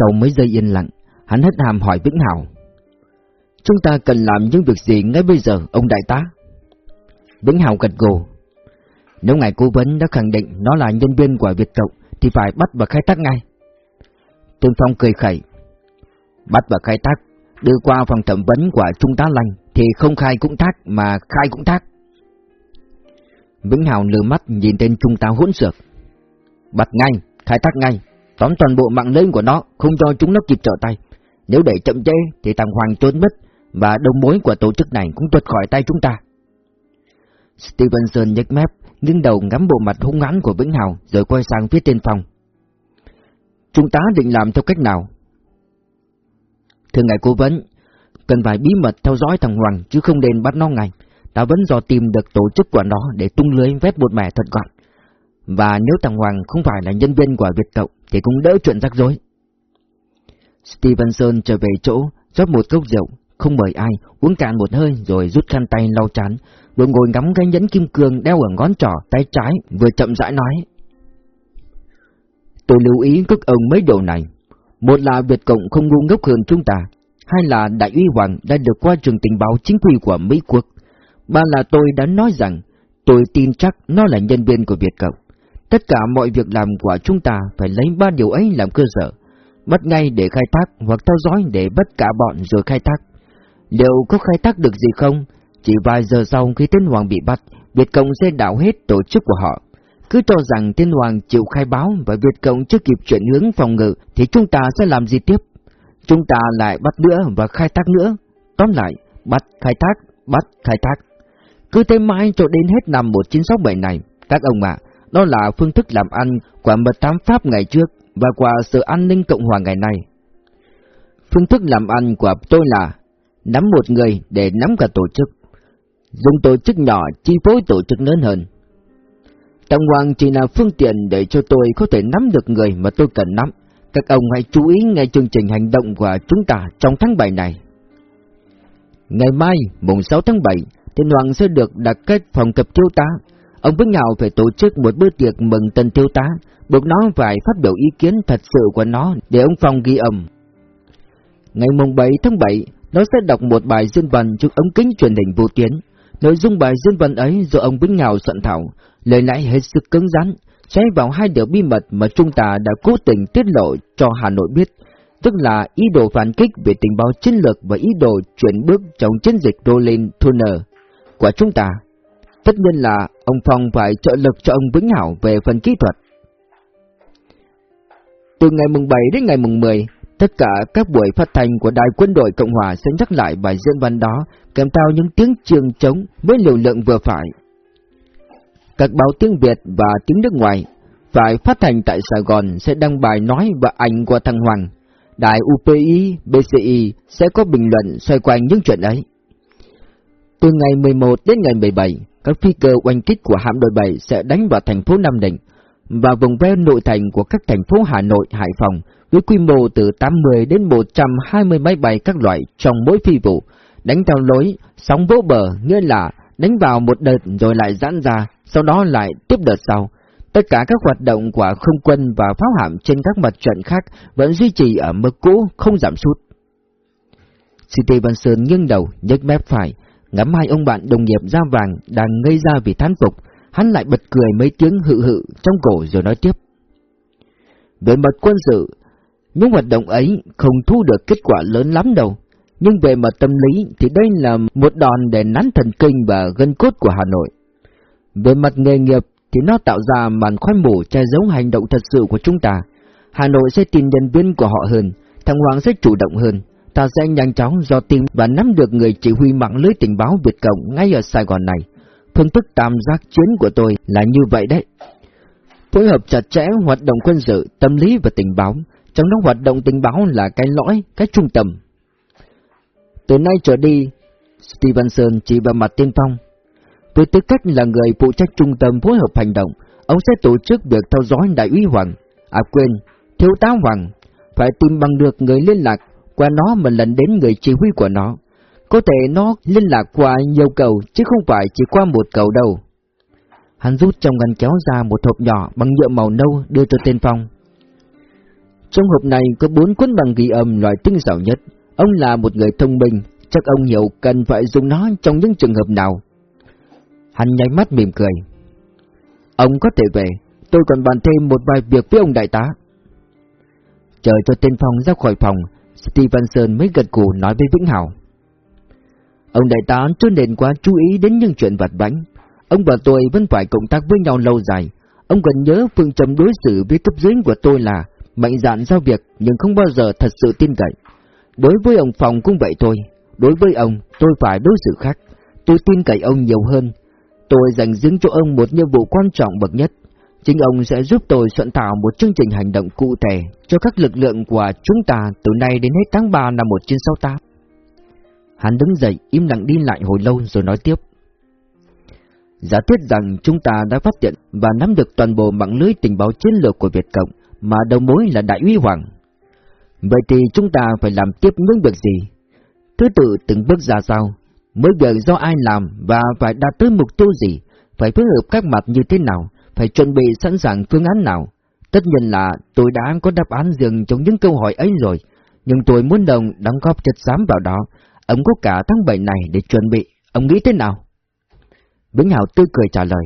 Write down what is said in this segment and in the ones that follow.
Sau mấy giây yên lặng, hắn hất hàm hỏi Vĩnh Hảo. Chúng ta cần làm những việc gì ngay bây giờ, ông đại tá? Vĩnh Hảo gật gù. Nếu ngài cố vấn đã khẳng định nó là nhân viên của Việt Cộng, thì phải bắt và khai thác ngay. Tương Phong cười khẩy. Bắt và khai thác, đưa qua phòng thẩm vấn của Trung tá Lành, thì không khai cũng thác, mà khai cũng thác. Vĩnh Hào lừa mắt nhìn tên Trung tá hỗn xược. Bắt ngay, khai thác ngay, tóm toàn bộ mạng lưới của nó, không cho chúng nó kịp trở tay. Nếu để chậm chế thì thằng Hoàng trốn mất, và đầu mối của tổ chức này cũng tuột khỏi tay chúng ta. Stevenson nhếch mép, nghiêng đầu ngắm bộ mặt hung hãn của Vĩnh Hào rồi quay sang phía tên phòng. Chúng ta định làm theo cách nào? Thưa ngài cố vấn, cần phải bí mật theo dõi thằng Hoàng chứ không nên bắt nó ngay. Ta vẫn dò tìm được tổ chức của nó để tung lưới vét bột mẻ thật gọn. Và nếu thằng Hoàng không phải là nhân viên của Việt Cộng thì cũng đỡ chuyện rắc rối. Stevenson trở về chỗ, rót một cốc rượu, không mời ai, uống cạn một hơi rồi rút khăn tay lau chán, rồi ngồi ngắm cái nhẫn kim cương đeo ở ngón trỏ tay trái, vừa chậm rãi nói. Tôi lưu ý các ông mấy điều này. Một là Việt Cộng không ngu ngốc hơn chúng ta, hai là Đại uy Hoàng đã được qua trường tình báo chính quy của Mỹ Quốc. Ba là tôi đã nói rằng, tôi tin chắc nó là nhân viên của Việt Cộng. Tất cả mọi việc làm của chúng ta phải lấy ba điều ấy làm cơ sở. Bắt ngay để khai thác hoặc theo dõi để bắt cả bọn rồi khai thác. Liệu có khai thác được gì không? Chỉ vài giờ sau khi tên Hoàng bị bắt, Việt Cộng sẽ đảo hết tổ chức của họ. Cứ cho rằng tên Hoàng chịu khai báo và Việt Cộng chưa kịp chuyển hướng phòng ngự thì chúng ta sẽ làm gì tiếp? Chúng ta lại bắt nữa và khai thác nữa. Tóm lại, bắt, khai thác, bắt, khai thác. Cứ thế mãi cho đến hết năm 1967 này, các ông ạ, đó là phương thức làm ăn của mật thám Pháp ngày trước và của sự an ninh Cộng hòa ngày nay. Phương thức làm ăn của tôi là nắm một người để nắm cả tổ chức, dùng tổ chức nhỏ chi phối tổ chức lớn hơn. Tăng Hoàng chỉ là phương tiện để cho tôi có thể nắm được người mà tôi cần nắm. Các ông hãy chú ý ngay chương trình hành động của chúng ta trong tháng 7 này. Ngày mai, mùng 6 tháng 7, Thiên Hoàng sẽ được đặt cách phòng cập thiếu tá. Ông Vĩnh Hào phải tổ chức một bữa tiệc mừng tân thiếu tá, buộc nó phải phát biểu ý kiến thật sự của nó để ông Phong ghi âm. Ngày mùng 7 tháng 7, nó sẽ đọc một bài diễn văn trước ống kính truyền hình vô tuyến. Nội dung bài diễn văn ấy do ông Vĩnh Hào soạn thảo, lời lẽ hết sức cứng rắn, xoay vào hai điều bí mật mà chúng ta đã cố tình tiết lộ cho Hà Nội biết, tức là ý đồ phản kích về tình báo chiến lược và ý đồ chuyển bước trong chiến dịch Rolling Thunder của chúng ta. Tất nhiên là ông Phong phải trợ lực cho ông Vĩnh Hảo về phần kỹ thuật. Từ ngày mùng 7 đến ngày mùng 10, tất cả các buổi phát thanh của Đài Quân đội Cộng Hòa sẽ nhắc lại bài diễn văn đó, kèm theo những tiếng trường trống với liều lượng vừa phải. Các báo tiếng Việt và tiếng nước ngoài phải phát hành tại Sài Gòn sẽ đăng bài nói và ảnh của thằng Hoàng. Đài UPI, BCI sẽ có bình luận xoay quanh những chuyện ấy. Từ ngày 11 đến ngày 17, các phi cơ oanh kích của hạm đội 7 sẽ đánh vào thành phố Nam Định và vùng ven nội thành của các thành phố Hà Nội, Hải Phòng với quy mô từ 80 đến 120 máy bay các loại trong mỗi phi vụ, đánh theo lối sóng vỗ bờ nghĩa là đánh vào một đợt rồi lại giãn ra, sau đó lại tiếp đợt sau. Tất cả các hoạt động của không quân và pháo hạm trên các mặt trận khác vẫn duy trì ở mức cũ, không giảm sút. Stevenson nghiêng đầu, nhấc mép phải, ngắm hai ông bạn đồng nghiệp da vàng đang ngây ra vì thán phục, hắn lại bật cười mấy tiếng hự hự trong cổ rồi nói tiếp. Về mặt quân sự, những hoạt động ấy không thu được kết quả lớn lắm đâu, nhưng về mặt tâm lý thì đây là một đòn để nắn thần kinh và gân cốt của Hà Nội. Về mặt nghề nghiệp thì nó tạo ra màn khoai mù che giấu hành động thật sự của chúng ta. Hà Nội sẽ tin nhân viên của họ hơn, thằng Hoàng sẽ chủ động hơn, ta sẽ nhanh chóng do tìm và nắm được người chỉ huy mạng lưới tình báo Việt Cộng ngay ở Sài Gòn này. Phương thức tam giác chiến của tôi là như vậy đấy. Phối hợp chặt chẽ hoạt động quân sự, tâm lý và tình báo, trong đó hoạt động tình báo là cái lõi, cái trung tâm. Từ nay trở đi, Stevenson chỉ vào mặt tiên phong. Với tư cách là người phụ trách trung tâm phối hợp hành động, ông sẽ tổ chức việc theo dõi đại úy Hoàng, à quên, thiếu tá Hoàng, phải tìm bằng được người liên lạc qua nó mà lệnh đến người chỉ huy của nó. Có thể nó liên lạc qua nhiều cầu chứ không phải chỉ qua một cầu đâu. Hắn rút trong ngăn kéo ra một hộp nhỏ bằng nhựa màu nâu đưa cho tên Phong. Trong hộp này có bốn cuốn bằng ghi âm loại tinh xảo nhất. Ông là một người thông minh, chắc ông hiểu cần phải dùng nó trong những trường hợp nào. Hắn nháy mắt mỉm cười. Ông có thể về, tôi còn bàn thêm một vài việc với ông đại tá. Chờ cho tên Phong ra khỏi phòng, Stevenson mới gật cù nói với Vĩnh Hảo. Ông đại tá chưa nên quá chú ý đến những chuyện vặt vãnh. Ông và tôi vẫn phải cộng tác với nhau lâu dài. Ông cần nhớ phương châm đối xử với cấp dưới của tôi là mạnh dạn giao việc nhưng không bao giờ thật sự tin cậy. Đối với ông Phòng cũng vậy thôi. Đối với ông, tôi phải đối xử khác. Tôi tin cậy ông nhiều hơn. Tôi dành riêng cho ông một nhiệm vụ quan trọng bậc nhất. Chính ông sẽ giúp tôi soạn thảo một chương trình hành động cụ thể cho các lực lượng của chúng ta từ nay đến hết tháng 3 năm 1968. Hắn đứng dậy, im lặng đi lại hồi lâu rồi nói tiếp. Giả thiết rằng chúng ta đã phát hiện và nắm được toàn bộ mạng lưới tình báo chiến lược của Việt Cộng, mà đầu mối là Đại uy Hoàng. Vậy thì chúng ta phải làm tiếp những việc gì? Thứ tự từng bước ra sao? Mỗi việc do ai làm và phải đạt tới mục tiêu gì? Phải phối hợp các mặt như thế nào? Phải chuẩn bị sẵn sàng phương án nào? Tất nhiên là tôi đã có đáp án riêng trong những câu hỏi ấy rồi, nhưng tôi muốn đồng đóng góp chất xám vào đó. Ông có cả tháng 7 này để chuẩn bị, ông nghĩ thế nào? Vĩnh Hảo tươi cười trả lời.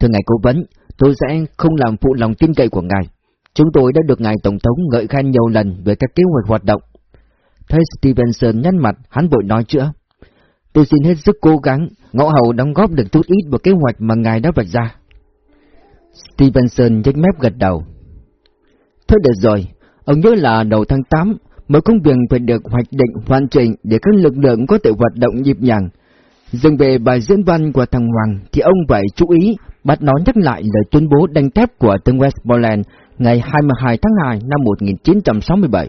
Thưa ngài cố vấn, tôi sẽ không làm phụ lòng tin cậy của ngài. Chúng tôi đã được ngài Tổng thống ngợi khen nhiều lần về các kế hoạch hoạt động. Thấy Stevenson nhăn mặt, hắn vội nói chữa. Tôi xin hết sức cố gắng, ngõ hầu đóng góp được chút ít vào kế hoạch mà ngài đã vạch ra. Stevenson nhếch mép gật đầu. Thôi được rồi, ông nhớ là đầu tháng 8, mọi công việc phải được hoạch định hoàn chỉnh để các lực lượng có thể hoạt động nhịp nhàng. Dừng về bài diễn văn của thằng Hoàng thì ông phải chú ý bắt nó nhắc lại lời tuyên bố đánh thép của tướng Westmoreland ngày 22 tháng 2 năm 1967.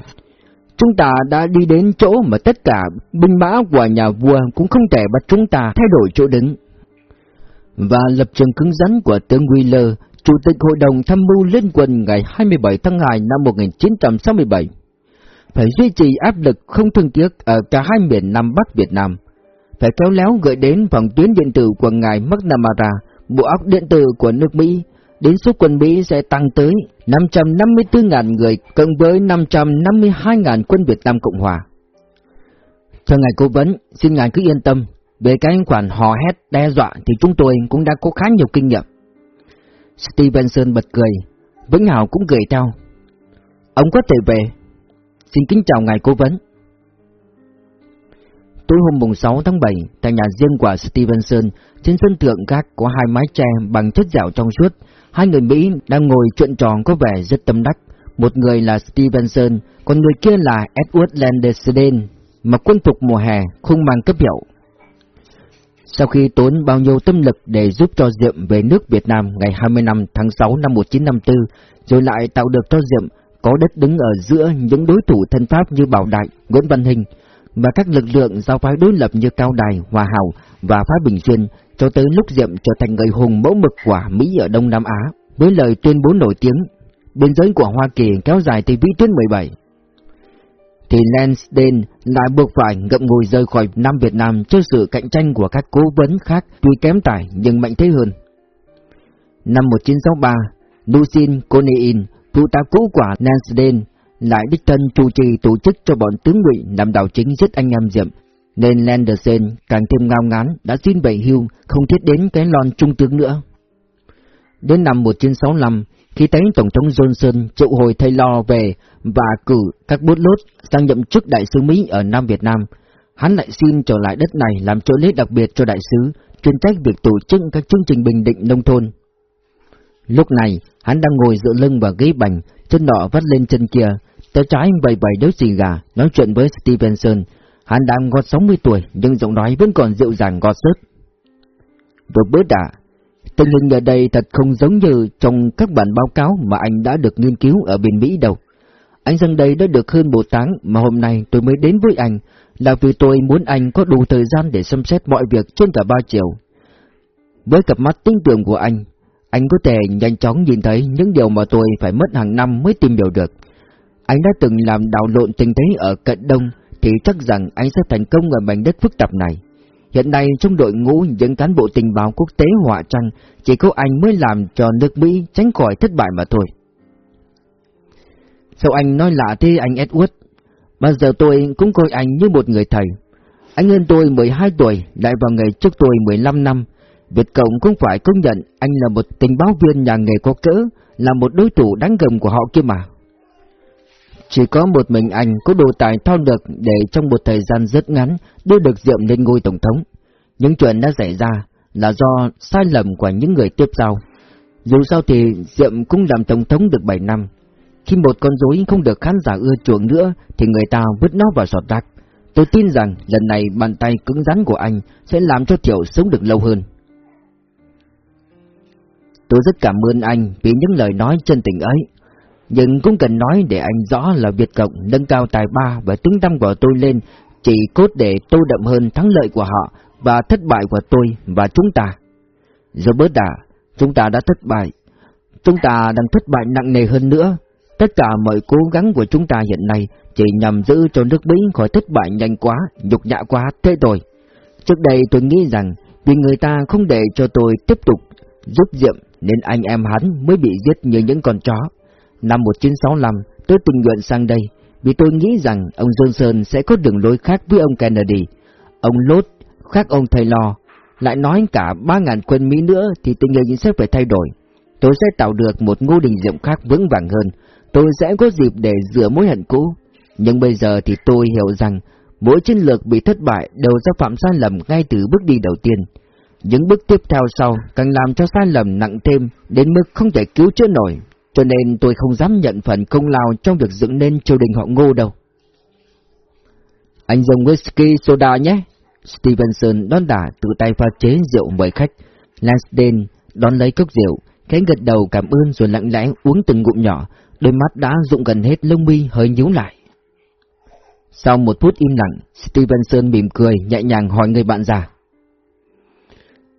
Chúng ta đã đi đến chỗ mà tất cả binh mã của nhà vua cũng không thể bắt chúng ta thay đổi chỗ đứng. Và lập trường cứng rắn của tướng Wheeler, Chủ tịch Hội đồng Tham mưu Liên quân ngày 27 tháng 2 năm 1967. Phải duy trì áp lực không thương tiếc ở cả hai miền Nam Bắc Việt Nam. Phải kéo léo gợi đến phòng tuyến điện tử của ngài McNamara, bộ óc điện tử của nước Mỹ, đến số quân Mỹ sẽ tăng tới 554.000 người cộng với 552.000 quân Việt Nam Cộng Hòa. Thưa ngài cố vấn, xin ngài cứ yên tâm, về cái khoản hò hét đe dọa thì chúng tôi cũng đã có khá nhiều kinh nghiệm. Stevenson bật cười, Vĩnh Hảo cũng cười theo. Ông có thể về. Xin kính chào ngài cố vấn. Tối hôm mùng 6 tháng 7, tại nhà riêng của Stevenson, trên sân thượng gác có hai mái tre bằng chất dẻo trong suốt, hai người Mỹ đang ngồi chuyện tròn có vẻ rất tâm đắc. Một người là Stevenson, còn người kia là Edward Landesden, mặc quân phục mùa hè, khung mang cấp hiệu. Sau khi tốn bao nhiêu tâm lực để giúp cho Diệm về nước Việt Nam ngày 25 tháng 6 năm 1954, rồi lại tạo được cho Diệm có đất đứng ở giữa những đối thủ thân Pháp như Bảo Đại, Nguyễn Văn Hình, và các lực lượng giao phái đối lập như Cao Đài, Hòa Hảo và Phá Bình Xuyên, cho tới lúc Diệm trở thành người hùng mẫu mực của Mỹ ở Đông Nam Á, với lời tuyên bố nổi tiếng, biên giới của Hoa Kỳ kéo dài từ vĩ tuyến 17. Thì Lansdale lại buộc phải ngậm ngùi rời khỏi Nam Việt Nam trước sự cạnh tranh của các cố vấn khác tuy kém tài nhưng mạnh thế hơn. Năm 1963, Lucien Conein, phụ tá cũ của Lansdale, lại đích thân chủ trì tổ chức cho bọn tướng ngụy làm đảo chính giết anh em Diệm, nên Landersen càng thêm ngao ngán đã xin về hưu, không thiết đến cái lon trung tướng nữa. Đến năm 1965, khi thấy Tổng thống Johnson triệu hồi Taylor về và cử các bút lốt sang nhậm chức đại sứ Mỹ ở Nam Việt Nam, hắn lại xin trở lại đất này làm chỗ lễ đặc biệt cho đại sứ, chuyên trách việc tổ chức các chương trình bình định nông thôn. Lúc này, hắn đang ngồi dựa lưng vào ghế bành, chân nọ vắt lên chân kia, tay trái bày bày đốt xì gà, nói chuyện với Stevenson. Hắn đang ngọt 60 tuổi, nhưng giọng nói vẫn còn dịu dàng ngọt sớt. Vừa bớt đã, tình hình ở đây thật không giống như trong các bản báo cáo mà anh đã được nghiên cứu ở bên Mỹ đâu. Anh dân đây đã được hơn một tháng mà hôm nay tôi mới đến với anh là vì tôi muốn anh có đủ thời gian để xem xét mọi việc trên cả ba chiều. Với cặp mắt tinh tưởng của anh, anh có thể nhanh chóng nhìn thấy những điều mà tôi phải mất hàng năm mới tìm hiểu được. Anh đã từng làm đảo lộn tình thế ở cận đông thì chắc rằng anh sẽ thành công ở mảnh đất phức tạp này. Hiện nay trong đội ngũ những cán bộ tình báo quốc tế họa trăng, chỉ có anh mới làm cho nước Mỹ tránh khỏi thất bại mà thôi. Sao anh nói lạ thế anh Edward? Bao giờ tôi cũng coi anh như một người thầy. Anh hơn tôi 12 tuổi, lại vào nghề trước tôi 15 năm. Việt Cộng cũng phải công nhận anh là một tình báo viên nhà nghề có cỡ, là một đối thủ đáng gầm của họ kia mà. Chỉ có một mình anh có đủ tài thao được để trong một thời gian rất ngắn đưa được Diệm lên ngôi Tổng thống. Những chuyện đã xảy ra là do sai lầm của những người tiếp sau. Dù sao thì Diệm cũng làm Tổng thống được 7 năm. Khi một con rối không được khán giả ưa chuộng nữa thì người ta vứt nó vào sọt rác. Tôi tin rằng lần này bàn tay cứng rắn của anh sẽ làm cho Thiệu sống được lâu hơn. Tôi rất cảm ơn anh vì những lời nói chân tình ấy. Nhưng cũng cần nói để anh rõ là Việt Cộng nâng cao tài ba và tướng tâm của tôi lên chỉ cốt để tô đậm hơn thắng lợi của họ và thất bại của tôi và chúng ta. Robert đã, chúng ta đã thất bại. Chúng ta đang thất bại nặng nề hơn nữa. Tất cả mọi cố gắng của chúng ta hiện nay chỉ nhằm giữ cho nước Mỹ khỏi thất bại nhanh quá, nhục nhã quá, thế rồi. Trước đây tôi nghĩ rằng vì người ta không để cho tôi tiếp tục giúp Diệm nên anh em hắn mới bị giết như những con chó. Năm 1965, tôi tình nguyện sang đây vì tôi nghĩ rằng ông Johnson sẽ có đường lối khác với ông Kennedy. Ông Lốt khác ông Taylor, lại nói cả 3.000 quân Mỹ nữa thì tình hình sẽ phải thay đổi. Tôi sẽ tạo được một ngô đình rộng khác vững vàng hơn, tôi sẽ có dịp để rửa mối hận cũ. Nhưng bây giờ thì tôi hiểu rằng mỗi chiến lược bị thất bại đều do phạm sai lầm ngay từ bước đi đầu tiên. Những bước tiếp theo sau càng làm cho sai lầm nặng thêm đến mức không thể cứu chữa nổi, cho nên tôi không dám nhận phần công lao trong việc dựng nên triều đình họ ngô đâu. Anh dùng whisky soda nhé. Stevenson đón đả tự tay pha chế rượu mời khách. Lansdale đón lấy cốc rượu, khẽ gật đầu cảm ơn rồi lặng lẽ uống từng ngụm nhỏ, đôi mắt đã rụng gần hết lông mi hơi nhíu lại. Sau một phút im lặng, Stevenson mỉm cười nhẹ nhàng hỏi người bạn già.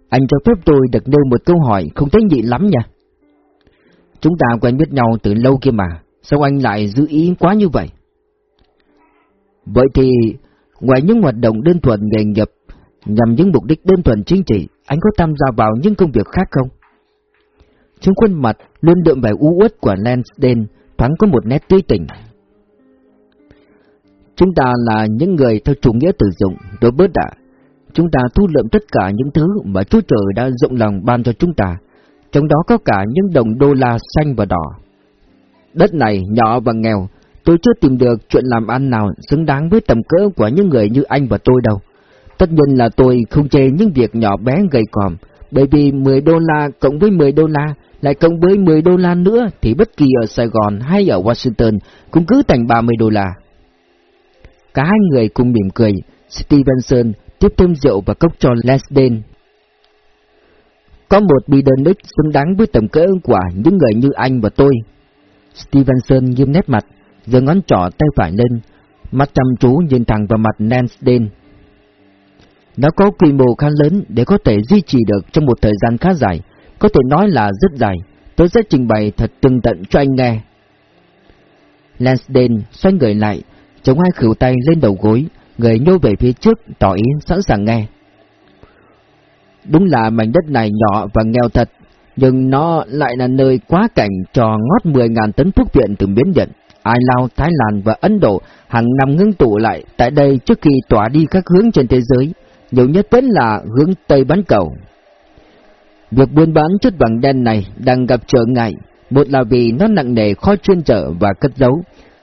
Anh cho phép tôi được nêu một câu hỏi không tế nhị lắm nha. Chúng ta quen biết nhau từ lâu kia mà, sao anh lại giữ ý quá như vậy? Vậy thì, ngoài những hoạt động đơn thuần nghề nghiệp, nhằm những mục đích đơn thuần chính trị, anh có tham gia vào những công việc khác không? Trên khuôn mặt luôn đượm vẻ u uất của Lansden thoáng có một nét tươi tỉnh. Chúng ta là những người theo chủ nghĩa tự dụng, Robert ạ. Chúng ta thu lượm tất cả những thứ mà Chúa Trời đã rộng lòng ban cho chúng ta, trong đó có cả những đồng đô la xanh và đỏ. Đất này nhỏ và nghèo, tôi chưa tìm được chuyện làm ăn nào xứng đáng với tầm cỡ của những người như anh và tôi đâu. Tất nhiên là tôi không chê những việc nhỏ bé gầy còm, bởi vì 10 đô la cộng với 10 đô la lại cộng với 10 đô la nữa thì bất kỳ ở Sài Gòn hay ở Washington cũng cứ thành 30 đô la. Cả hai người cùng mỉm cười, Stevenson tiếp thêm rượu và cốc cho Lesden. Có một bị đơn xứng đáng với tầm cỡ của những người như anh và tôi. Stevenson nghiêm nét mặt, giơ ngón trỏ tay phải lên, mắt chăm chú nhìn thẳng vào mặt Lansden. Nó có quy mô khá lớn để có thể duy trì được trong một thời gian khá dài, có thể nói là rất dài, tôi sẽ trình bày thật tường tận cho anh nghe. Lansdale xoay người lại, chống hai khỉu tay lên đầu gối, người nhô về phía trước tỏ ý sẵn sàng nghe. Đúng là mảnh đất này nhỏ và nghèo thật, nhưng nó lại là nơi quá cảnh cho ngót 10.000 tấn thuốc viện từ biến Điện. Ai Lao, Thái Lan và Ấn Độ hàng năm ngưng tụ lại tại đây trước khi tỏa đi các hướng trên thế giới, nhiều nhất vẫn là hướng Tây bán cầu. Việc buôn bán chất vàng đen này đang gặp trở ngại, một là vì nó nặng nề khó chuyên trở và cất giấu,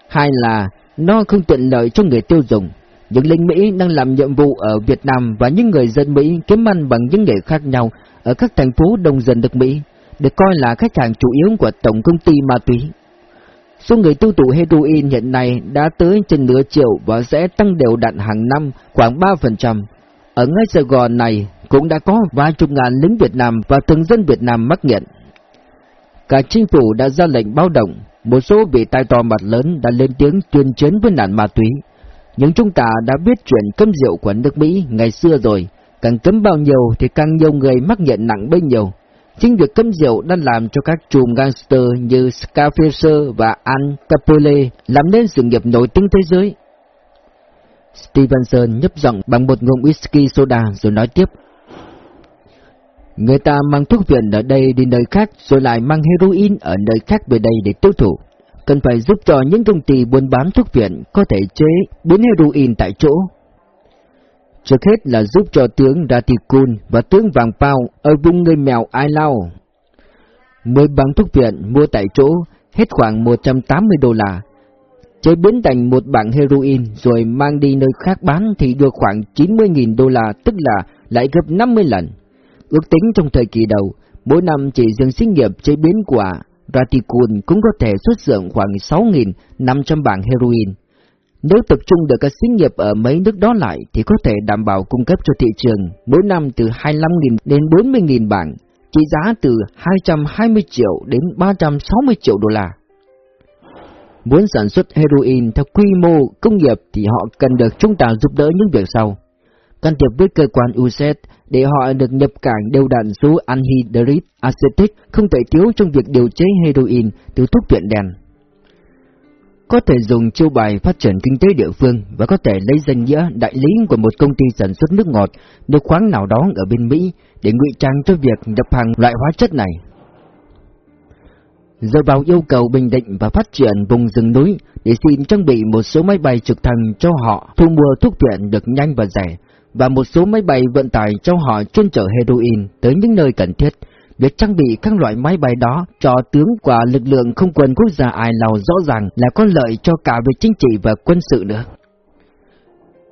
hai là nó không tiện lợi cho người tiêu dùng. Những lính Mỹ đang làm nhiệm vụ ở Việt Nam và những người dân Mỹ kiếm ăn bằng những nghề khác nhau ở các thành phố đông dân nước Mỹ, được coi là khách hàng chủ yếu của tổng công ty ma túy. Số người tiêu thụ heroin hiện nay đã tới trên nửa triệu và sẽ tăng đều đặn hàng năm khoảng 3%. Ở ngay Sài Gòn này cũng đã có vài chục ngàn lính Việt Nam và thường dân Việt Nam mắc nghiện. Cả chính phủ đã ra lệnh báo động, một số vị tai to mặt lớn đã lên tiếng tuyên chiến với nạn ma túy. Nhưng chúng ta đã biết chuyện cấm rượu của nước Mỹ ngày xưa rồi, càng cấm bao nhiêu thì càng nhiều người mắc nghiện nặng bấy nhiêu. Chính việc cấm rượu đã làm cho các chùm gangster như Scarface và Al Capone làm nên sự nghiệp nổi tiếng thế giới. Stevenson nhấp giọng bằng một ngụm whisky soda rồi nói tiếp. Người ta mang thuốc viện ở đây đi nơi khác rồi lại mang heroin ở nơi khác về đây để tiêu thụ cần phải giúp cho những công ty buôn bán thuốc viện có thể chế biến heroin tại chỗ. Trước hết là giúp cho tướng Ratikun và tướng Vàng Pao ở vùng người mèo Ai Lao. Mới bán thuốc viện mua tại chỗ hết khoảng 180 đô la. Chế biến thành một bảng heroin rồi mang đi nơi khác bán thì được khoảng 90.000 đô la tức là lại gấp 50 lần. Ước tính trong thời kỳ đầu, mỗi năm chỉ riêng sinh nghiệp chế biến quả. Raticun cũng có thể xuất dưỡng khoảng 6.500 bảng heroin. Nếu tập trung được các xí nghiệp ở mấy nước đó lại thì có thể đảm bảo cung cấp cho thị trường mỗi năm từ 25.000 đến 40.000 bảng, trị giá từ 220 triệu đến 360 triệu đô la. Muốn sản xuất heroin theo quy mô công nghiệp thì họ cần được chúng ta giúp đỡ những việc sau. Can thiệp với cơ quan UZ để họ được nhập cảnh đều đặn số anhydride acetic không thể thiếu trong việc điều chế heroin từ thuốc viện đèn. Có thể dùng chiêu bài phát triển kinh tế địa phương và có thể lấy danh nghĩa đại lý của một công ty sản xuất nước ngọt, nước khoáng nào đó ở bên Mỹ để ngụy trang cho việc nhập hàng loại hóa chất này. Giờ vào yêu cầu Bình Định và phát triển vùng rừng núi để xin trang bị một số máy bay trực thăng cho họ thu mua thuốc viện được nhanh và rẻ, và một số máy bay vận tải cho họ chuyên chở heroin tới những nơi cần thiết. Việc trang bị các loại máy bay đó cho tướng và lực lượng không quân quốc gia Ai Lào rõ ràng là có lợi cho cả về chính trị và quân sự nữa.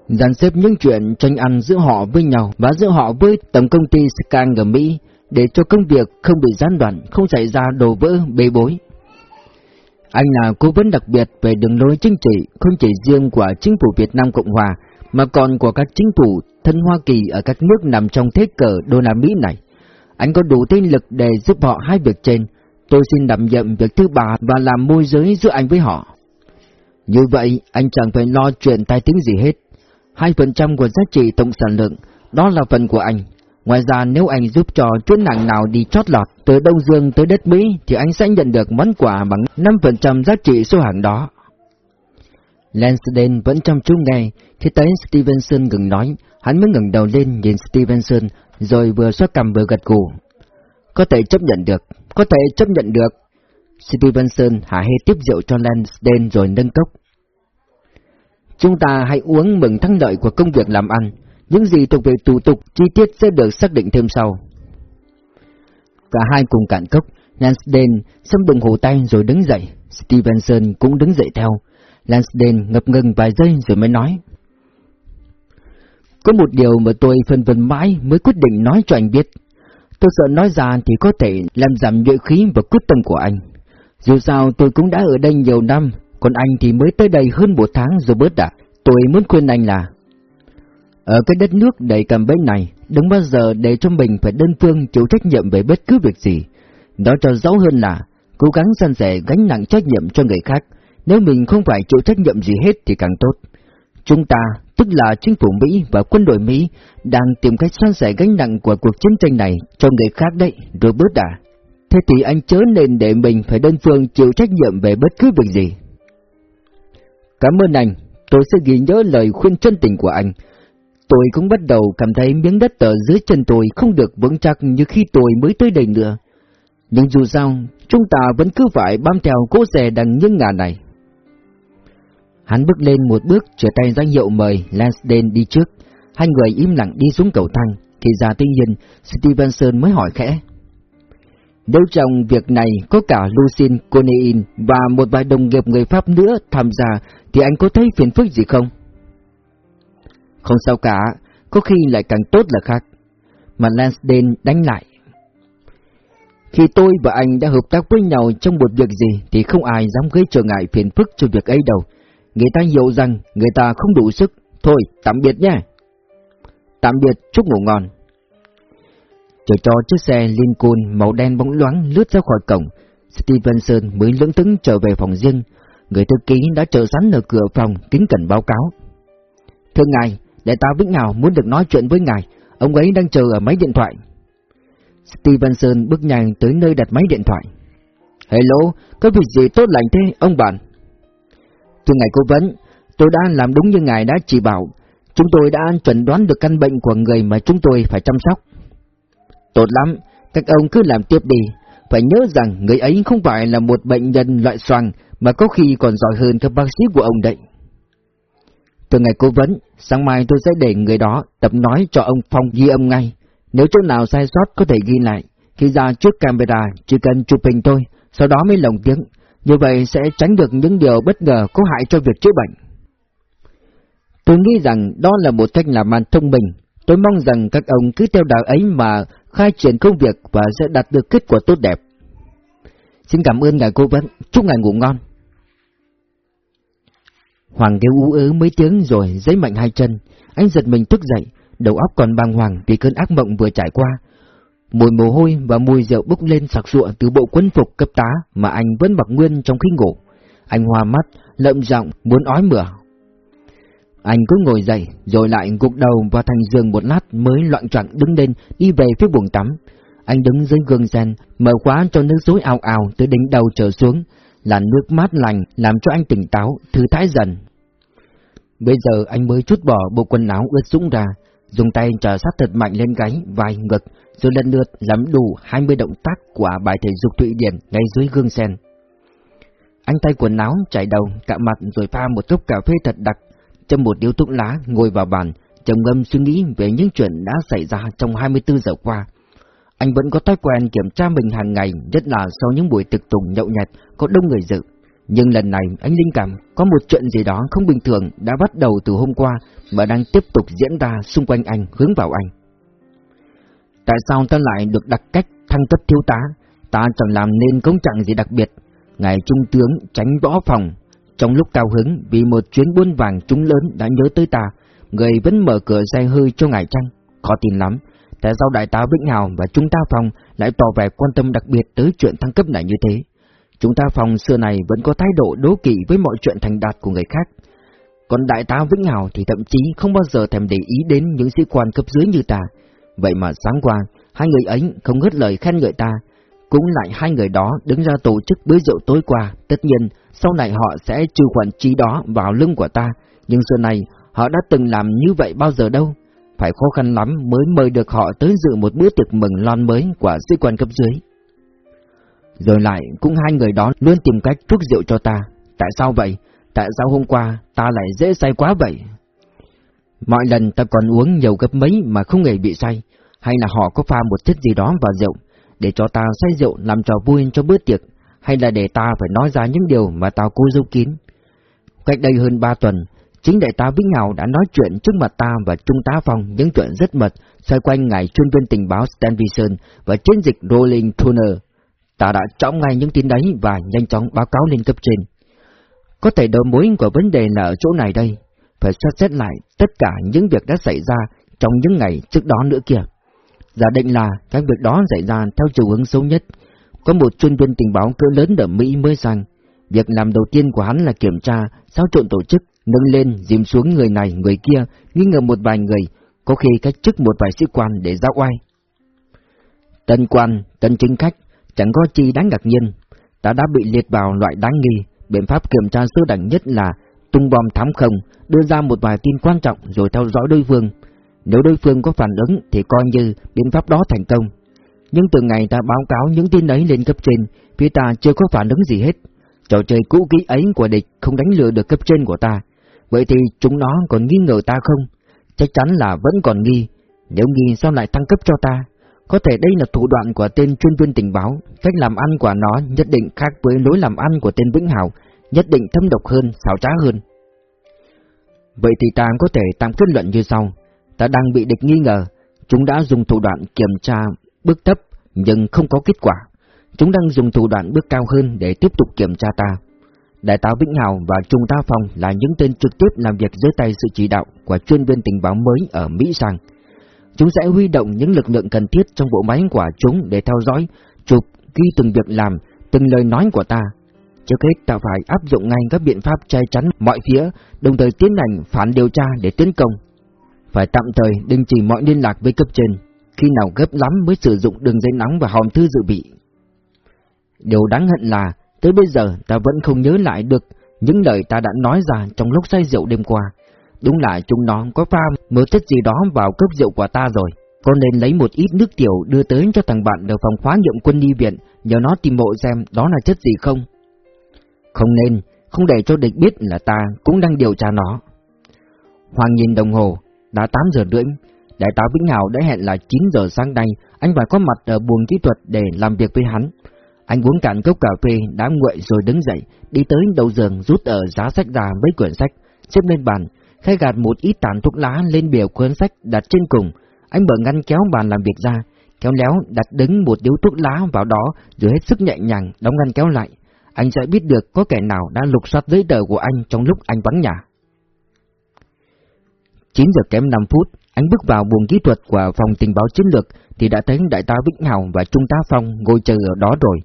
Dàn xếp những chuyện tranh ăn giữa họ với nhau và giữa họ với tổng công ty Scan ở Mỹ để cho công việc không bị gián đoạn, không xảy ra đổ vỡ, bê bối. Anh là cố vấn đặc biệt về đường lối chính trị, không chỉ riêng của chính phủ Việt Nam Cộng Hòa, mà còn của các chính phủ thân Hoa Kỳ ở các nước nằm trong thế cờ đô la Mỹ này. Anh có đủ tinh lực để giúp họ hai việc trên, tôi xin đảm nhiệm việc thứ ba và làm môi giới giữa anh với họ. Như vậy, anh chẳng phải lo chuyện tai tiếng gì hết. 2% của giá trị tổng sản lượng, đó là phần của anh. Ngoài ra nếu anh giúp cho chuyến hàng nào đi chót lọt từ Đông Dương tới đất Mỹ thì anh sẽ nhận được món quà bằng 5% giá trị số hàng đó. Lansdale vẫn chăm chú nghe, thì tới Stevenson ngừng nói, hắn mới ngẩng đầu lên nhìn Stevenson, rồi vừa xoát cằm vừa gật gù. Có thể chấp nhận được, có thể chấp nhận được. Stevenson hạ hê tiếp rượu cho Lansdale rồi nâng cốc. Chúng ta hãy uống mừng thắng lợi của công việc làm ăn, những gì thuộc về thủ tục chi tiết sẽ được xác định thêm sau. Cả hai cùng cạn cốc, Lansdale xâm đồng hồ tay rồi đứng dậy, Stevenson cũng đứng dậy theo. Lansdale ngập ngừng vài giây rồi mới nói. Có một điều mà tôi phân vân mãi mới quyết định nói cho anh biết. Tôi sợ nói ra thì có thể làm giảm nhuệ khí và quyết tâm của anh. Dù sao tôi cũng đã ở đây nhiều năm, còn anh thì mới tới đây hơn một tháng rồi bớt đã. Tôi muốn khuyên anh là Ở cái đất nước đầy cầm bẫy này, đừng bao giờ để cho mình phải đơn phương chịu trách nhiệm về bất cứ việc gì. Đó cho rõ hơn là cố gắng san sẻ gánh nặng trách nhiệm cho người khác, nếu mình không phải chịu trách nhiệm gì hết thì càng tốt. Chúng ta, tức là chính phủ Mỹ và quân đội Mỹ, đang tìm cách san sẻ gánh nặng của cuộc chiến tranh này cho người khác đấy, Robert à. Thế thì anh chớ nên để mình phải đơn phương chịu trách nhiệm về bất cứ việc gì. Cảm ơn anh, tôi sẽ ghi nhớ lời khuyên chân tình của anh. Tôi cũng bắt đầu cảm thấy miếng đất ở dưới chân tôi không được vững chắc như khi tôi mới tới đây nữa. Nhưng dù sao, chúng ta vẫn cứ phải bám theo cố xe đằng những ngà này. Hắn bước lên một bước, trở tay danh hiệu mời Lansdale đi trước. Hai người im lặng đi xuống cầu thang. Khi ra tuy nhiên, Stevenson mới hỏi khẽ. Nếu trong việc này có cả Lucin, Conein và một vài đồng nghiệp người Pháp nữa tham gia, thì anh có thấy phiền phức gì không? Không sao cả, có khi lại càng tốt là khác. Mà Lansdale đánh lại. Khi tôi và anh đã hợp tác với nhau trong một việc gì thì không ai dám gây trở ngại phiền phức cho việc ấy đâu. Người ta hiểu rằng người ta không đủ sức. Thôi, tạm biệt nhé. Tạm biệt, chúc ngủ ngon. Chờ cho chiếc xe Lincoln màu đen bóng loáng lướt ra khỏi cổng, Stevenson mới lưỡng tứng trở về phòng riêng. Người thư ký đã chờ sẵn ở cửa phòng kính cẩn báo cáo. Thưa ngài, đại tá Vĩnh Hào muốn được nói chuyện với ngài, ông ấy đang chờ ở máy điện thoại. Stevenson bước nhanh tới nơi đặt máy điện thoại. Hello, có việc gì tốt lành thế, ông bạn? Thưa ngài cố vấn, tôi đã làm đúng như ngài đã chỉ bảo. Chúng tôi đã chuẩn đoán được căn bệnh của người mà chúng tôi phải chăm sóc. Tốt lắm, các ông cứ làm tiếp đi. Phải nhớ rằng người ấy không phải là một bệnh nhân loại xoàng, mà có khi còn giỏi hơn các bác sĩ của ông đấy. Từ ngày cố vấn, sáng mai tôi sẽ để người đó tập nói cho ông Phong ghi âm ngay. Nếu chỗ nào sai sót có thể ghi lại. Khi ra trước camera, chỉ cần chụp hình thôi, sau đó mới lồng tiếng. Như vậy sẽ tránh được những điều bất ngờ có hại cho việc chữa bệnh. Tôi nghĩ rằng đó là một cách làm ăn thông minh. Tôi mong rằng các ông cứ theo đạo ấy mà khai triển công việc và sẽ đạt được kết quả tốt đẹp. Xin cảm ơn ngài cố vấn, chúc ngài ngủ ngon. Hoàng kêu ú ớ mấy tiếng rồi giấy mạnh hai chân, anh giật mình thức dậy, đầu óc còn bàng hoàng vì cơn ác mộng vừa trải qua. Mùi mồ hôi và mùi rượu bốc lên sặc sụa từ bộ quân phục cấp tá mà anh vẫn mặc nguyên trong khi ngủ. Anh hoa mắt, lợm giọng muốn ói mửa. Anh cứ ngồi dậy, rồi lại gục đầu vào thành giường một lát mới loạn choạng đứng lên đi về phía buồng tắm. Anh đứng dưới gương sen, mở khóa cho nước suối ào ào từ đỉnh đầu trở xuống, là nước mát lành làm cho anh tỉnh táo, thư thái dần. Bây giờ anh mới chút bỏ bộ quần áo ướt sũng ra, dùng tay trở sát thật mạnh lên gáy, vai, ngực, rồi lần lượt làm đủ 20 động tác của bài thể dục Thụy Điển ngay dưới gương sen. Anh tay quần áo, chải đầu, cạo mặt rồi pha một cốc cà phê thật đặc, châm một điếu thuốc lá, ngồi vào bàn, trầm ngâm suy nghĩ về những chuyện đã xảy ra trong 24 giờ qua. Anh vẫn có thói quen kiểm tra mình hàng ngày, nhất là sau những buổi tiệc tùng nhậu nhẹt có đông người dự. Nhưng lần này anh linh cảm có một chuyện gì đó không bình thường đã bắt đầu từ hôm qua mà đang tiếp tục diễn ra xung quanh anh, hướng vào anh. Tại sao ta lại được đặt cách thăng cấp thiếu tá? Ta chẳng làm nên công trạng gì đặc biệt. Ngài Trung tướng tránh võ phòng, trong lúc cao hứng vì một chuyến buôn vàng trúng lớn đã nhớ tới ta, người vẫn mở cửa xe hơi cho ngài Trăng. Khó tin lắm, tại sao đại tá Vĩnh Hào và chúng ta phòng lại tỏ vẻ quan tâm đặc biệt tới chuyện thăng cấp này như thế? Chúng ta phòng xưa này vẫn có thái độ đố kỵ với mọi chuyện thành đạt của người khác. Còn đại tá Vĩnh Hào thì thậm chí không bao giờ thèm để ý đến những sĩ quan cấp dưới như ta. Vậy mà sáng qua, hai người ấy không ngớt lời khen ngợi ta. Cũng lại hai người đó đứng ra tổ chức bữa rượu tối qua, tất nhiên sau này họ sẽ trừ khoản chi đó vào lưng của ta, nhưng xưa này họ đã từng làm như vậy bao giờ đâu. Phải khó khăn lắm mới mời được họ tới dự một bữa tiệc mừng lon mới của sĩ quan cấp dưới. Rồi lại cũng hai người đó luôn tìm cách thuốc rượu cho ta. Tại sao vậy? Tại sao hôm qua ta lại dễ say quá vậy? Mọi lần ta còn uống nhiều gấp mấy mà không hề bị say, hay là họ có pha một chất gì đó vào rượu, để cho ta say rượu làm trò vui cho bữa tiệc, hay là để ta phải nói ra những điều mà tao cố giấu kín. Cách đây hơn ba tuần, chính đại tá Vĩnh Hào đã nói chuyện trước mặt ta và Trung tá Phong những chuyện rất mật xoay quanh ngài chuyên viên tình báo Stanvison và chiến dịch Rolling Thunder. Ta đã trọng ngay những tin đấy và nhanh chóng báo cáo lên cấp trên. Có thể đầu mối của vấn đề là ở chỗ này đây, phải xét xét lại tất cả những việc đã xảy ra trong những ngày trước đó nữa kìa. Giả định là các việc đó xảy ra theo chiều hướng xấu nhất, có một chuyên viên tình báo cỡ lớn ở Mỹ mới sang. Việc làm đầu tiên của hắn là kiểm tra, sao trộn tổ chức, nâng lên, dìm xuống người này, người kia, nghi ngờ một vài người, có khi cách chức một vài sĩ quan để ra oai. Tân quan, tân chính khách, chẳng có chi đáng ngạc nhiên. Ta đã bị liệt vào loại đáng nghi, biện pháp kiểm tra sơ đẳng nhất là tung bom thám không, đưa ra một vài tin quan trọng rồi theo dõi đối phương. Nếu đối phương có phản ứng thì coi như biện pháp đó thành công. Nhưng từ ngày ta báo cáo những tin ấy lên cấp trên, phía ta chưa có phản ứng gì hết. Trò chơi cũ kỹ ấy của địch không đánh lừa được cấp trên của ta. Vậy thì chúng nó còn nghi ngờ ta không? Chắc chắn là vẫn còn nghi. Nếu nghi sao lại thăng cấp cho ta? Có thể đây là thủ đoạn của tên chuyên viên tình báo, cách làm ăn của nó nhất định khác với lối làm ăn của tên Vĩnh Hảo, nhất định thâm độc hơn, xảo trá hơn. Vậy thì ta có thể tạm kết luận như sau. Ta đang bị địch nghi ngờ, chúng đã dùng thủ đoạn kiểm tra bước thấp nhưng không có kết quả. Chúng đang dùng thủ đoạn bước cao hơn để tiếp tục kiểm tra ta. Đại tá Vĩnh Hào và Trung tá Phong là những tên trực tiếp làm việc dưới tay sự chỉ đạo của chuyên viên tình báo mới ở Mỹ sang. Chúng sẽ huy động những lực lượng cần thiết trong bộ máy của chúng để theo dõi, chụp, ghi từng việc làm, từng lời nói của ta. Trước hết ta phải áp dụng ngay các biện pháp che chắn mọi phía, đồng thời tiến hành phản điều tra để tiến công. Phải tạm thời đình chỉ mọi liên lạc với cấp trên, khi nào gấp lắm mới sử dụng đường dây nóng và hòm thư dự bị. Điều đáng hận là, tới bây giờ ta vẫn không nhớ lại được những lời ta đã nói ra trong lúc say rượu đêm qua. Đúng là chúng nó có pha mớ chất gì đó vào cốc rượu của ta rồi. Con nên lấy một ít nước tiểu đưa tới cho thằng bạn ở phòng khóa nhậm quân đi viện, nhờ nó tìm bộ xem đó là chất gì không. Không nên, không để cho địch biết là ta cũng đang điều tra nó. Hoàng nhìn đồng hồ, đã 8 giờ rưỡi, đại tá Vĩnh Hào đã hẹn là 9 giờ sáng nay, anh phải có mặt ở buồng kỹ thuật để làm việc với hắn. Anh uống cạn cốc cà phê đã nguội rồi đứng dậy, đi tới đầu giường rút ở giá sách ra mấy quyển sách, xếp lên bàn, khai gạt một ít tàn thuốc lá lên bìa cuốn sách đặt trên cùng. Anh mở ngăn kéo bàn làm việc ra, kéo léo đặt đứng một điếu thuốc lá vào đó rồi hết sức nhẹ nhàng đóng ngăn kéo lại. Anh sẽ biết được có kẻ nào đã lục soát giấy tờ của anh trong lúc anh vắng nhà. 9 giờ kém 5 phút, anh bước vào buồng kỹ thuật của phòng tình báo chiến lược thì đã thấy đại tá Vĩnh Hào và Trung tá Phong ngồi chờ ở đó rồi.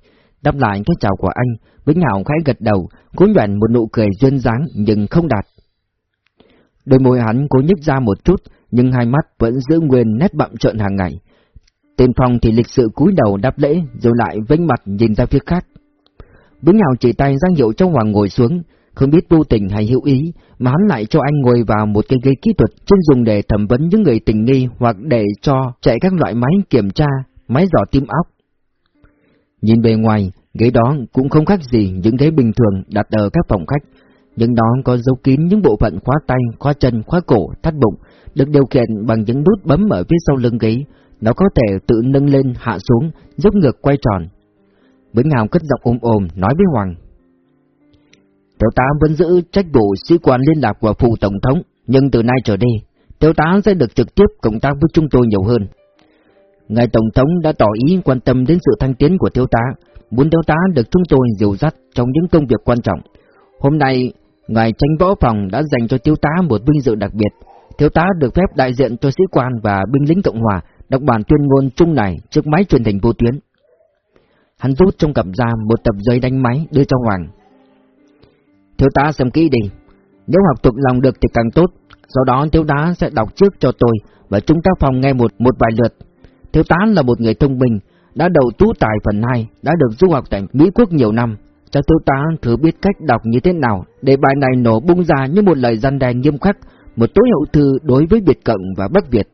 Đáp lại cái chào của anh, Vĩnh Hào khẽ gật đầu, cố nhoẻn một nụ cười duyên dáng nhưng không đạt. Đôi môi hắn cố nhích ra một chút, nhưng hai mắt vẫn giữ nguyên nét bậm trợn hàng ngày. Tên Phong thì lịch sự cúi đầu đáp lễ, rồi lại vênh mặt nhìn ra phía khác. Vĩnh Hào chỉ tay giang hiệu trong Hoàng ngồi xuống, không biết vô tình hay hữu ý, mà hắn lại cho anh ngồi vào một cái ghế kỹ thuật chuyên dùng để thẩm vấn những người tình nghi hoặc để cho chạy các loại máy kiểm tra, máy dò tim óc. Nhìn bề ngoài, ghế đó cũng không khác gì những ghế bình thường đặt ở các phòng khách, nhưng đó có dấu kín những bộ phận khóa tay, khóa chân, khóa cổ, thắt bụng, được điều khiển bằng những nút bấm ở phía sau lưng ghế. Nó có thể tự nâng lên, hạ xuống, giúp ngược quay tròn. Vĩnh Hào cất giọng ôm ôm nói với Hoàng. Tiểu tá vẫn giữ trách vụ sĩ quan liên lạc của phụ tổng thống, nhưng từ nay trở đi, tiểu tá sẽ được trực tiếp cộng tác với chúng tôi nhiều hơn. Ngài tổng thống đã tỏ ý quan tâm đến sự thăng tiến của tiểu tá, muốn tiểu tá được chúng tôi dìu dắt trong những công việc quan trọng. Hôm nay, ngài tranh võ phòng đã dành cho thiếu tá một vinh dự đặc biệt. Thiếu tá được phép đại diện cho sĩ quan và binh lính Cộng Hòa đọc bản tuyên ngôn chung này trước máy truyền hình vô tuyến. Hắn rút trong cặp ra một tập giấy đánh máy đưa cho Hoàng. Thiếu tá xem kỹ đi, nếu học thuộc lòng được thì càng tốt, sau đó thiếu tá sẽ đọc trước cho tôi và chúng ta phòng nghe một một vài lượt. Thiếu tá là một người thông minh, đã đầu tú tài phần 2, đã được du học tại Mỹ Quốc nhiều năm. Cho thiếu tá thử biết cách đọc như thế nào để bài này nổ bung ra như một lời gian đe nghiêm khắc, một tối hậu thư đối với Việt Cộng và Bắc Việt,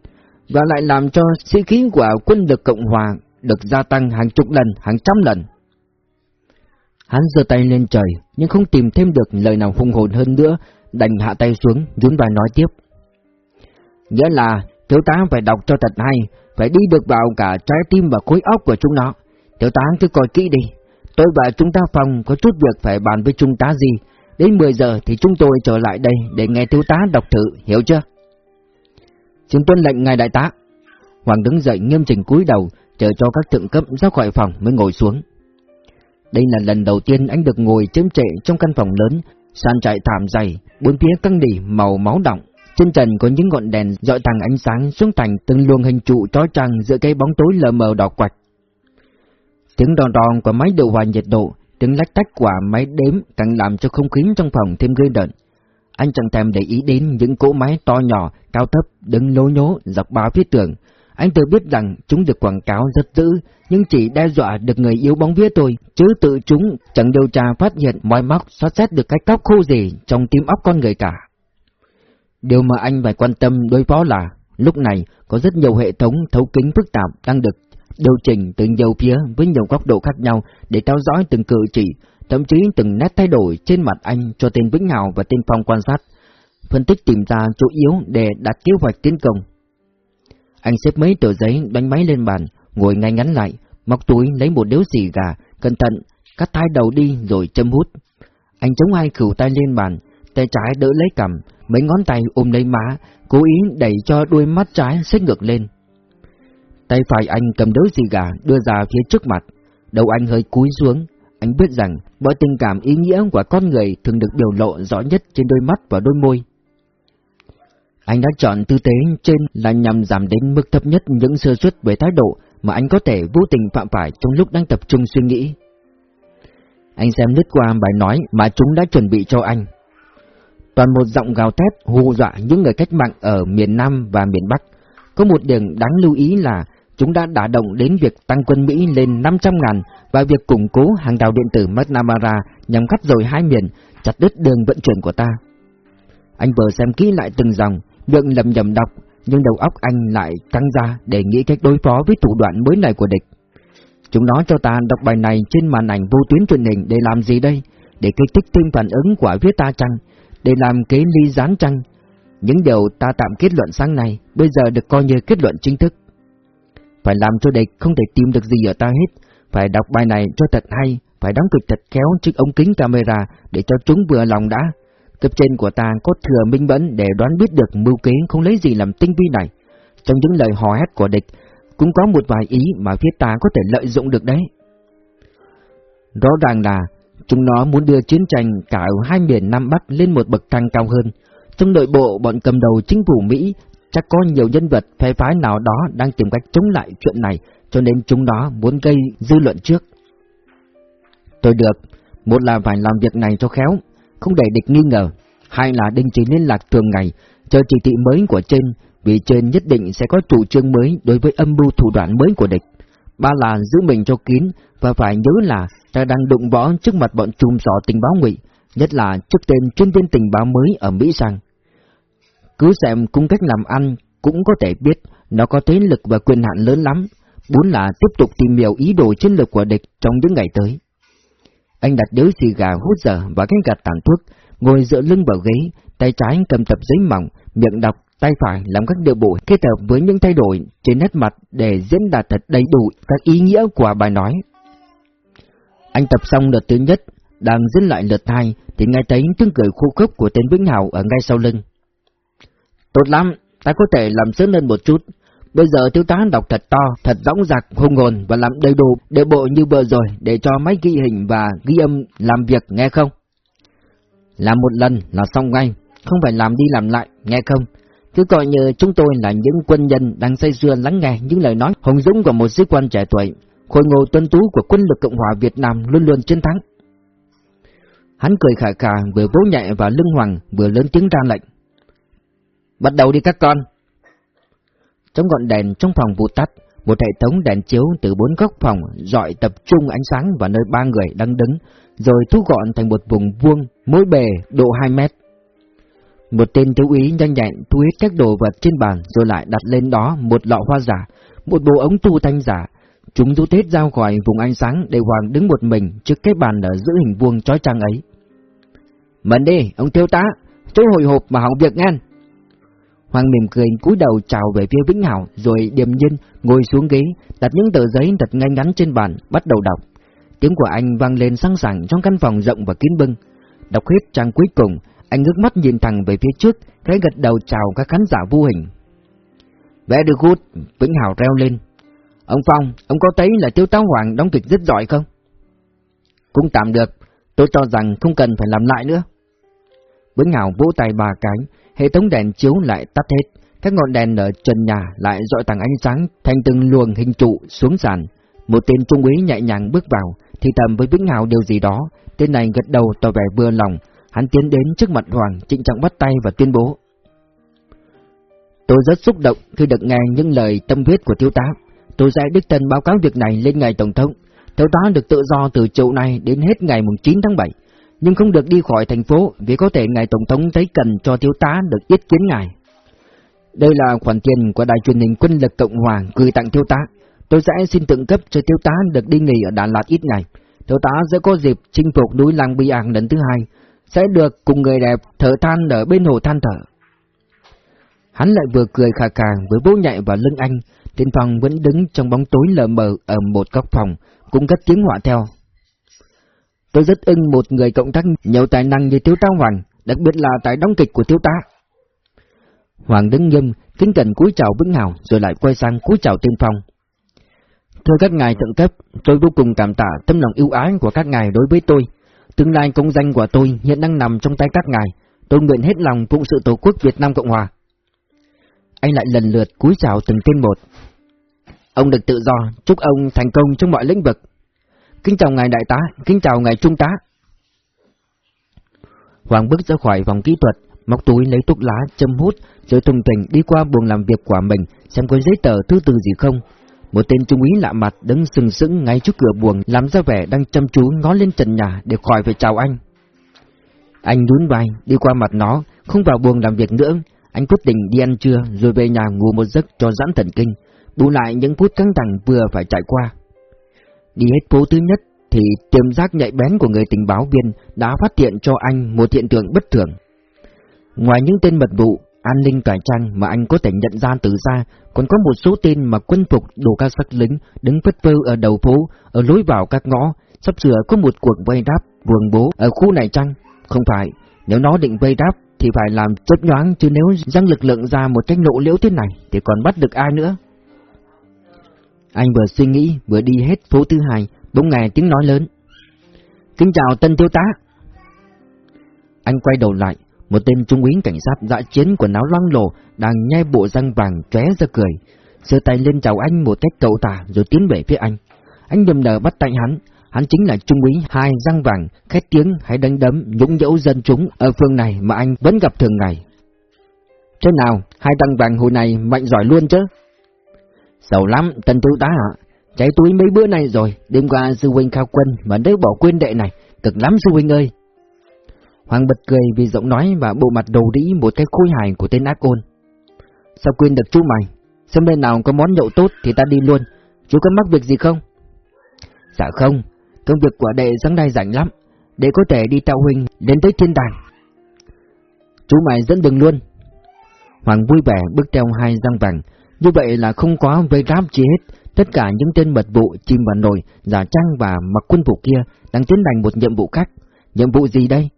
và lại làm cho sĩ khí của quân lực Cộng Hòa được gia tăng hàng chục lần, hàng trăm lần. Hắn giơ tay lên trời, nhưng không tìm thêm được lời nào hung hồn hơn nữa, đành hạ tay xuống, nhún vai nói tiếp. Nghĩa là, thiếu tá phải đọc cho thật hay, phải đi được vào cả trái tim và khối óc của chúng nó. Thiếu tá cứ coi kỹ đi, tôi và chúng ta phòng có chút việc phải bàn với trung tá gì, đến 10 giờ thì chúng tôi trở lại đây để nghe thiếu tá đọc thử, hiểu chưa? chúng tuân lệnh ngài đại tá. Hoàng đứng dậy nghiêm chỉnh cúi đầu, chờ cho các thượng cấp ra khỏi phòng mới ngồi xuống. Đây là lần đầu tiên anh được ngồi chếm trệ trong căn phòng lớn, sàn trại thảm dày, bốn phía căng đỉ màu máu động. Trên trần có những ngọn đèn dọi thẳng ánh sáng xuống thành từng luồng hình trụ trói trăng giữa cái bóng tối lờ mờ đỏ quạch. Tiếng đòn đòn của máy điều hòa nhiệt độ, tiếng lách tách của máy đếm càng làm cho không khí trong phòng thêm gây đợn. Anh chẳng thèm để ý đến những cỗ máy to nhỏ, cao thấp, đứng lố nhố dọc báo phía tường, anh tự biết rằng chúng được quảng cáo rất dữ, nhưng chỉ đe dọa được người yếu bóng vía tôi, chứ tự chúng chẳng điều tra phát hiện moi móc xót xét được cái cóc khô gì trong tim óc con người cả. Điều mà anh phải quan tâm đối phó là, lúc này có rất nhiều hệ thống thấu kính phức tạp đang được điều chỉnh từ nhiều phía với nhiều góc độ khác nhau để theo dõi từng cử chỉ, thậm chí từng nét thay đổi trên mặt anh cho tên Vĩnh Hào và tên Phong quan sát, phân tích tìm ra chỗ yếu để đặt kế hoạch tiến công. Anh xếp mấy tờ giấy đánh máy lên bàn, ngồi ngay ngắn lại, móc túi lấy một điếu xì gà, cẩn thận, cắt hai đầu đi rồi châm hút. Anh chống hai khửu tay lên bàn, tay trái đỡ lấy cầm, mấy ngón tay ôm lấy má, cố ý đẩy cho đuôi mắt trái xếp ngược lên. Tay phải anh cầm điếu xì gà đưa ra phía trước mặt, đầu anh hơi cúi xuống. Anh biết rằng mọi tình cảm ý nghĩa của con người thường được biểu lộ rõ nhất trên đôi mắt và đôi môi. Anh đã chọn tư thế trên là nhằm giảm đến mức thấp nhất những sơ suất về thái độ mà anh có thể vô tình phạm phải trong lúc đang tập trung suy nghĩ. Anh xem lướt qua bài nói mà chúng đã chuẩn bị cho anh. Toàn một giọng gào thét hù dọa những người cách mạng ở miền Nam và miền Bắc. Có một điểm đáng lưu ý là chúng đã đả động đến việc tăng quân Mỹ lên 500 ngàn và việc củng cố hàng đào điện tử McNamara nhằm cắt rồi hai miền, chặt đứt đường vận chuyển của ta. Anh vừa xem kỹ lại từng dòng, miệng lầm nhầm đọc, nhưng đầu óc anh lại căng ra để nghĩ cách đối phó với thủ đoạn mới này của địch. Chúng nó cho ta đọc bài này trên màn ảnh vô tuyến truyền hình để làm gì đây? để kích thích thêm phản ứng của phía ta chăng, để làm kế ly gián chăng. Những điều ta tạm kết luận sáng nay bây giờ được coi như kết luận chính thức. Phải làm cho địch không thể tìm được gì ở ta hết, phải đọc bài này cho thật hay, phải đóng kịch thật khéo trước ống kính camera để cho chúng vừa lòng đã. Cấp trên của ta có thừa minh bẫn để đoán biết được mưu kế không lấy gì làm tinh vi này. Trong những lời hò hét của địch, cũng có một vài ý mà phía ta có thể lợi dụng được đấy. Rõ ràng là chúng nó muốn đưa chiến tranh cả ở hai miền Nam Bắc lên một bậc thang cao hơn. Trong nội bộ bọn cầm đầu chính phủ Mỹ chắc có nhiều nhân vật phe phái nào đó đang tìm cách chống lại chuyện này, cho nên chúng nó muốn gây dư luận trước. Tôi được, một là phải làm việc này cho khéo, không để địch nghi ngờ, hai là đình chỉ liên lạc thường ngày, chờ chỉ thị mới của trên, vì trên nhất định sẽ có chủ trương mới đối với âm mưu thủ đoạn mới của địch. Ba là giữ mình cho kín, và phải nhớ là ta đang đụng võ trước mặt bọn chùm sọ tình báo ngụy, nhất là trước tên chuyên viên tình báo mới ở Mỹ sang. Cứ xem cung cách làm ăn cũng có thể biết nó có thế lực và quyền hạn lớn lắm, muốn là tiếp tục tìm hiểu ý đồ chiến lược của địch trong những ngày tới. Anh đặt điếu xì gà hút dở và cái gạt tàn thuốc, ngồi dựa lưng vào ghế, tay trái cầm tập giấy mỏng, miệng đọc, tay phải làm các điệu bộ kết hợp với những thay đổi trên nét mặt để diễn đạt thật đầy đủ các ý nghĩa của bài nói. Anh tập xong đợt thứ nhất, đang diễn lại lượt hai thì nghe thấy tiếng cười khô khốc của tên Vĩnh Hào ở ngay sau lưng. Tốt lắm, ta có thể làm sớm lên một chút. Bây giờ thiếu tá đọc thật to, thật rõng rạc, hùng hồn và làm đầy đủ để bộ như vừa rồi để cho máy ghi hình và ghi âm làm việc nghe không? Làm một lần là xong ngay, không phải làm đi làm lại, nghe không? Cứ coi như chúng tôi là những quân nhân đang say sưa lắng nghe những lời nói hùng dũng của một sĩ quan trẻ tuổi, khôi ngô tuân tú của quân lực Cộng hòa Việt Nam luôn luôn chiến thắng. Hắn cười khả khả vừa vỗ nhẹ vào lưng Hoàng vừa lớn tiếng ra lệnh. Bắt đầu đi các con. Trong ngọn đèn trong phòng vụ tắt, một hệ thống đèn chiếu từ bốn góc phòng dọi tập trung ánh sáng vào nơi ba người đang đứng, rồi thu gọn thành một vùng vuông, mỗi bề độ 2 mét. Một tên thiếu úy nhanh nhẹn thu hết các đồ vật trên bàn rồi lại đặt lên đó một lọ hoa giả, một bộ ống tu thanh giả. Chúng rút hết ra khỏi vùng ánh sáng để Hoàng đứng một mình trước cái bàn ở giữa hình vuông chói chang ấy. Mận đi, ông thiếu tá, chú hồi hộp mà hỏng việc ngang. Hoàng mỉm cười cúi đầu chào về phía Vĩnh Hảo rồi điềm nhiên ngồi xuống ghế, đặt những tờ giấy đặt ngay ngắn trên bàn, bắt đầu đọc. Tiếng của anh vang lên sẵn sàng trong căn phòng rộng và kín bưng. Đọc hết trang cuối cùng, anh ngước mắt nhìn thẳng về phía trước, cái gật đầu chào các khán giả vô hình. Vẽ được hút, Vĩnh Hảo reo lên. Ông Phong, ông có thấy là Tiêu Táo Hoàng đóng kịch rất giỏi không? Cũng tạm được, tôi cho rằng không cần phải làm lại nữa. Vĩnh Hảo vỗ tay bà cái, hệ thống đèn chiếu lại tắt hết, các ngọn đèn ở trần nhà lại dọi tàng ánh sáng thành từng luồng hình trụ xuống sàn. Một tên trung úy nhẹ nhàng bước vào, thì thầm với Vĩnh Hào điều gì đó, tên này gật đầu tỏ vẻ vừa lòng, hắn tiến đến trước mặt Hoàng, trịnh trọng bắt tay và tuyên bố. Tôi rất xúc động khi được nghe những lời tâm huyết của thiếu tá. Tôi sẽ đích thân báo cáo việc này lên ngài Tổng thống. Thiếu tá được tự do từ chỗ này đến hết ngày 9 tháng 7 nhưng không được đi khỏi thành phố vì có thể ngài Tổng thống thấy cần cho thiếu tá được ít kiến ngài. Đây là khoản tiền của đài truyền hình quân lực Cộng hòa gửi tặng thiếu tá. Tôi sẽ xin tượng cấp cho thiếu tá được đi nghỉ ở Đà Lạt ít ngày. Thiếu tá sẽ có dịp chinh phục núi Lang Bi An lần thứ hai, sẽ được cùng người đẹp thở than ở bên hồ than thở. Hắn lại vừa cười khà khà với bố nhạy vào lưng anh, tên phòng vẫn đứng trong bóng tối lờ mờ ở một góc phòng, cũng cất tiếng họa theo. Tôi rất ưng một người cộng tác nhiều tài năng như Thiếu tá Hoàng, đặc biệt là tài đóng kịch của Thiếu tá. Hoàng đứng nghiêm, kính cẩn cúi chào Vĩnh Hào rồi lại quay sang cúi chào Tiên Phong. Thưa các ngài thượng cấp, tôi vô cùng cảm tạ tâm lòng yêu ái của các ngài đối với tôi. Tương lai công danh của tôi hiện đang nằm trong tay các ngài. Tôi nguyện hết lòng phụng sự Tổ quốc Việt Nam Cộng Hòa. Anh lại lần lượt cúi chào từng tên một. Ông được tự do, chúc ông thành công trong mọi lĩnh vực. Kính chào ngài đại tá, kính chào ngài trung tá. Hoàng bước ra khỏi vòng kỹ thuật, móc túi lấy thuốc lá, châm hút, rồi thùng tình đi qua buồng làm việc của mình xem có giấy tờ thứ từ gì không. Một tên trung úy lạ mặt đứng sừng sững ngay trước cửa buồng làm ra vẻ đang chăm chú ngó lên trần nhà để khỏi phải chào anh. Anh nhún vai, đi qua mặt nó, không vào buồng làm việc nữa. Anh quyết định đi ăn trưa rồi về nhà ngủ một giấc cho giãn thần kinh, bù lại những phút căng thẳng vừa phải trải qua. Đi hết phố thứ nhất thì tiềm giác nhạy bén của người tình báo viên đã phát hiện cho anh một hiện tượng bất thường. Ngoài những tên mật vụ, an ninh cải trang mà anh có thể nhận ra từ xa, còn có một số tên mà quân phục đồ các sắc lính đứng phất phơ ở đầu phố, ở lối vào các ngõ, sắp sửa có một cuộc vây đáp vuông bố ở khu này chăng? Không phải, nếu nó định vây đáp thì phải làm chớp nhoáng chứ nếu răng lực lượng ra một cách lộ liễu thế này thì còn bắt được ai nữa. Anh vừa suy nghĩ vừa đi hết phố thứ hai, bỗng nghe tiếng nói lớn. Kính chào tân thiếu tá. Anh quay đầu lại, một tên trung úy cảnh sát dã chiến quần áo loang lổ đang nhai bộ răng vàng chóe ra cười, giơ tay lên chào anh một cách cậu tả rồi tiến về phía anh. Anh nhầm nở bắt tay hắn, hắn chính là trung úy hai răng vàng, khét tiếng hay đánh đấm nhũng nhễu dân chúng ở phương này mà anh vẫn gặp thường ngày. Thế nào, hai răng vàng hồi này mạnh giỏi luôn chứ? Sầu lắm, tân thiếu tá ạ. Cháy túi mấy bữa nay rồi, đêm qua sư huynh khao quân mà nếu bỏ quên đệ này, cực lắm sư huynh ơi. Hoàng bật cười vì giọng nói và bộ mặt đầu đĩ một cái khôi hài của tên ác ôn. Sao quên được chú mày? Xem bên nào có món nhậu tốt thì ta đi luôn, chú có mắc việc gì không? Dạ không, công việc của đệ sáng nay rảnh lắm, đệ có thể đi theo huynh đến tới thiên đàng. Chú mày dẫn đường luôn. Hoàng vui vẻ bước theo hai răng vàng, như vậy là không có vây ráp chi hết, tất cả những tên mật vụ chim vào nồi, giả trang và mặc quân vụ kia đang tiến hành một nhiệm vụ khác. Nhiệm vụ gì đây?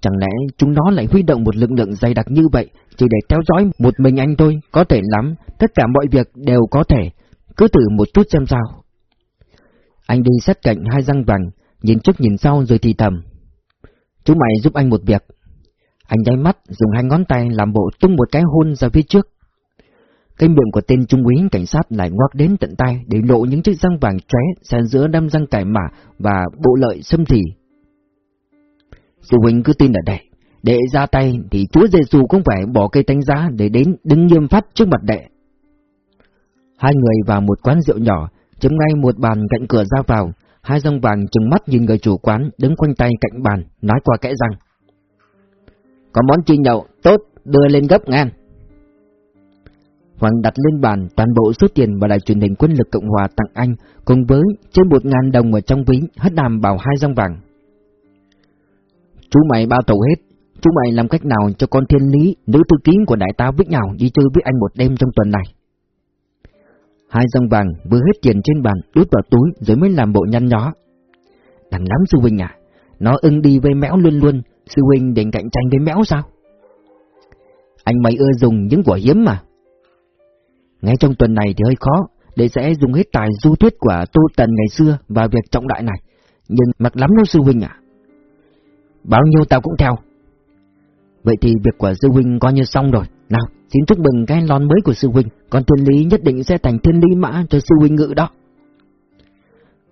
Chẳng lẽ chúng nó lại huy động một lực lượng dày đặc như vậy chỉ để theo dõi một mình anh thôi? Có thể lắm, tất cả mọi việc đều có thể. Cứ thử một chút xem sao. Anh đi sát cạnh hai răng vàng, nhìn trước nhìn sau rồi thì thầm. Chú mày giúp anh một việc. Anh nháy mắt, dùng hai ngón tay làm bộ tung một cái hôn ra phía trước. Cái miệng của tên trung úy cảnh sát lại ngoác đến tận tay để lộ những chiếc răng vàng chóe xen giữa đâm răng cải mã và bộ lợi xâm thì. Sư huynh cứ tin ở đây, đệ ra tay thì Chúa Giêsu cũng phải bỏ cây tánh giá để đến đứng nghiêm phát trước mặt đệ. Hai người vào một quán rượu nhỏ, chấm ngay một bàn cạnh cửa ra vào, hai răng vàng trừng mắt nhìn người chủ quán đứng quanh tay cạnh bàn, nói qua kẽ răng. Có món chi nhậu, tốt, đưa lên gấp ngang. Hoàng đặt lên bàn toàn bộ số tiền mà đài truyền hình quân lực Cộng Hòa tặng anh, cùng với trên một ngàn đồng ở trong ví, hất đàm bảo hai răng vàng. Chú mày bao tàu hết, chú mày làm cách nào cho con thiên lý, nữ thư ký của đại tá Vích Nhào đi chơi với anh một đêm trong tuần này? Hai răng vàng vừa hết tiền trên bàn, đút vào túi rồi mới làm bộ nhăn nhó. Đằng lắm sư huynh à, nó ưng đi với mẽo luôn luôn, sư huynh định cạnh tranh với mẽo sao? Anh mày ưa dùng những quả hiếm mà. Ngay trong tuần này thì hơi khó, để sẽ dùng hết tài du thuyết của Tô Tần ngày xưa vào việc trọng đại này. Nhưng mặc lắm đâu sư huynh à. Bao nhiêu tao cũng theo. Vậy thì việc của sư huynh coi như xong rồi. Nào, xin chúc mừng cái lon mới của sư huynh, còn thiên lý nhất định sẽ thành thiên lý mã cho sư huynh ngự đó.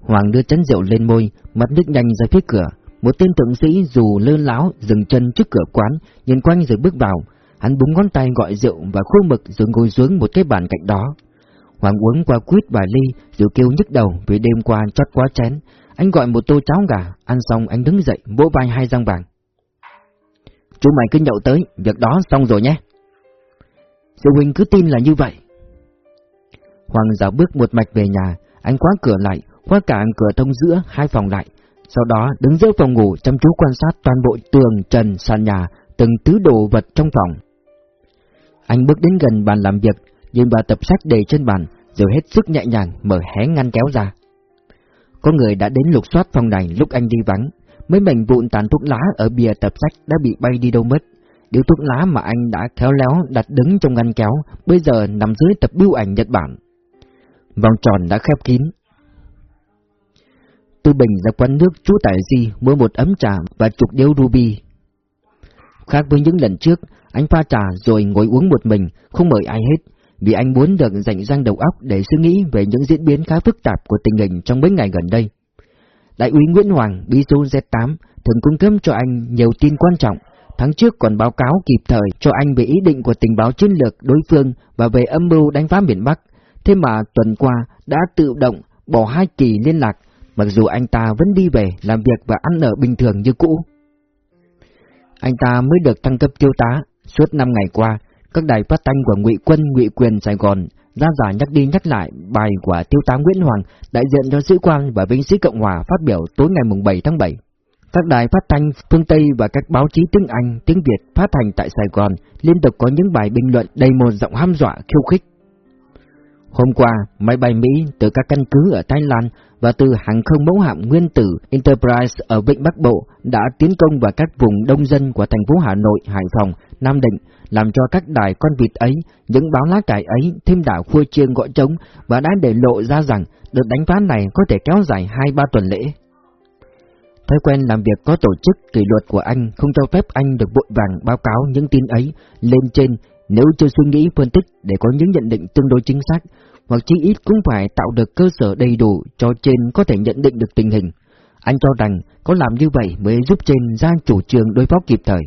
Hoàng đưa chén rượu lên môi, mặt nước nhanh ra phía cửa. Một tên thượng sĩ dù lơ láo dừng chân trước cửa quán, nhìn quanh rồi bước vào, Hắn búng ngón tay gọi rượu và khô mực rồi ngồi xuống một cái bàn cạnh đó. Hoàng uống qua quýt vài ly, rồi kêu nhức đầu vì đêm qua chót quá chén. Anh gọi một tô cháo gà, ăn xong anh đứng dậy, vỗ vai hai răng vàng. Chú mày cứ nhậu tới, việc đó xong rồi nhé. Sư huynh cứ tin là như vậy. Hoàng dạo bước một mạch về nhà, anh khóa cửa lại, khóa cả cửa thông giữa hai phòng lại. Sau đó đứng giữa phòng ngủ chăm chú quan sát toàn bộ tường, trần, sàn nhà, từng thứ đồ vật trong phòng. Anh bước đến gần bàn làm việc, nhìn vào tập sách đầy trên bàn, rồi hết sức nhẹ nhàng mở hé ngăn kéo ra. Có người đã đến lục soát phòng này lúc anh đi vắng, mấy mảnh vụn tàn thuốc lá ở bìa tập sách đã bị bay đi đâu mất. Điều thuốc lá mà anh đã khéo léo đặt đứng trong ngăn kéo, bây giờ nằm dưới tập bưu ảnh Nhật Bản. Vòng tròn đã khép kín. Tư Bình ra quán nước chú Tài Di mua một ấm trà và chục điếu ruby. Khác với những lần trước, anh pha trà rồi ngồi uống một mình, không mời ai hết, vì anh muốn được dành răng đầu óc để suy nghĩ về những diễn biến khá phức tạp của tình hình trong mấy ngày gần đây. Đại úy Nguyễn Hoàng, bí số Z8, thường cung cấp cho anh nhiều tin quan trọng, tháng trước còn báo cáo kịp thời cho anh về ý định của tình báo chiến lược đối phương và về âm mưu đánh phá miền Bắc. Thế mà tuần qua đã tự động bỏ hai kỳ liên lạc, mặc dù anh ta vẫn đi về làm việc và ăn ở bình thường như cũ. Anh ta mới được thăng cấp thiếu tá, Suốt năm ngày qua, các đài phát thanh của Ngụy Quân, Ngụy Quyền Sài Gòn ra giả nhắc đi nhắc lại bài của tiêu tá Nguyễn Hoàng, đại diện cho sĩ quan và binh sĩ Cộng Hòa phát biểu tối ngày 7 tháng 7. Các đài phát thanh phương Tây và các báo chí tiếng Anh, tiếng Việt phát hành tại Sài Gòn liên tục có những bài bình luận đầy một giọng ham dọa khiêu khích. Hôm qua, máy bay Mỹ từ các căn cứ ở Thái Lan và từ hàng không mẫu hạm nguyên tử Enterprise ở Vịnh Bắc Bộ đã tiến công vào các vùng đông dân của thành phố Hà Nội, Hải Phòng, Nam Định, làm cho các đài con vịt ấy, những báo lá cải ấy thêm đảo khua chiêng gọi trống và đã để lộ ra rằng đợt đánh phá này có thể kéo dài 2-3 tuần lễ. Thói quen làm việc có tổ chức kỷ luật của anh không cho phép anh được vội vàng báo cáo những tin ấy lên trên nếu chưa suy nghĩ phân tích để có những nhận định tương đối chính xác, hoặc chí ít cũng phải tạo được cơ sở đầy đủ cho trên có thể nhận định được tình hình. Anh cho rằng có làm như vậy mới giúp trên ra chủ trương đối phó kịp thời.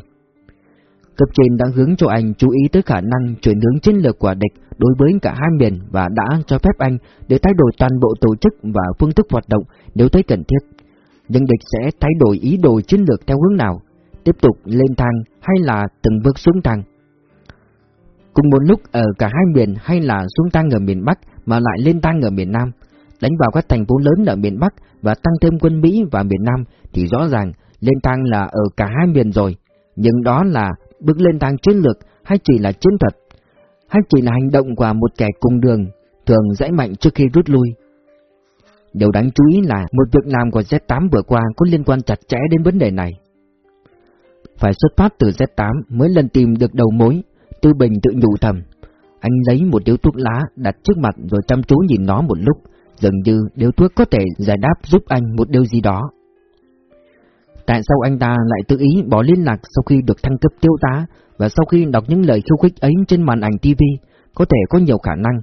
Cấp trên đã hướng cho anh chú ý tới khả năng chuyển hướng chiến lược của địch đối với cả hai miền và đã cho phép anh để thay đổi toàn bộ tổ chức và phương thức hoạt động nếu thấy cần thiết. Nhưng địch sẽ thay đổi ý đồ chiến lược theo hướng nào, tiếp tục lên thang hay là từng bước xuống thang. Cùng một lúc ở cả hai miền hay là xuống tăng ở miền Bắc mà lại lên tăng ở miền Nam, đánh vào các thành phố lớn ở miền Bắc và tăng thêm quân Mỹ vào miền Nam thì rõ ràng lên tăng là ở cả hai miền rồi, nhưng đó là bước lên tăng chiến lược hay chỉ là chiến thuật, hay chỉ là hành động của một kẻ cùng đường, thường dãy mạnh trước khi rút lui. Điều đáng chú ý là một việc làm của Z8 vừa qua có liên quan chặt chẽ đến vấn đề này. Phải xuất phát từ Z8 mới lần tìm được đầu mối, Tư Bình tự nhủ thầm. Anh lấy một điếu thuốc lá đặt trước mặt rồi chăm chú nhìn nó một lúc, dường như điếu thuốc có thể giải đáp giúp anh một điều gì đó. Tại sao anh ta lại tự ý bỏ liên lạc sau khi được thăng cấp tiêu tá và sau khi đọc những lời khiêu khích ấy trên màn ảnh TV, có thể có nhiều khả năng.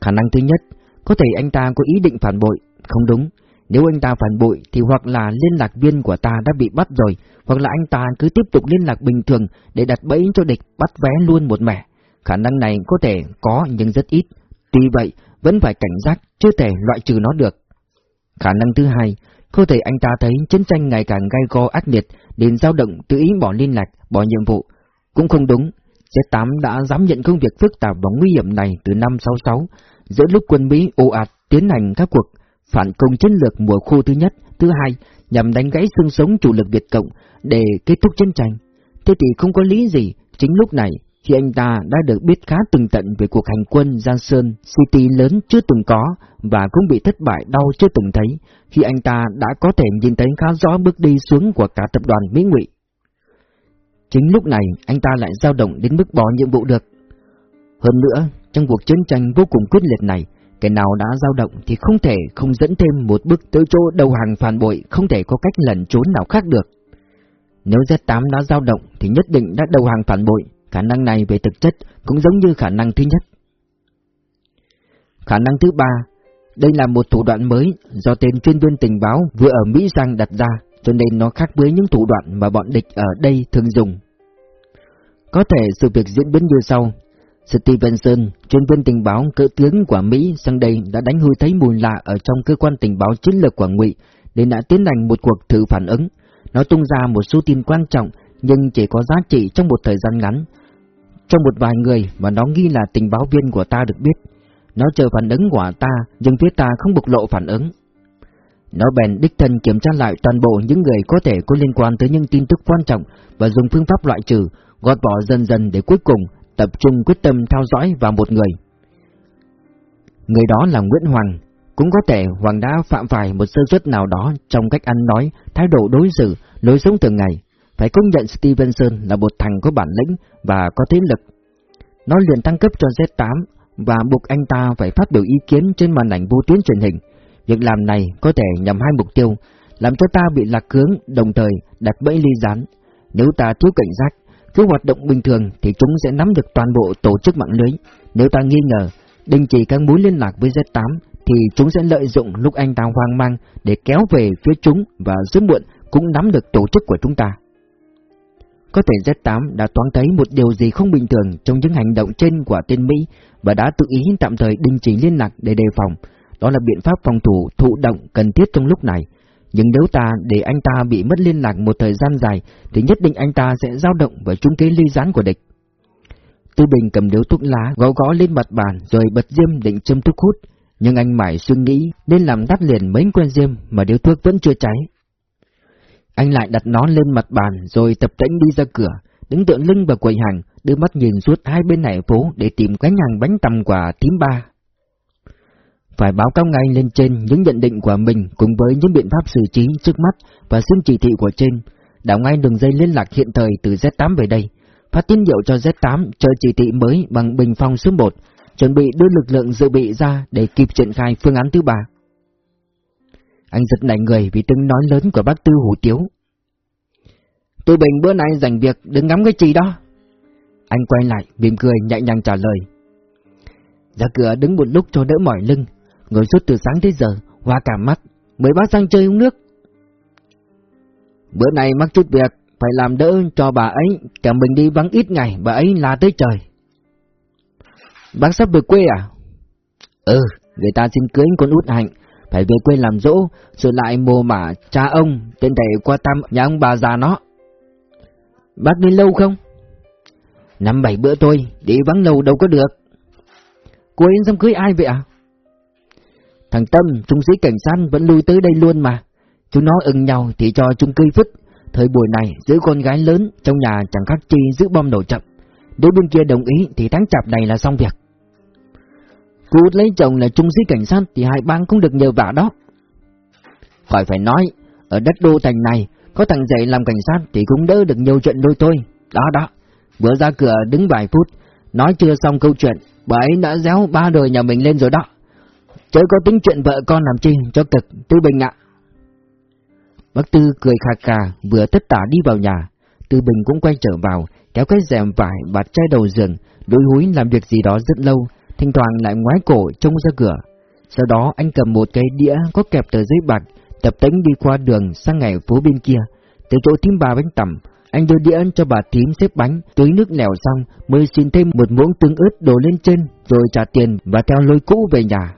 Khả năng thứ nhất, có thể anh ta có ý định phản bội, không đúng. Nếu anh ta phản bội thì hoặc là liên lạc viên của ta đã bị bắt rồi, hoặc là anh ta cứ tiếp tục liên lạc bình thường để đặt bẫy cho địch bắt vé luôn một mẻ. Khả năng này có thể có nhưng rất ít. Tuy vậy, vẫn phải cảnh giác, chưa thể loại trừ nó được. Khả năng thứ hai, có thể anh ta thấy chiến tranh ngày càng gai go ác liệt, nên dao động tự ý bỏ liên lạc, bỏ nhiệm vụ. Cũng không đúng, Z8 đã dám nhận công việc phức tạp và nguy hiểm này từ năm 66, giữa lúc quân Mỹ ồ ạt tiến hành các cuộc phản công chiến lược mùa khô thứ nhất, thứ hai, nhằm đánh gãy xương sống chủ lực Việt Cộng để kết thúc chiến tranh. Thế thì không có lý gì, chính lúc này, khi anh ta đã được biết khá từng tận về cuộc hành quân Giang Sơn City lớn chưa từng có và cũng bị thất bại đau chưa từng thấy, khi anh ta đã có thể nhìn thấy khá rõ bước đi xuống của cả tập đoàn Mỹ Ngụy. Chính lúc này, anh ta lại dao động đến mức bỏ nhiệm vụ được. Hơn nữa, trong cuộc chiến tranh vô cùng quyết liệt này, cái nào đã dao động thì không thể không dẫn thêm một bước tới chỗ đầu hàng phản bội, không thể có cách lẩn trốn nào khác được. Nếu Z8 đã dao động thì nhất định đã đầu hàng phản bội, khả năng này về thực chất cũng giống như khả năng thứ nhất. Khả năng thứ ba, đây là một thủ đoạn mới do tên chuyên viên tình báo vừa ở Mỹ giang đặt ra, cho nên nó khác với những thủ đoạn mà bọn địch ở đây thường dùng. Có thể sự việc diễn biến như sau, Stevenson, chuyên viên tình báo cỡ tướng của Mỹ sang đây đã đánh hơi thấy mùi lạ ở trong cơ quan tình báo chiến lược của Ngụy, nên đã tiến hành một cuộc thử phản ứng. Nó tung ra một số tin quan trọng nhưng chỉ có giá trị trong một thời gian ngắn. Trong một vài người mà nó nghi là tình báo viên của ta được biết. Nó chờ phản ứng của ta nhưng phía ta không bộc lộ phản ứng. Nó bèn đích thân kiểm tra lại toàn bộ những người có thể có liên quan tới những tin tức quan trọng và dùng phương pháp loại trừ, gọt bỏ dần dần để cuối cùng tập trung quyết tâm theo dõi vào một người. Người đó là Nguyễn Hoàng, cũng có thể Hoàng đã phạm phải một sơ suất nào đó trong cách ăn nói, thái độ đối xử, lối sống từng ngày. Phải công nhận Stevenson là một thằng có bản lĩnh và có thế lực. Nó liền tăng cấp cho Z8 và buộc anh ta phải phát biểu ý kiến trên màn ảnh vô tuyến truyền hình. Việc làm này có thể nhằm hai mục tiêu, làm cho ta bị lạc hướng, đồng thời đặt bẫy ly gián. Nếu ta thiếu cảnh giác, cứ hoạt động bình thường thì chúng sẽ nắm được toàn bộ tổ chức mạng lưới. Nếu ta nghi ngờ, đình chỉ các mối liên lạc với Z8 thì chúng sẽ lợi dụng lúc anh ta hoang mang để kéo về phía chúng và sớm muộn cũng nắm được tổ chức của chúng ta. Có thể Z8 đã toán thấy một điều gì không bình thường trong những hành động trên của tên Mỹ và đã tự ý tạm thời đình chỉ liên lạc để đề phòng. Đó là biện pháp phòng thủ thụ động cần thiết trong lúc này, nhưng nếu ta để anh ta bị mất liên lạc một thời gian dài, thì nhất định anh ta sẽ dao động và trúng kế ly gián của địch. Tư Bình cầm điếu thuốc lá gõ gõ lên mặt bàn rồi bật diêm định châm thuốc hút, nhưng anh mãi suy nghĩ nên làm tắt liền mấy que diêm mà điếu thuốc vẫn chưa cháy. Anh lại đặt nó lên mặt bàn rồi tập tễnh đi ra cửa, đứng tượng lưng vào quầy hàng, đưa mắt nhìn suốt hai bên này phố để tìm cái hàng bánh tằm quả thím ba. Phải báo cáo ngay lên trên những nhận định của mình cùng với những biện pháp xử trí trước mắt và xin chỉ thị của trên, đảo ngay đường dây liên lạc hiện thời từ Z8 về đây, phát tín hiệu cho Z8 chờ chỉ thị mới bằng bình phong số 1, chuẩn bị đưa lực lượng dự bị ra để kịp triển khai phương án thứ ba. Anh giật nảy người vì tiếng nói lớn của bác Tư Hủ Tiếu. Tôi Bình bữa nay dành việc đừng ngắm cái gì đó. Anh quay lại, mỉm cười nhẹ nhàng trả lời. Ra cửa đứng một lúc cho đỡ mỏi lưng, ngồi suốt từ sáng tới giờ, hoa cả mắt, mới bác sang chơi uống nước. Bữa nay mắc chút việc, phải làm đỡ cho bà ấy, cả mình đi vắng ít ngày, bà ấy la tới trời. Bác sắp về quê à? Ừ, người ta xin cưới con út hạnh, phải về quê làm dỗ, rồi lại mồ mả cha ông, tên thầy qua thăm nhà ông bà già nó. Bác đi lâu không? Năm bảy bữa thôi, đi vắng lâu đâu có được. Cô ấy dám cưới ai vậy à? Thằng Tâm, trung sĩ cảnh sát vẫn lui tới đây luôn mà. Chúng nó ưng nhau thì cho chung cây phứt. Thời buổi này, giữ con gái lớn trong nhà chẳng khác chi giữ bom nổ chậm. Nếu bên kia đồng ý thì tháng chạp này là xong việc. Cô lấy chồng là trung sĩ cảnh sát thì hai bang cũng được nhờ vả đó. Khỏi phải nói, ở đất đô thành này, có thằng dậy làm cảnh sát thì cũng đỡ được nhiều chuyện đôi tôi. Đó đó, vừa ra cửa đứng vài phút, nói chưa xong câu chuyện, bà ấy đã déo ba đời nhà mình lên rồi đó. Chớ có tính chuyện vợ con làm chi cho cực, Tư Bình ạ. Bác Tư cười khà khà, vừa tất tả đi vào nhà. Tư Bình cũng quay trở vào, kéo cái rèm vải bạt chai đầu giường, đối húi làm việc gì đó rất lâu, thỉnh thoảng lại ngoái cổ trông ra cửa. Sau đó anh cầm một cái đĩa có kẹp tờ giấy bạc, tập tính đi qua đường sang ngày phố bên kia. Từ chỗ thím bà bánh tẩm, anh đưa đĩa cho bà thím xếp bánh, tưới nước lèo xong mới xin thêm một muỗng tương ớt đổ lên trên, rồi trả tiền và theo lối cũ về nhà.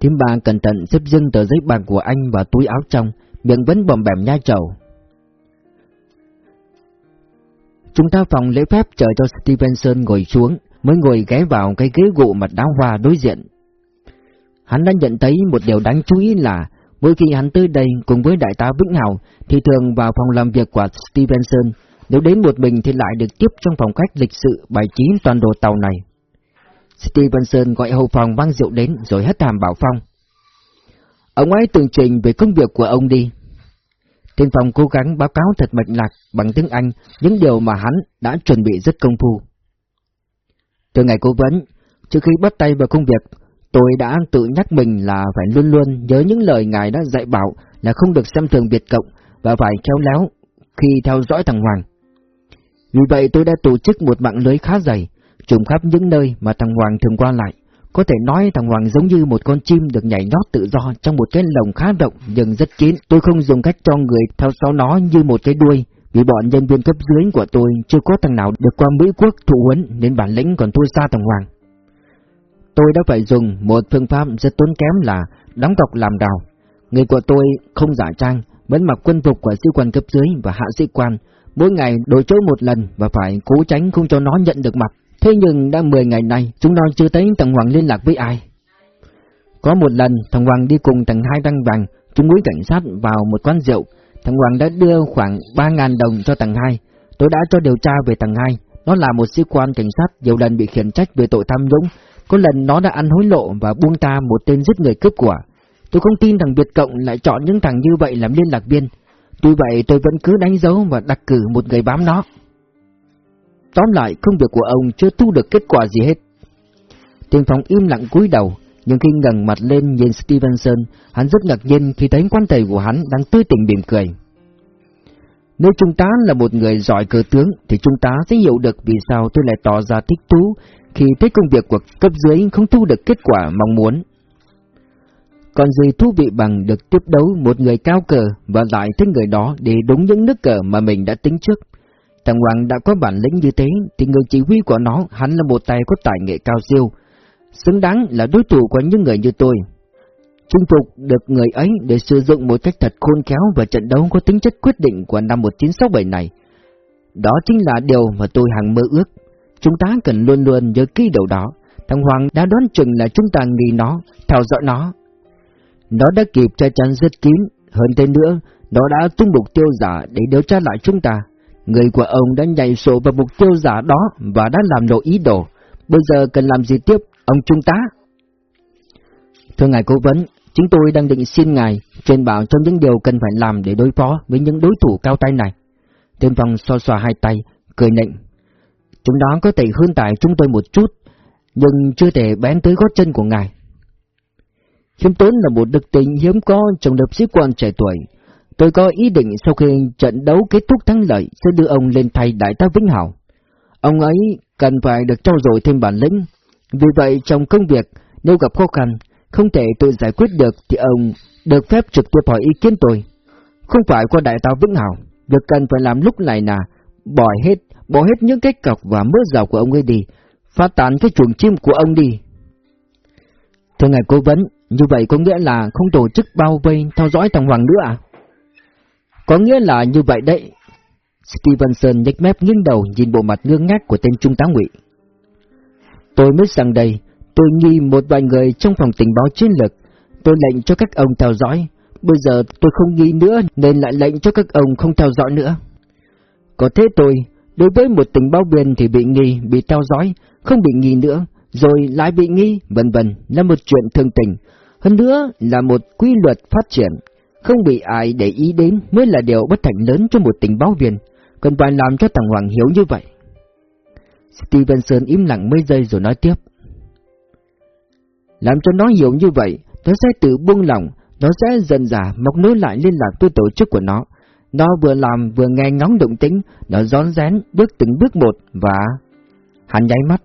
Thím bà cẩn thận xếp dưng tờ giấy bạc của anh vào túi áo trong, miệng vẫn bầm bẻm nhai trầu. Chúng ta phòng lễ phép chờ cho Stevenson ngồi xuống, mới ngồi ghé vào cái ghế gụ mặt đá hoa đối diện. Hắn đã nhận thấy một điều đáng chú ý là, mỗi khi hắn tới đây cùng với đại tá Vĩnh Hào, thì thường vào phòng làm việc của Stevenson, nếu đến một mình thì lại được tiếp trong phòng khách lịch sự bài trí toàn đồ tàu này. Stevenson gọi hầu phòng mang rượu đến rồi hất hàm bảo Phong. Ông ấy tường trình về công việc của ông đi. Tên phòng cố gắng báo cáo thật mạch lạc bằng tiếng Anh những điều mà hắn đã chuẩn bị rất công phu. Từ ngày cố vấn, trước khi bắt tay vào công việc, tôi đã tự nhắc mình là phải luôn luôn nhớ những lời ngài đã dạy bảo là không được xem thường Việt Cộng và phải khéo léo khi theo dõi thằng Hoàng. Vì vậy tôi đã tổ chức một mạng lưới khá dày, trùm khắp những nơi mà thằng Hoàng thường qua lại. Có thể nói thằng Hoàng giống như một con chim được nhảy nhót tự do trong một cái lồng khá rộng nhưng rất kín. Tôi không dùng cách cho người theo sau nó như một cái đuôi, vì bọn nhân viên cấp dưới của tôi chưa có thằng nào được qua Mỹ Quốc thụ huấn nên bản lĩnh còn thua xa thằng Hoàng. Tôi đã phải dùng một phương pháp rất tốn kém là đóng cọc làm đào. Người của tôi không giả trang, vẫn mặc quân phục của sĩ quan cấp dưới và hạ sĩ quan, mỗi ngày đổi chỗ một lần và phải cố tránh không cho nó nhận được mặt. Thế nhưng đã 10 ngày nay, chúng nó chưa thấy thằng Hoàng liên lạc với ai. Có một lần, thằng Hoàng đi cùng thằng hai đăng vàng, chúng mũi cảnh sát vào một quán rượu. Thằng Hoàng đã đưa khoảng 3.000 đồng cho thằng hai. Tôi đã cho điều tra về thằng hai. Nó là một sĩ quan cảnh sát nhiều lần bị khiển trách về tội tham nhũng. Có lần nó đã ăn hối lộ và buông ta một tên giết người cướp của. Tôi không tin thằng Việt Cộng lại chọn những thằng như vậy làm liên lạc viên. Tuy vậy tôi vẫn cứ đánh dấu và đặt cử một người bám nó. Tóm lại, công việc của ông chưa thu được kết quả gì hết. Tiền phòng im lặng cúi đầu, nhưng khi ngẩng mặt lên nhìn Stevenson, hắn rất ngạc nhiên khi thấy quan thầy của hắn đang tươi tỉnh mỉm cười. Nếu chúng ta là một người giỏi cờ tướng, thì chúng ta sẽ hiểu được vì sao tôi lại tỏ ra thích thú khi thấy công việc của cấp dưới không thu được kết quả mong muốn. Còn gì thú vị bằng được tiếp đấu một người cao cờ và lại thích người đó để đúng những nước cờ mà mình đã tính trước. Thằng Hoàng đã có bản lĩnh như thế, thì người chỉ huy của nó, hắn là một tay có tài nghệ cao siêu, xứng đáng là đối thủ của những người như tôi. Chinh phục được người ấy để sử dụng một cách thật khôn khéo và trận đấu có tính chất quyết định của năm 1967 này. Đó chính là điều mà tôi hằng mơ ước. chúng ta cần luôn luôn nhớ kỹ điều đó. Thằng Hoàng đã đoán chừng là chúng ta nghi nó, theo dõi nó. Nó đã kịp che chắn rất kín, hơn thế nữa, nó đã tung mục tiêu giả để điều tra lại chúng ta. Người của ông đã nhảy sổ vào mục tiêu giả đó và đã làm lộ ý đồ. Bây giờ cần làm gì tiếp, ông Trung tá? Thưa ngài cố vấn, chúng tôi đang định xin ngài truyền bảo trong những điều cần phải làm để đối phó với những đối thủ cao tay này. Tên phòng xoa xoa hai tay, cười nịnh. Chúng đó có thể hơn tại chúng tôi một chút, nhưng chưa thể bén tới gót chân của ngài. Khiêm tốn là một đức tính hiếm có trong lớp sĩ quan trẻ tuổi. Tôi có ý định sau khi trận đấu kết thúc thắng lợi sẽ đưa ông lên thay đại tá Vĩnh Hảo. Ông ấy cần phải được trau dồi thêm bản lĩnh. Vì vậy trong công việc, nếu gặp khó khăn, không thể tự giải quyết được thì ông được phép trực tiếp hỏi ý kiến tôi. Không phải qua đại tá Vĩnh Hảo, việc cần phải làm lúc này là bỏ hết, bỏ hết những cái cọc và mớ rào của ông ấy đi, phá tán cái chuồng chim của ông đi. Thưa ngài cố vấn, như vậy có nghĩa là không tổ chức bao vây theo dõi thằng Hoàng nữa à? Có nghĩa là như vậy đấy. Stevenson nhếch mép nghiêng đầu nhìn bộ mặt ngương ngác của tên trung tá ngụy. Tôi mới sang đây, tôi nghi một vài người trong phòng tình báo chiến lược, tôi lệnh cho các ông theo dõi. Bây giờ tôi không nghi nữa nên lại lệnh cho các ông không theo dõi nữa. Có thế tôi, đối với một tình báo viên thì bị nghi, bị theo dõi, không bị nghi nữa, rồi lại bị nghi, vân vân là một chuyện thường tình, hơn nữa là một quy luật phát triển, không bị ai để ý đến mới là điều bất thành lớn cho một tình báo viên, cần phải làm cho thằng Hoàng Hiếu như vậy. Stevenson im lặng mấy giây rồi nói tiếp. Làm cho nó hiểu như vậy, nó sẽ tự buông lỏng, nó sẽ dần dà mọc nối lại liên lạc với tổ chức của nó. Nó vừa làm vừa nghe ngóng động tĩnh, nó rón rén bước từng bước một và... Hắn nháy mắt,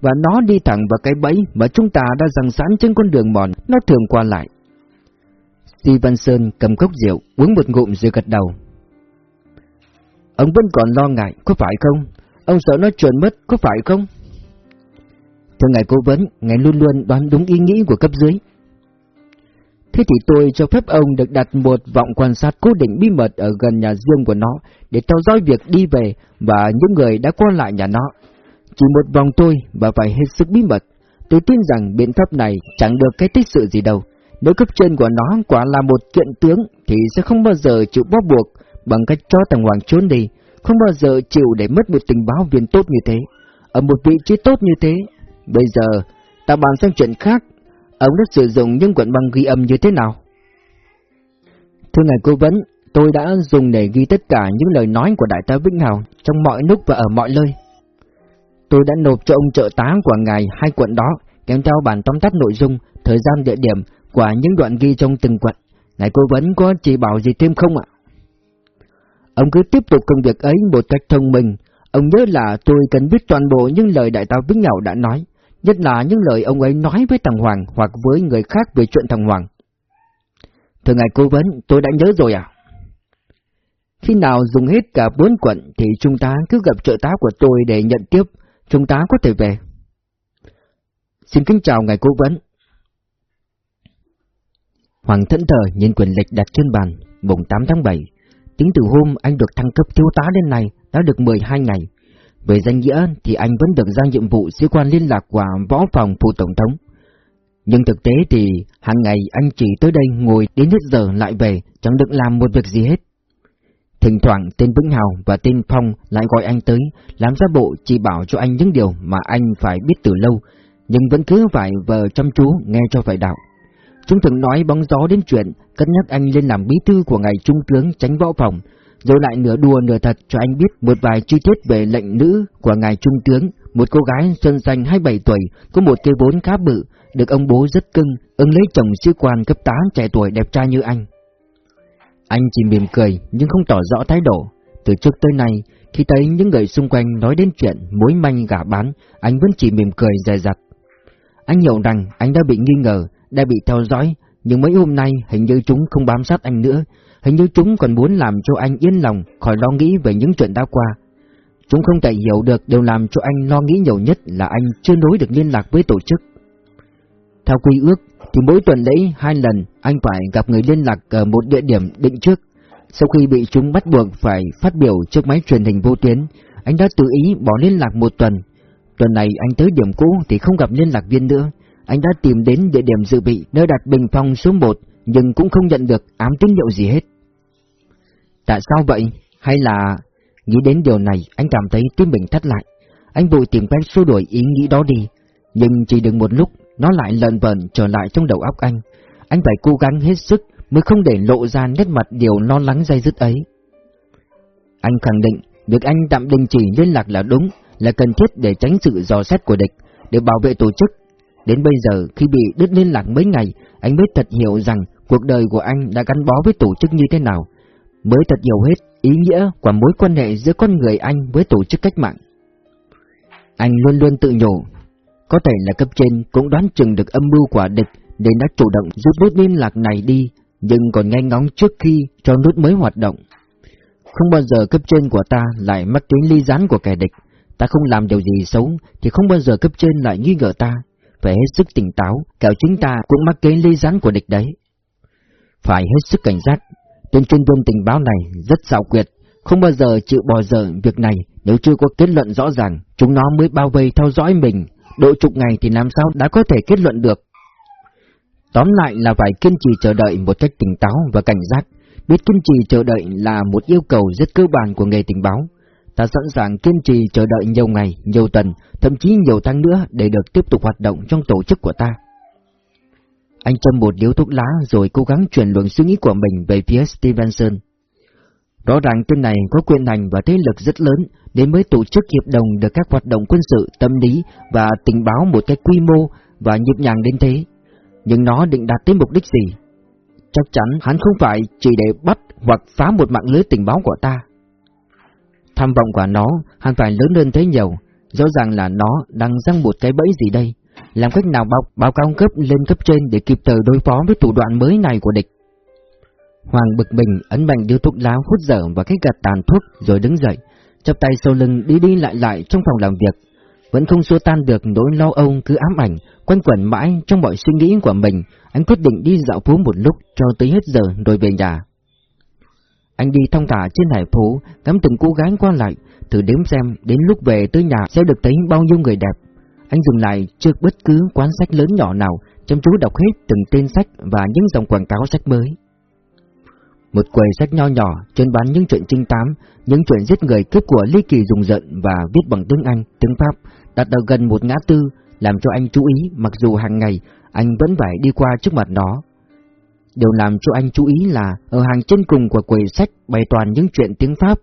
và nó đi thẳng vào cái bẫy mà chúng ta đã dằn sẵn trên con đường mòn nó thường qua lại. Ti Văn Sơn cầm cốc rượu, uống một ngụm rồi gật đầu. Ông vẫn còn lo ngại, có phải không? Ông sợ nó trốn mất, có phải không? Thưa ngài cố vấn, ngài luôn luôn đoán đúng ý nghĩ của cấp dưới. Thế thì tôi cho phép ông được đặt một vọng quan sát cố định bí mật ở gần nhà riêng của nó để theo dõi việc đi về và những người đã qua lại nhà nó. Chỉ một vòng tôi và phải hết sức bí mật. Tôi tin rằng biện pháp này chẳng được cái tích sự gì đâu. Nếu cấp trên của nó quả là một kiện tướng thì sẽ không bao giờ chịu bó buộc bằng cách cho tàng Hoàng trốn đi, không bao giờ chịu để mất một tình báo viên tốt như thế, ở một vị trí tốt như thế. Bây giờ, ta bàn sang chuyện khác, ông đã sử dụng những quận băng ghi âm như thế nào? Thưa ngài cố vấn, tôi đã dùng để ghi tất cả những lời nói của đại tá Vĩnh Hào trong mọi lúc và ở mọi nơi. Tôi đã nộp cho ông trợ tá của ngài hai quận đó, kèm theo bản tóm tắt nội dung, thời gian địa điểm của những đoạn ghi trong từng quận. Ngài cố vấn có chỉ bảo gì thêm không ạ? Ông cứ tiếp tục công việc ấy một cách thông minh. Ông nhớ là tôi cần biết toàn bộ những lời đại tao Vĩnh Nhậu đã nói, nhất là những lời ông ấy nói với thằng Hoàng hoặc với người khác về chuyện thằng Hoàng. Thưa ngài cố vấn, tôi đã nhớ rồi à? Khi nào dùng hết cả bốn quận thì chúng ta cứ gặp trợ tá của tôi để nhận tiếp, chúng ta có thể về. Xin kính chào ngài cố vấn. Hoàng thẫn thờ nhìn quyền lịch đặt trên bàn, mùng 8 tháng 7. Tính từ hôm anh được thăng cấp thiếu tá đến nay đã được 12 ngày. Về danh nghĩa thì anh vẫn được giao nhiệm vụ sĩ quan liên lạc của võ phòng phụ tổng thống. Nhưng thực tế thì hàng ngày anh chỉ tới đây ngồi đến hết giờ lại về, chẳng được làm một việc gì hết. Thỉnh thoảng tên Vĩnh Hào và tên Phong lại gọi anh tới, làm ra bộ chỉ bảo cho anh những điều mà anh phải biết từ lâu, nhưng vẫn cứ phải vờ chăm chú nghe cho phải đạo. Chúng thường nói bóng gió đến chuyện cất nhắc anh lên làm bí thư của ngài trung tướng tránh võ phòng, rồi lại nửa đùa nửa thật cho anh biết một vài chi tiết về lệnh nữ của ngài trung tướng, một cô gái xuân xanh 27 tuổi, có một cây vốn khá bự, được ông bố rất cưng, ưng lấy chồng sĩ quan cấp tá trẻ tuổi đẹp trai như anh. Anh chỉ mỉm cười nhưng không tỏ rõ thái độ. Từ trước tới nay, khi thấy những người xung quanh nói đến chuyện mối manh gả bán, anh vẫn chỉ mỉm cười dè dặt. Anh hiểu rằng anh đã bị nghi ngờ, đã bị theo dõi, nhưng mấy hôm nay hình như chúng không bám sát anh nữa, hình như chúng còn muốn làm cho anh yên lòng khỏi lo nghĩ về những chuyện đã qua. Chúng không thể hiểu được điều làm cho anh lo nghĩ nhiều nhất là anh chưa nối được liên lạc với tổ chức. Theo quy ước, thì mỗi tuần lễ hai lần anh phải gặp người liên lạc ở một địa điểm định trước. Sau khi bị chúng bắt buộc phải phát biểu trước máy truyền hình vô tuyến, anh đã tự ý bỏ liên lạc một tuần. Tuần này anh tới điểm cũ thì không gặp liên lạc viên nữa. Anh đã tìm đến địa điểm dự bị nơi đặt bình phong số 1 nhưng cũng không nhận được ám tín hiệu gì hết. Tại sao vậy? Hay là... Nghĩ đến điều này, anh cảm thấy tim mình thắt lại. Anh vội tìm cách xua đuổi ý nghĩ đó đi. Nhưng chỉ được một lúc, nó lại lợn vẩn trở lại trong đầu óc anh. Anh phải cố gắng hết sức mới không để lộ ra nét mặt điều lo lắng dây dứt ấy. Anh khẳng định việc anh tạm đình chỉ liên lạc là đúng, là cần thiết để tránh sự dò xét của địch, để bảo vệ tổ chức. Đến bây giờ, khi bị đứt liên lạc mấy ngày, anh mới thật hiểu rằng cuộc đời của anh đã gắn bó với tổ chức như thế nào, mới thật hiểu hết ý nghĩa của mối quan hệ giữa con người anh với tổ chức cách mạng. Anh luôn luôn tự nhủ, có thể là cấp trên cũng đoán chừng được âm mưu của địch nên đã chủ động rút nút liên lạc này đi, nhưng còn nghe ngóng trước khi cho nút mới hoạt động. Không bao giờ cấp trên của ta lại mắc tính ly gián của kẻ địch, ta không làm điều gì xấu thì không bao giờ cấp trên lại nghi ngờ ta, phải hết sức tỉnh táo, kẻo chúng ta cũng mắc kế ly rắn của địch đấy. Phải hết sức cảnh giác, tên chuyên viên tình báo này rất xạo quyệt, không bao giờ chịu bỏ dở việc này nếu chưa có kết luận rõ ràng, chúng nó mới bao vây theo dõi mình, độ chục ngày thì làm sao đã có thể kết luận được. Tóm lại là phải kiên trì chờ đợi một cách tỉnh táo và cảnh giác, biết kiên trì chờ đợi là một yêu cầu rất cơ bản của nghề tình báo. Ta sẵn sàng kiên trì chờ đợi nhiều ngày, nhiều tuần, thậm chí nhiều tháng nữa để được tiếp tục hoạt động trong tổ chức của ta. Anh châm một điếu thuốc lá rồi cố gắng chuyển luồng suy nghĩ của mình về phía Stevenson. Rõ ràng tên này có quyền hành và thế lực rất lớn đến mới tổ chức hiệp đồng được các hoạt động quân sự, tâm lý và tình báo một cách quy mô và nhịp nhàng đến thế. Nhưng nó định đạt tới mục đích gì? Chắc chắn hắn không phải chỉ để bắt hoặc phá một mạng lưới tình báo của ta. Tham vọng của nó hẳn phải lớn hơn thế nhiều, rõ ràng là nó đang răng một cái bẫy gì đây. Làm cách nào báo, báo cáo cấp lên cấp trên để kịp thời đối phó với thủ đoạn mới này của địch. Hoàng bực mình ấn mạnh điếu thuốc lá hút dở và cái gạt tàn thuốc rồi đứng dậy, chắp tay sau lưng đi đi lại lại trong phòng làm việc. Vẫn không xua tan được nỗi lo âu cứ ám ảnh, quanh quẩn mãi trong mọi suy nghĩ của mình, anh quyết định đi dạo phố một lúc cho tới hết giờ rồi về nhà. Anh đi thong thả trên hải phố, ngắm từng cô gái qua lại, thử đếm xem đến lúc về tới nhà sẽ được thấy bao nhiêu người đẹp. Anh dừng lại trước bất cứ quán sách lớn nhỏ nào, chăm chú đọc hết từng tên sách và những dòng quảng cáo sách mới. Một quầy sách nho nhỏ, trên bán những chuyện trinh tám, những chuyện giết người cướp của ly kỳ dùng giận và viết bằng tiếng Anh, tiếng Pháp, đặt ở gần một ngã tư, làm cho anh chú ý mặc dù hàng ngày anh vẫn phải đi qua trước mặt nó. Điều làm cho anh chú ý là ở hàng chân cùng của quầy sách bày toàn những chuyện tiếng Pháp,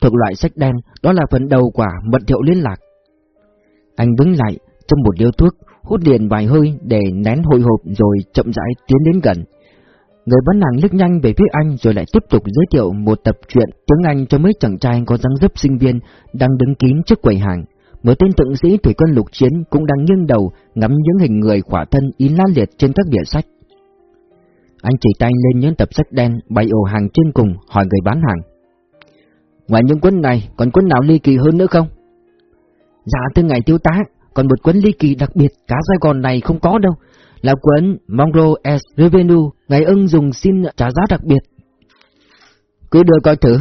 thuộc loại sách đen, đó là phần đầu quả mật hiệu liên lạc. Anh đứng lại, trong một điếu thuốc, hút liền vài hơi để nén hồi hộp rồi chậm rãi tiến đến gần. Người bán hàng liếc nhanh về phía anh rồi lại tiếp tục giới thiệu một tập truyện tiếng Anh cho mấy chàng trai có dáng dấp sinh viên đang đứng kín trước quầy hàng. Một tên thượng sĩ thủy quân lục chiến cũng đang nghiêng đầu ngắm những hình người khỏa thân in lá liệt trên các bìa sách. Anh chỉ tay lên những tập sách đen bày ổ hàng trên cùng hỏi người bán hàng. Ngoài những cuốn này còn cuốn nào ly kỳ hơn nữa không? Dạ thưa ngài tiêu tá, còn một cuốn ly kỳ đặc biệt cả Sài Gòn này không có đâu, là cuốn Monroe S. Revenue, ngài ưng dùng xin trả giá đặc biệt. Cứ đưa coi thử.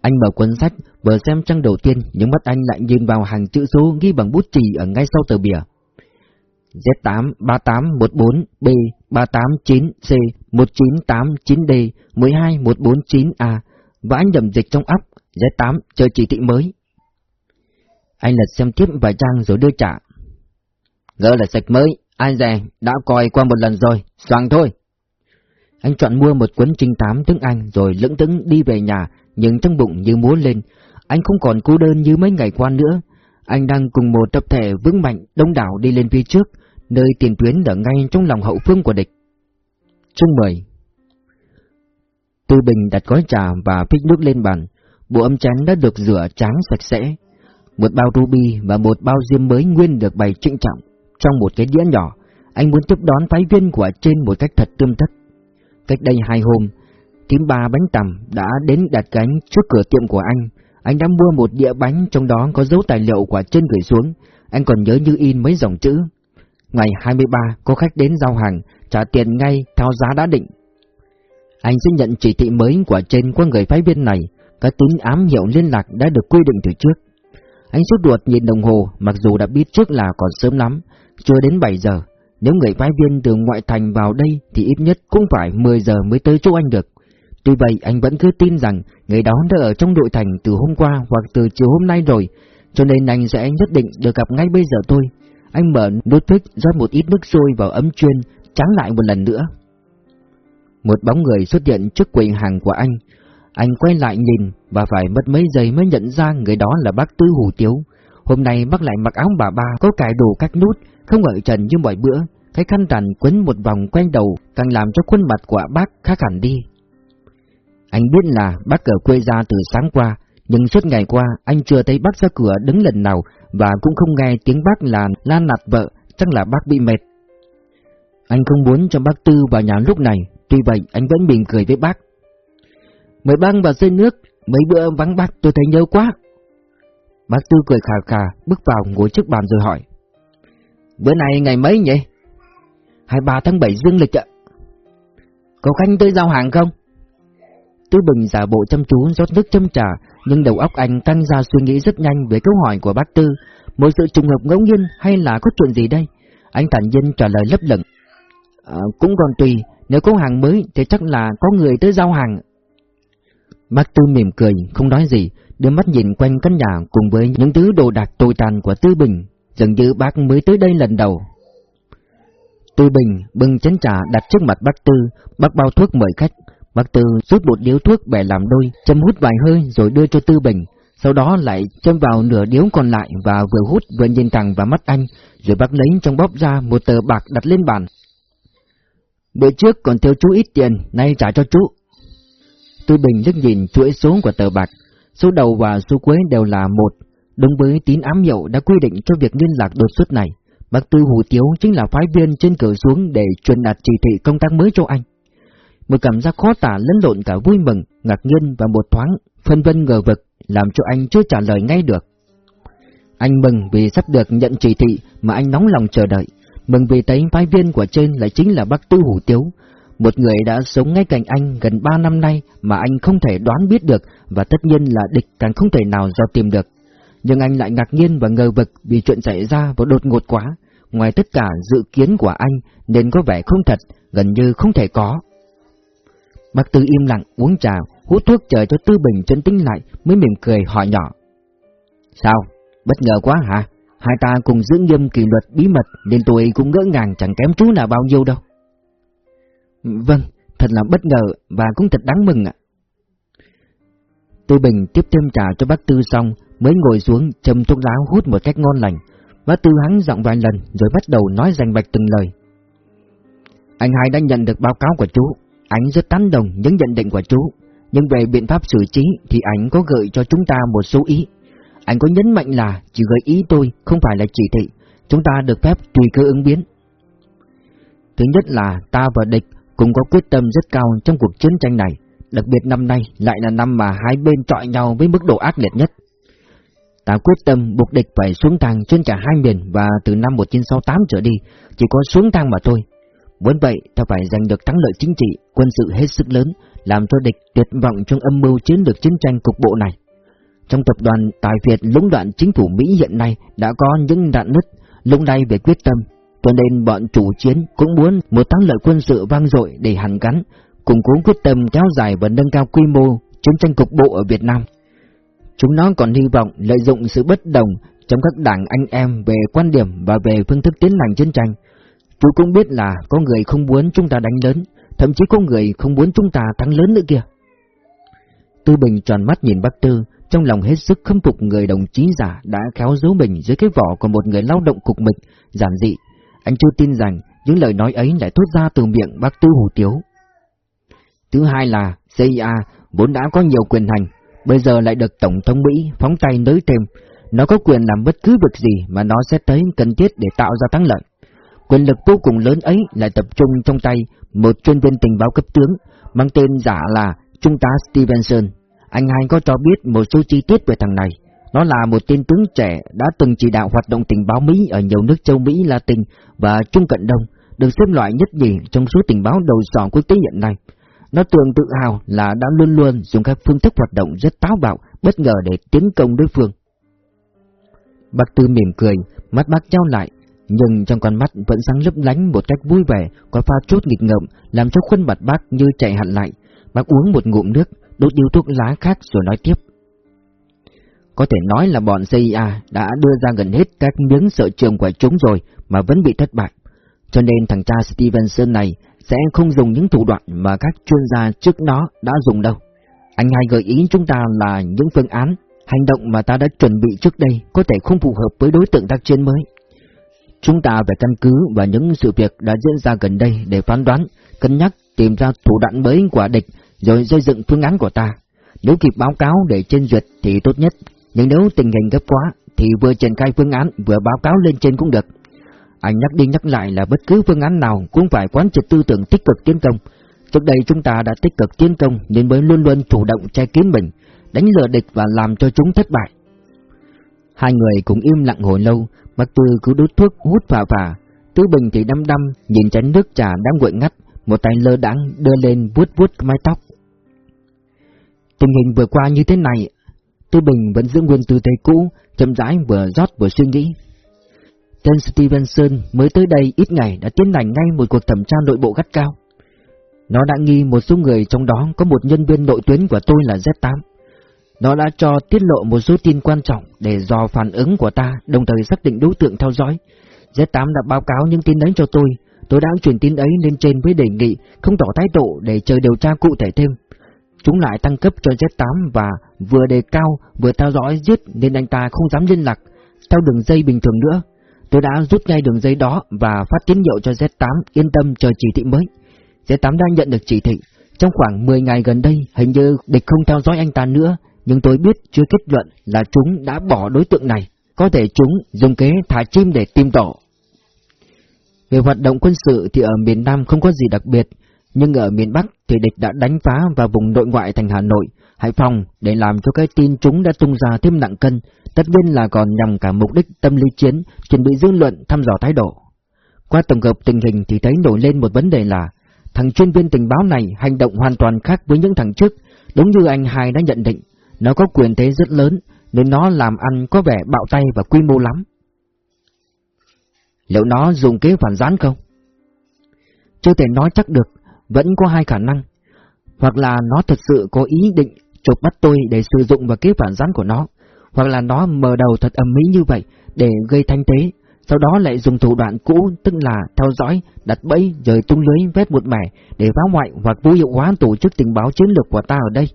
Anh mở cuốn sách, vừa xem trang đầu tiên, nhưng mắt anh lại nhìn vào hàng chữ số ghi bằng bút chì ở ngay sau tờ bìa. Z8 389C 198 d 12149A và anh nhầm dịch trong ấp giải 8 chờ chỉ thị mới. Anh lật xem tiếp vài trang rồi đưa trả. Gỡ là sạch mới, ai dè, đã coi qua một lần rồi, soạn thôi. Anh chọn mua một cuốn trinh tám tiếng Anh rồi lững tững đi về nhà, nhưng trong bụng như múa lên. Anh không còn cô đơn như mấy ngày qua nữa. Anh đang cùng một tập thể vững mạnh, đông đảo đi lên phía trước, nơi tiền tuyến ở ngay trong lòng hậu phương của địch. Chương 10 Tư Bình đặt gói trà và phích nước lên bàn, bộ âm chén đã được rửa trắng sạch sẽ. Một bao ruby và một bao diêm mới nguyên được bày trịnh trọng trong một cái đĩa nhỏ. Anh muốn tiếp đón phái viên của trên một cách thật tươm tất. Cách đây hai hôm, tím ba bánh tằm đã đến đặt cánh trước cửa tiệm của anh. Anh đã mua một đĩa bánh trong đó có dấu tài liệu của trên gửi xuống. Anh còn nhớ như in mấy dòng chữ. Ngày 23 có khách đến giao hàng, trả tiền ngay theo giá đã định. Anh sẽ nhận chỉ thị mới của trên qua người phái viên này, các tín ám hiệu liên lạc đã được quy định từ trước. Anh sốt ruột nhìn đồng hồ, mặc dù đã biết trước là còn sớm lắm, chưa đến 7 giờ. Nếu người phái viên từ ngoại thành vào đây thì ít nhất cũng phải 10 giờ mới tới chỗ anh được. Tuy vậy anh vẫn cứ tin rằng người đó đã ở trong đội thành từ hôm qua hoặc từ chiều hôm nay rồi, cho nên anh sẽ nhất định được gặp ngay bây giờ thôi. Anh mở nút thích rót một ít nước sôi vào ấm chuyên, trắng lại một lần nữa. Một bóng người xuất hiện trước quầy hàng của anh. Anh quay lại nhìn và phải mất mấy giây mới nhận ra người đó là bác Tư Hủ Tiếu. Hôm nay bác lại mặc áo bà ba có cài đồ các nút, không ở trần như mọi bữa. Cái khăn rằn quấn một vòng quanh đầu càng làm cho khuôn mặt của bác khác hẳn đi. Anh biết là bác ở quê ra từ sáng qua, nhưng suốt ngày qua anh chưa thấy bác ra cửa đứng lần nào và cũng không nghe tiếng bác là la nạt vợ, chắc là bác bị mệt. Anh không muốn cho bác Tư vào nhà lúc này, tuy vậy anh vẫn mỉm cười với bác. Mời băng vào dây nước, mấy bữa vắng bác tôi thấy nhớ quá. Bác Tư cười khà khà, bước vào ngồi trước bàn rồi hỏi. Bữa nay ngày mấy nhỉ? 23 tháng 7 dương lịch ạ. cậu khanh tới giao hàng không? Tư Bình giả bộ chăm chú rót nước châm trà, nhưng đầu óc anh tăng ra suy nghĩ rất nhanh về câu hỏi của bác Tư. Một sự trùng hợp ngẫu nhiên hay là có chuyện gì đây? Anh thản nhiên trả lời lấp lửng. À, cũng còn tùy, nếu có hàng mới thì chắc là có người tới giao hàng. Bác Tư mỉm cười, không nói gì, đưa mắt nhìn quanh căn nhà cùng với những thứ đồ đạc tồi tàn của Tư Bình, dường như bác mới tới đây lần đầu. Tư Bình bưng chén trà đặt trước mặt bác Tư, bác bao thuốc mời khách. Bác Tư rút một điếu thuốc bẻ làm đôi, châm hút vài hơi rồi đưa cho Tư Bình, sau đó lại châm vào nửa điếu còn lại và vừa hút vừa nhìn thẳng vào mắt anh, rồi bác lấy trong bóp ra một tờ bạc đặt lên bàn. Bữa trước còn thiếu chú ít tiền, nay trả cho chú. Tư Bình liếc nhìn chuỗi số của tờ bạc, số đầu và số cuối đều là một, đúng với tín ám hiệu đã quy định cho việc liên lạc đột xuất này. Bác Tư Hủ Tiếu chính là phái viên trên cửa xuống để truyền đạt chỉ thị công tác mới cho anh. Một cảm giác khó tả lẫn lộn cả vui mừng, ngạc nhiên và một thoáng, phân vân ngờ vực, làm cho anh chưa trả lời ngay được. Anh mừng vì sắp được nhận chỉ thị mà anh nóng lòng chờ đợi, mừng vì thấy phái viên của trên lại chính là bác Tư Hủ Tiếu, một người đã sống ngay cạnh anh gần ba năm nay mà anh không thể đoán biết được và tất nhiên là địch càng không thể nào do tìm được. Nhưng anh lại ngạc nhiên và ngờ vực vì chuyện xảy ra và đột ngột quá, ngoài tất cả dự kiến của anh nên có vẻ không thật, gần như không thể có. Bác Tư im lặng uống trà, hút thuốc chờ cho Tư Bình chân tĩnh lại mới mỉm cười hỏi nhỏ. Sao? Bất ngờ quá hả? Hai ta cùng giữ nghiêm kỷ luật bí mật nên tôi cũng ngỡ ngàng chẳng kém chú nào bao nhiêu đâu. Vâng, thật là bất ngờ và cũng thật đáng mừng ạ. Tư Bình tiếp thêm trà cho bác Tư xong mới ngồi xuống châm thuốc lá hút một cách ngon lành. Bác Tư hắn giọng vài lần rồi bắt đầu nói rành bạch từng lời. Anh hai đã nhận được báo cáo của chú, anh rất tán đồng những nhận định của chú, nhưng về biện pháp xử trí thì anh có gợi cho chúng ta một số ý. Anh có nhấn mạnh là chỉ gợi ý tôi, không phải là chỉ thị, chúng ta được phép tùy cơ ứng biến. Thứ nhất là ta và địch cũng có quyết tâm rất cao trong cuộc chiến tranh này, đặc biệt năm nay lại là năm mà hai bên trọi nhau với mức độ ác liệt nhất. Ta quyết tâm buộc địch phải xuống thang trên cả hai miền và từ năm 1968 trở đi, chỉ có xuống thang mà thôi. Muốn vậy, ta phải giành được thắng lợi chính trị, quân sự hết sức lớn, làm cho địch tuyệt vọng trong âm mưu chiến lược chiến tranh cục bộ này. Trong tập đoàn Tài Việt lũng đoạn chính phủ Mỹ hiện nay đã có những đạn nứt, lúc này về quyết tâm, cho nên bọn chủ chiến cũng muốn một thắng lợi quân sự vang dội để hàn gắn, củng cố quyết tâm kéo dài và nâng cao quy mô chiến tranh cục bộ ở Việt Nam. Chúng nó còn hy vọng lợi dụng sự bất đồng trong các đảng anh em về quan điểm và về phương thức tiến hành chiến tranh. Chú cũng biết là có người không muốn chúng ta đánh lớn, thậm chí có người không muốn chúng ta thắng lớn nữa kìa. Tư Bình tròn mắt nhìn bác Tư, trong lòng hết sức khâm phục người đồng chí giả đã khéo giấu mình dưới cái vỏ của một người lao động cục mịch, giản dị. Anh chưa tin rằng những lời nói ấy lại thốt ra từ miệng bác Tư Hủ Tiếu. Thứ hai là CIA vốn đã có nhiều quyền hành, bây giờ lại được Tổng thống Mỹ phóng tay nới thêm. Nó có quyền làm bất cứ việc gì mà nó sẽ thấy cần thiết để tạo ra thắng lợi. Quyền lực vô cùng lớn ấy lại tập trung trong tay một chuyên viên tình báo cấp tướng, mang tên giả là Trung tá Stevenson. Anh hai có cho biết một số chi tiết về thằng này. Nó là một tên tướng trẻ đã từng chỉ đạo hoạt động tình báo Mỹ ở nhiều nước châu Mỹ Latin và Trung Cận Đông, được xếp loại nhất nhì trong số tình báo đầu sỏ quốc tế hiện nay. Nó tưởng tự hào là đã luôn luôn dùng các phương thức hoạt động rất táo bạo, bất ngờ để tiến công đối phương. Bác Tư mỉm cười, mắt bác trao lại, nhưng trong con mắt vẫn sáng lấp lánh một cách vui vẻ, có pha chút nghịch ngợm, làm cho khuôn mặt bác như chạy hẳn lại. Bác uống một ngụm nước, đốt điếu thuốc lá khác rồi nói tiếp. Có thể nói là bọn CIA đã đưa ra gần hết các miếng sợ trường của chúng rồi mà vẫn bị thất bại. Cho nên thằng cha Stevenson này sẽ không dùng những thủ đoạn mà các chuyên gia trước đó đã dùng đâu. Anh hai gợi ý chúng ta là những phương án, hành động mà ta đã chuẩn bị trước đây có thể không phù hợp với đối tượng tác chiến mới. Chúng ta phải căn cứ vào những sự việc đã diễn ra gần đây để phán đoán, cân nhắc tìm ra thủ đoạn mới của địch rồi xây dựng phương án của ta. Nếu kịp báo cáo để trên duyệt thì tốt nhất, nhưng nếu tình hình gấp quá thì vừa triển khai phương án vừa báo cáo lên trên cũng được. Anh nhắc đi nhắc lại là bất cứ phương án nào cũng phải quán triệt tư tưởng tích cực tiến công. Trước đây chúng ta đã tích cực tiến công nên mới luôn luôn chủ động che kín mình, đánh lừa địch và làm cho chúng thất bại. Hai người cũng im lặng hồi lâu, bạch Tư cứ đút thuốc hút vào và tứ Bình thì đăm đăm nhìn chén nước trà đang nguội ngắt, một tay lơ đãng đưa lên vuốt vuốt mái tóc. Tình hình vừa qua như thế này, Tư Bình vẫn giữ nguyên tư thế cũ, chậm rãi vừa rót vừa suy nghĩ. Tên Stevenson mới tới đây ít ngày đã tiến hành ngay một cuộc thẩm tra nội bộ gắt cao. Nó đã nghi một số người trong đó có một nhân viên nội tuyến của tôi là Z8. Nó đã cho tiết lộ một số tin quan trọng để dò phản ứng của ta, đồng thời xác định đối tượng theo dõi. Z8 đã báo cáo những tin đấy cho tôi, tôi đã truyền tin ấy lên trên với đề nghị không tỏ thái độ để chờ điều tra cụ thể thêm. Chúng lại tăng cấp cho Z8 và vừa đề cao vừa theo dõi giết nên anh ta không dám liên lạc theo đường dây bình thường nữa. Tôi đã rút ngay đường dây đó và phát tín hiệu cho Z8 yên tâm chờ chỉ thị mới. Z8 đang nhận được chỉ thị. Trong khoảng 10 ngày gần đây, hình như địch không theo dõi anh ta nữa, nhưng tôi biết chưa kết luận là chúng đã bỏ đối tượng này. Có thể chúng dùng kế thả chim để tìm tổ. Về hoạt động quân sự thì ở miền Nam không có gì đặc biệt, nhưng ở miền Bắc thì địch đã đánh phá vào vùng nội ngoại thành Hà Nội, Hải Phòng để làm cho cái tin chúng đã tung ra thêm nặng cân, tất nhiên là còn nhằm cả mục đích tâm lý chiến, chuẩn bị dư luận thăm dò thái độ. Qua tổng hợp tình hình thì thấy nổi lên một vấn đề là thằng chuyên viên tình báo này hành động hoàn toàn khác với những thằng trước, đúng như anh hai đã nhận định, nó có quyền thế rất lớn nên nó làm ăn có vẻ bạo tay và quy mô lắm. Liệu nó dùng kế phản gián không? Chưa thể nói chắc được, vẫn có hai khả năng. Hoặc là nó thật sự có ý định chụp bắt tôi để sử dụng vào kế phản gián của nó, hoặc là nó mở đầu thật âm mỹ như vậy để gây thanh thế, sau đó lại dùng thủ đoạn cũ tức là theo dõi, đặt bẫy rồi tung lưới vét một mẻ để phá hoại hoặc vô hiệu hóa tổ chức tình báo chiến lược của ta ở đây.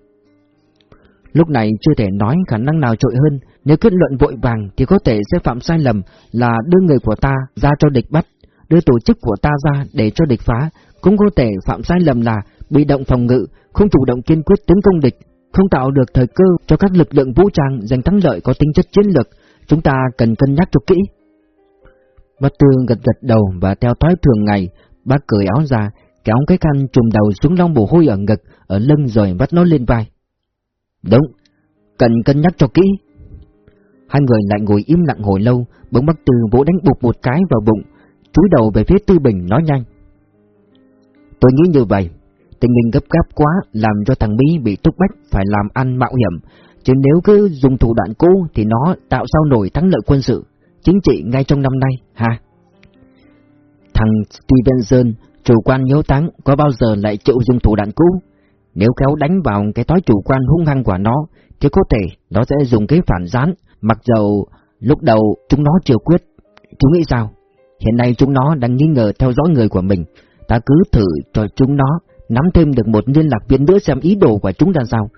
Lúc này chưa thể nói khả năng nào trội hơn, nếu kết luận vội vàng thì có thể sẽ phạm sai lầm là đưa người của ta ra cho địch bắt, đưa tổ chức của ta ra để cho địch phá, cũng có thể phạm sai lầm là bị động phòng ngự, không chủ động kiên quyết tấn công địch, không tạo được thời cơ cho các lực lượng vũ trang giành thắng lợi có tính chất chiến lược, chúng ta cần cân nhắc cho kỹ. Bác Tư gật gật đầu và theo thói thường ngày, bác cởi áo ra, kéo cái khăn trùm đầu xuống long mồ hôi ở ngực, ở lưng rồi vắt nó lên vai. Đúng, cần cân nhắc cho kỹ. Hai người lại ngồi im lặng hồi lâu, bỗng bác Tư vỗ đánh bụt một cái vào bụng, chúi đầu về phía Tư Bình nói nhanh. Tôi nghĩ như vậy, tình hình gấp gáp quá làm cho thằng Mỹ bị thúc bách phải làm ăn mạo hiểm, chứ nếu cứ dùng thủ đoạn cũ thì nó tạo sao nổi thắng lợi quân sự, chính trị ngay trong năm nay, ha? Thằng Stevenson, chủ quan nhớ táng, có bao giờ lại chịu dùng thủ đoạn cũ? Nếu khéo đánh vào cái thói chủ quan hung hăng của nó, thì có thể nó sẽ dùng cái phản gián, mặc dầu lúc đầu chúng nó chưa quyết. Chú nghĩ sao? Hiện nay chúng nó đang nghi ngờ theo dõi người của mình, ta cứ thử cho chúng nó nắm thêm được một liên lạc viên nữa xem ý đồ của chúng ra sao.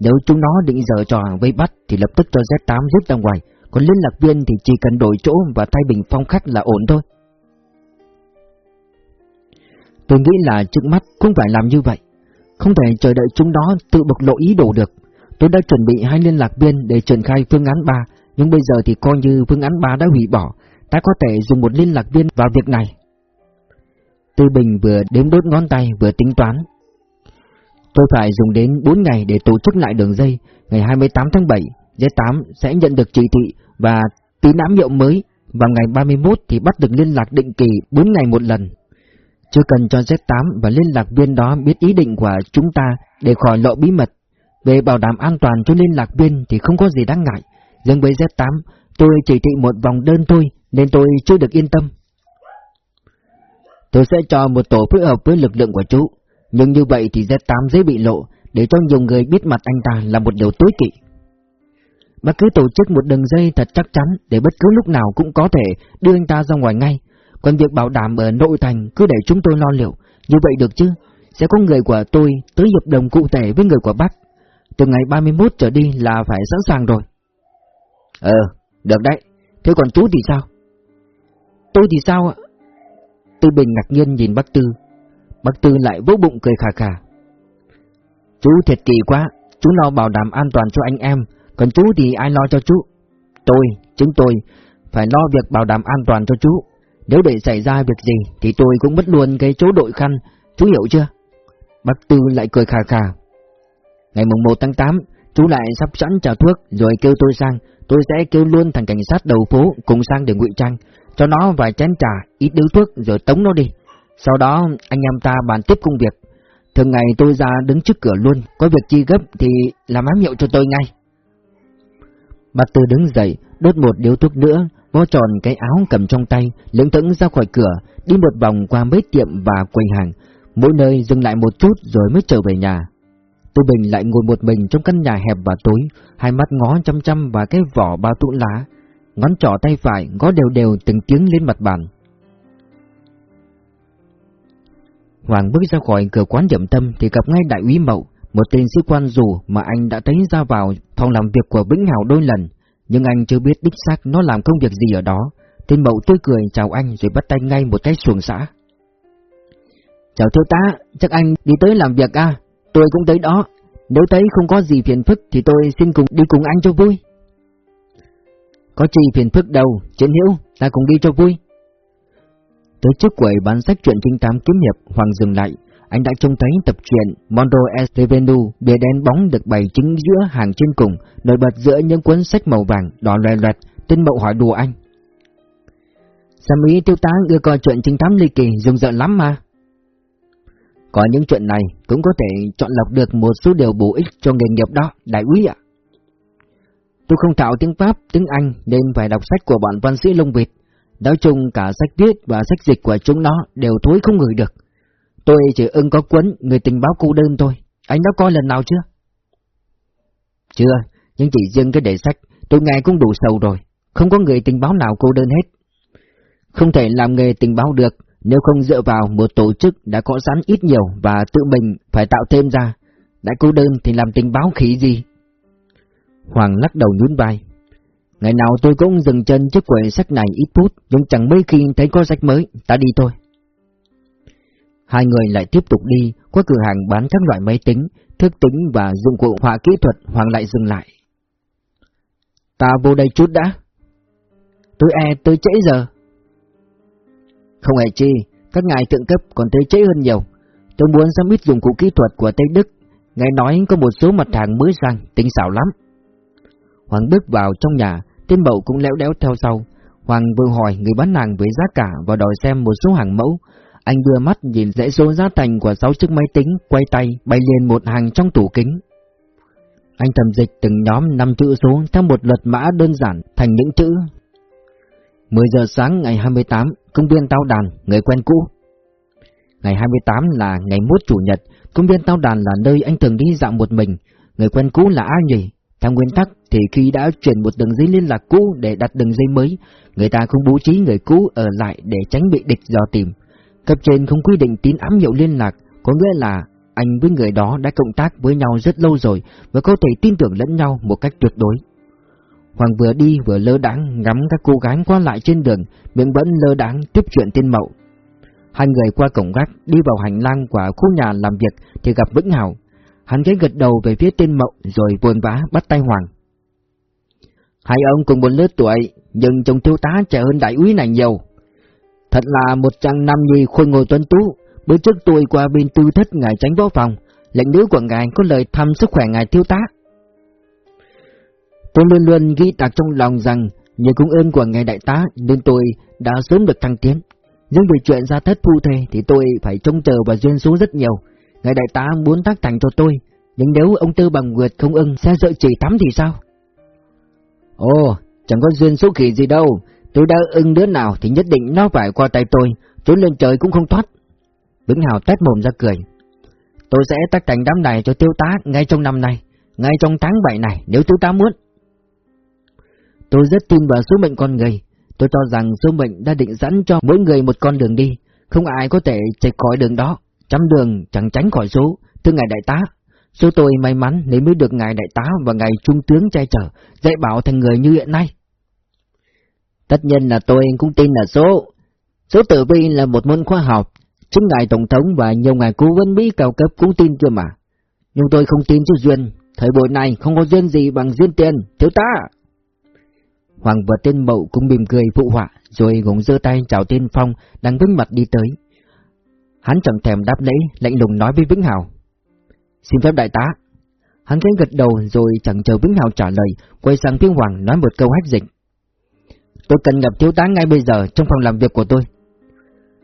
Nếu chúng nó định giờ trò vây bắt thì lập tức cho Z8 rút ra ngoài, còn liên lạc viên thì chỉ cần đổi chỗ và thay bình phong khách là ổn thôi. Tôi nghĩ là trước mắt cũng phải làm như vậy. Không thể chờ đợi chúng nó tự bộc lộ ý đồ được. Tôi đã chuẩn bị hai liên lạc viên để triển khai phương án 3, nhưng bây giờ thì coi như phương án 3 đã hủy bỏ. Ta có thể dùng một liên lạc viên vào việc này. Tư Bình vừa đếm đốt ngón tay vừa tính toán. Tôi phải dùng đến 4 ngày để tổ chức lại đường dây, ngày 28 tháng 7, Z8 sẽ nhận được chỉ thị và tín ám hiệu mới, vào ngày 31 thì bắt được liên lạc định kỳ 4 ngày một lần. Chưa cần cho Z8 và liên lạc viên đó biết ý định của chúng ta để khỏi lộ bí mật. Về bảo đảm an toàn cho liên lạc viên thì không có gì đáng ngại. riêng với Z8, tôi chỉ thị một vòng đơn thôi, nên tôi chưa được yên tâm. Tôi sẽ cho một tổ phối hợp với lực lượng của chú, nhưng như vậy thì Z8 dễ bị lộ, để cho nhiều người biết mặt anh ta là một điều tối kỵ. Bác cứ tổ chức một đường dây thật chắc chắn để bất cứ lúc nào cũng có thể đưa anh ta ra ngoài ngay. Còn việc bảo đảm ở nội thành cứ để chúng tôi lo liệu, như vậy được chứ? Sẽ có người của tôi tới hiệp đồng cụ thể với người của bác. Từ ngày 31 trở đi là phải sẵn sàng rồi. Ờ, được đấy. Thế còn chú thì sao? Tôi thì sao ạ? Tư Bình ngạc nhiên nhìn bác Tư. Bác Tư lại vỗ bụng cười khà khà. Chú thiệt kỳ quá, chú lo bảo đảm an toàn cho anh em, còn chú thì ai lo cho chú? Tôi, chúng tôi, phải lo việc bảo đảm an toàn cho chú. Nếu để xảy ra việc gì thì tôi cũng mất luôn cái chỗ đội khăn, chú hiểu chưa? Bác Tư lại cười khà khà. Ngày mùng 1 tháng 8, chú lại sắp sẵn trả thuốc rồi kêu tôi sang, tôi sẽ kêu luôn thằng cảnh sát đầu phố cùng sang để ngụy trang, cho nó vài chén trà, ít điếu thuốc rồi tống nó đi. Sau đó anh em ta bàn tiếp công việc. Thường ngày tôi ra đứng trước cửa luôn, có việc chi gấp thì làm ám hiệu cho tôi ngay. Bà Tư đứng dậy, đốt một điếu thuốc nữa, bó tròn cái áo cầm trong tay, lững thững ra khỏi cửa, đi một vòng qua mấy tiệm và quầy hàng, mỗi nơi dừng lại một chút rồi mới trở về nhà. Tô Bình lại ngồi một mình trong căn nhà hẹp và tối, hai mắt ngó chăm chăm vào cái vỏ bao tụ lá, ngón trỏ tay phải gõ đều đều từng tiếng lên mặt bàn. Hoàng bước ra khỏi cửa quán điểm tâm thì gặp ngay đại úy Mậu, một tên sĩ quan dù mà anh đã thấy ra vào phòng làm việc của Vĩnh Hào đôi lần, nhưng anh chưa biết đích xác nó làm công việc gì ở đó. Tên Mậu tươi cười chào anh rồi bắt tay ngay một cái xuồng xã. Chào thiếu tá, chắc anh đi tới làm việc à? Tôi cũng tới đó. Nếu thấy không có gì phiền phức thì tôi xin cùng đi cùng anh cho vui. Có gì phiền phức đâu, chiến hữu, ta cùng đi cho vui. Tới trước quầy bán sách truyện trinh tám kiếm hiệp, Hoàng dừng lại. Anh đã trông thấy tập truyện Mondo Estevenu, bìa đen bóng được bày chính giữa hàng trên cùng, nổi bật giữa những cuốn sách màu vàng, đỏ loè loẹt, tên mậu hỏi đùa anh. Sao ý tiêu tá ưa coi chuyện trinh tám ly kỳ, rùng rợn lắm mà. Có những chuyện này cũng có thể chọn lọc được một số điều bổ ích cho nghề nghiệp đó, đại úy ạ. Tôi không thạo tiếng Pháp, tiếng Anh nên phải đọc sách của bọn văn sĩ lông vịt. Nói chung cả sách viết và sách dịch của chúng nó đều thối không ngửi được. Tôi chỉ ưng có cuốn người tình báo cô đơn thôi. Anh đã coi lần nào chưa? Chưa, nhưng chỉ riêng cái đề sách tôi nghe cũng đủ sầu rồi. Không có người tình báo nào cô đơn hết. Không thể làm nghề tình báo được nếu không dựa vào một tổ chức đã có sẵn ít nhiều và tự mình phải tạo thêm ra. Đã cô đơn thì làm tình báo khí gì? Hoàng lắc đầu nhún vai. Ngày nào tôi cũng dừng chân trước quầy sách này ít phút, nhưng chẳng mấy khi thấy có sách mới, ta đi thôi. Hai người lại tiếp tục đi, qua cửa hàng bán các loại máy tính, thức tính và dụng cụ họa kỹ thuật, Hoàng lại dừng lại. Ta vô đây chút đã. Tôi e tới trễ giờ. Không hề chi, các ngài thượng cấp còn tới trễ hơn nhiều. Tôi muốn xem ít dụng cụ kỹ thuật của Tây Đức, ngài nói có một số mặt hàng mới sang, tinh xảo lắm. Hoàng bước vào trong nhà, tên bậu cũng léo đéo theo sau. Hoàng vừa hỏi người bán hàng với giá cả và đòi xem một số hàng mẫu. Anh đưa mắt nhìn dãy số giá thành của sáu chiếc máy tính, quay tay, bay lên một hàng trong tủ kính. Anh thẩm dịch từng nhóm năm chữ số theo một luật mã đơn giản thành những chữ. 10 giờ sáng ngày 28, công viên Tao Đàn, người quen cũ. Ngày 28 là ngày mốt chủ nhật, công viên Tao Đàn là nơi anh thường đi dạo một mình. Người quen cũ là ai nhỉ? Theo nguyên tắc thì khi đã chuyển một đường dây liên lạc cũ để đặt đường dây mới, người ta không bố trí người cũ ở lại để tránh bị địch dò tìm. Cấp trên không quy định tín ám hiệu liên lạc, có nghĩa là anh với người đó đã cộng tác với nhau rất lâu rồi và có thể tin tưởng lẫn nhau một cách tuyệt đối. Hoàng vừa đi vừa lơ đáng ngắm các cô gái qua lại trên đường, miệng vẫn lơ đáng tiếp chuyện tên mậu. Hai người qua cổng gác đi vào hành lang của khu nhà làm việc thì gặp Vĩnh Hảo. Hắn ghé gật đầu về phía tên mậu rồi buồn vã bắt tay Hoàng. Hai ông cùng một lứa tuổi, nhưng trông thiếu tá trẻ hơn đại úy này nhiều. Thật là một trang nam nhi khôi ngồi tuấn tú, bữa trước tôi qua bên tư thất ngài tránh võ phòng, lệnh nữ của ngài có lời thăm sức khỏe ngài thiếu tá. Tôi luôn luôn ghi tạc trong lòng rằng nhờ công ơn của ngài đại tá nên tôi đã sớm được thăng tiến. Nhưng về chuyện ra thất phu thề thì tôi phải trông chờ và duyên số rất nhiều. Ngài đại tá muốn tác thành cho tôi, nhưng nếu ông Tư Bằng Nguyệt không ưng sẽ sợ chỉ tắm thì sao? Ồ, Chẳng có duyên số khỉ gì đâu, tôi đã ưng đứa nào thì nhất định nó phải qua tay tôi, trốn lên trời cũng không thoát. Vĩnh Hào tét mồm ra cười. Tôi sẽ tách thành đám này cho tiêu tá ngay trong năm nay, ngay trong tháng 7 này nếu tiêu tá muốn. Tôi rất tin vào số mệnh con người, tôi cho rằng số mệnh đã định sẵn cho mỗi người một con đường đi, không ai có thể chạy khỏi đường đó, trăm đường chẳng tránh khỏi số, thưa ngài đại tá. Số tôi may mắn nên mới được ngài đại tá và ngài trung tướng che chở, dạy bảo thành người như hiện nay. Tất nhiên là tôi cũng tin là số. Số tử vi là một môn khoa học, chính ngài tổng thống và nhiều ngài cố vấn Mỹ cao cấp cũng tin chưa mà. Nhưng tôi không tin chút duyên, thời buổi này không có duyên gì bằng duyên tiền, thiếu tá. Hoàng và tên mậu cũng mỉm cười phụ họa, rồi gồng giơ tay chào tên Phong đang vững mặt đi tới. Hắn chẳng thèm đáp lễ, lạnh lùng nói với Vĩnh Hào. Xin phép đại tá. Hắn khẽ gật đầu rồi chẳng chờ Vĩnh Hào trả lời, quay sang phía Hoàng nói một câu hách dịch. Tôi cần gặp thiếu tá ngay bây giờ trong phòng làm việc của tôi.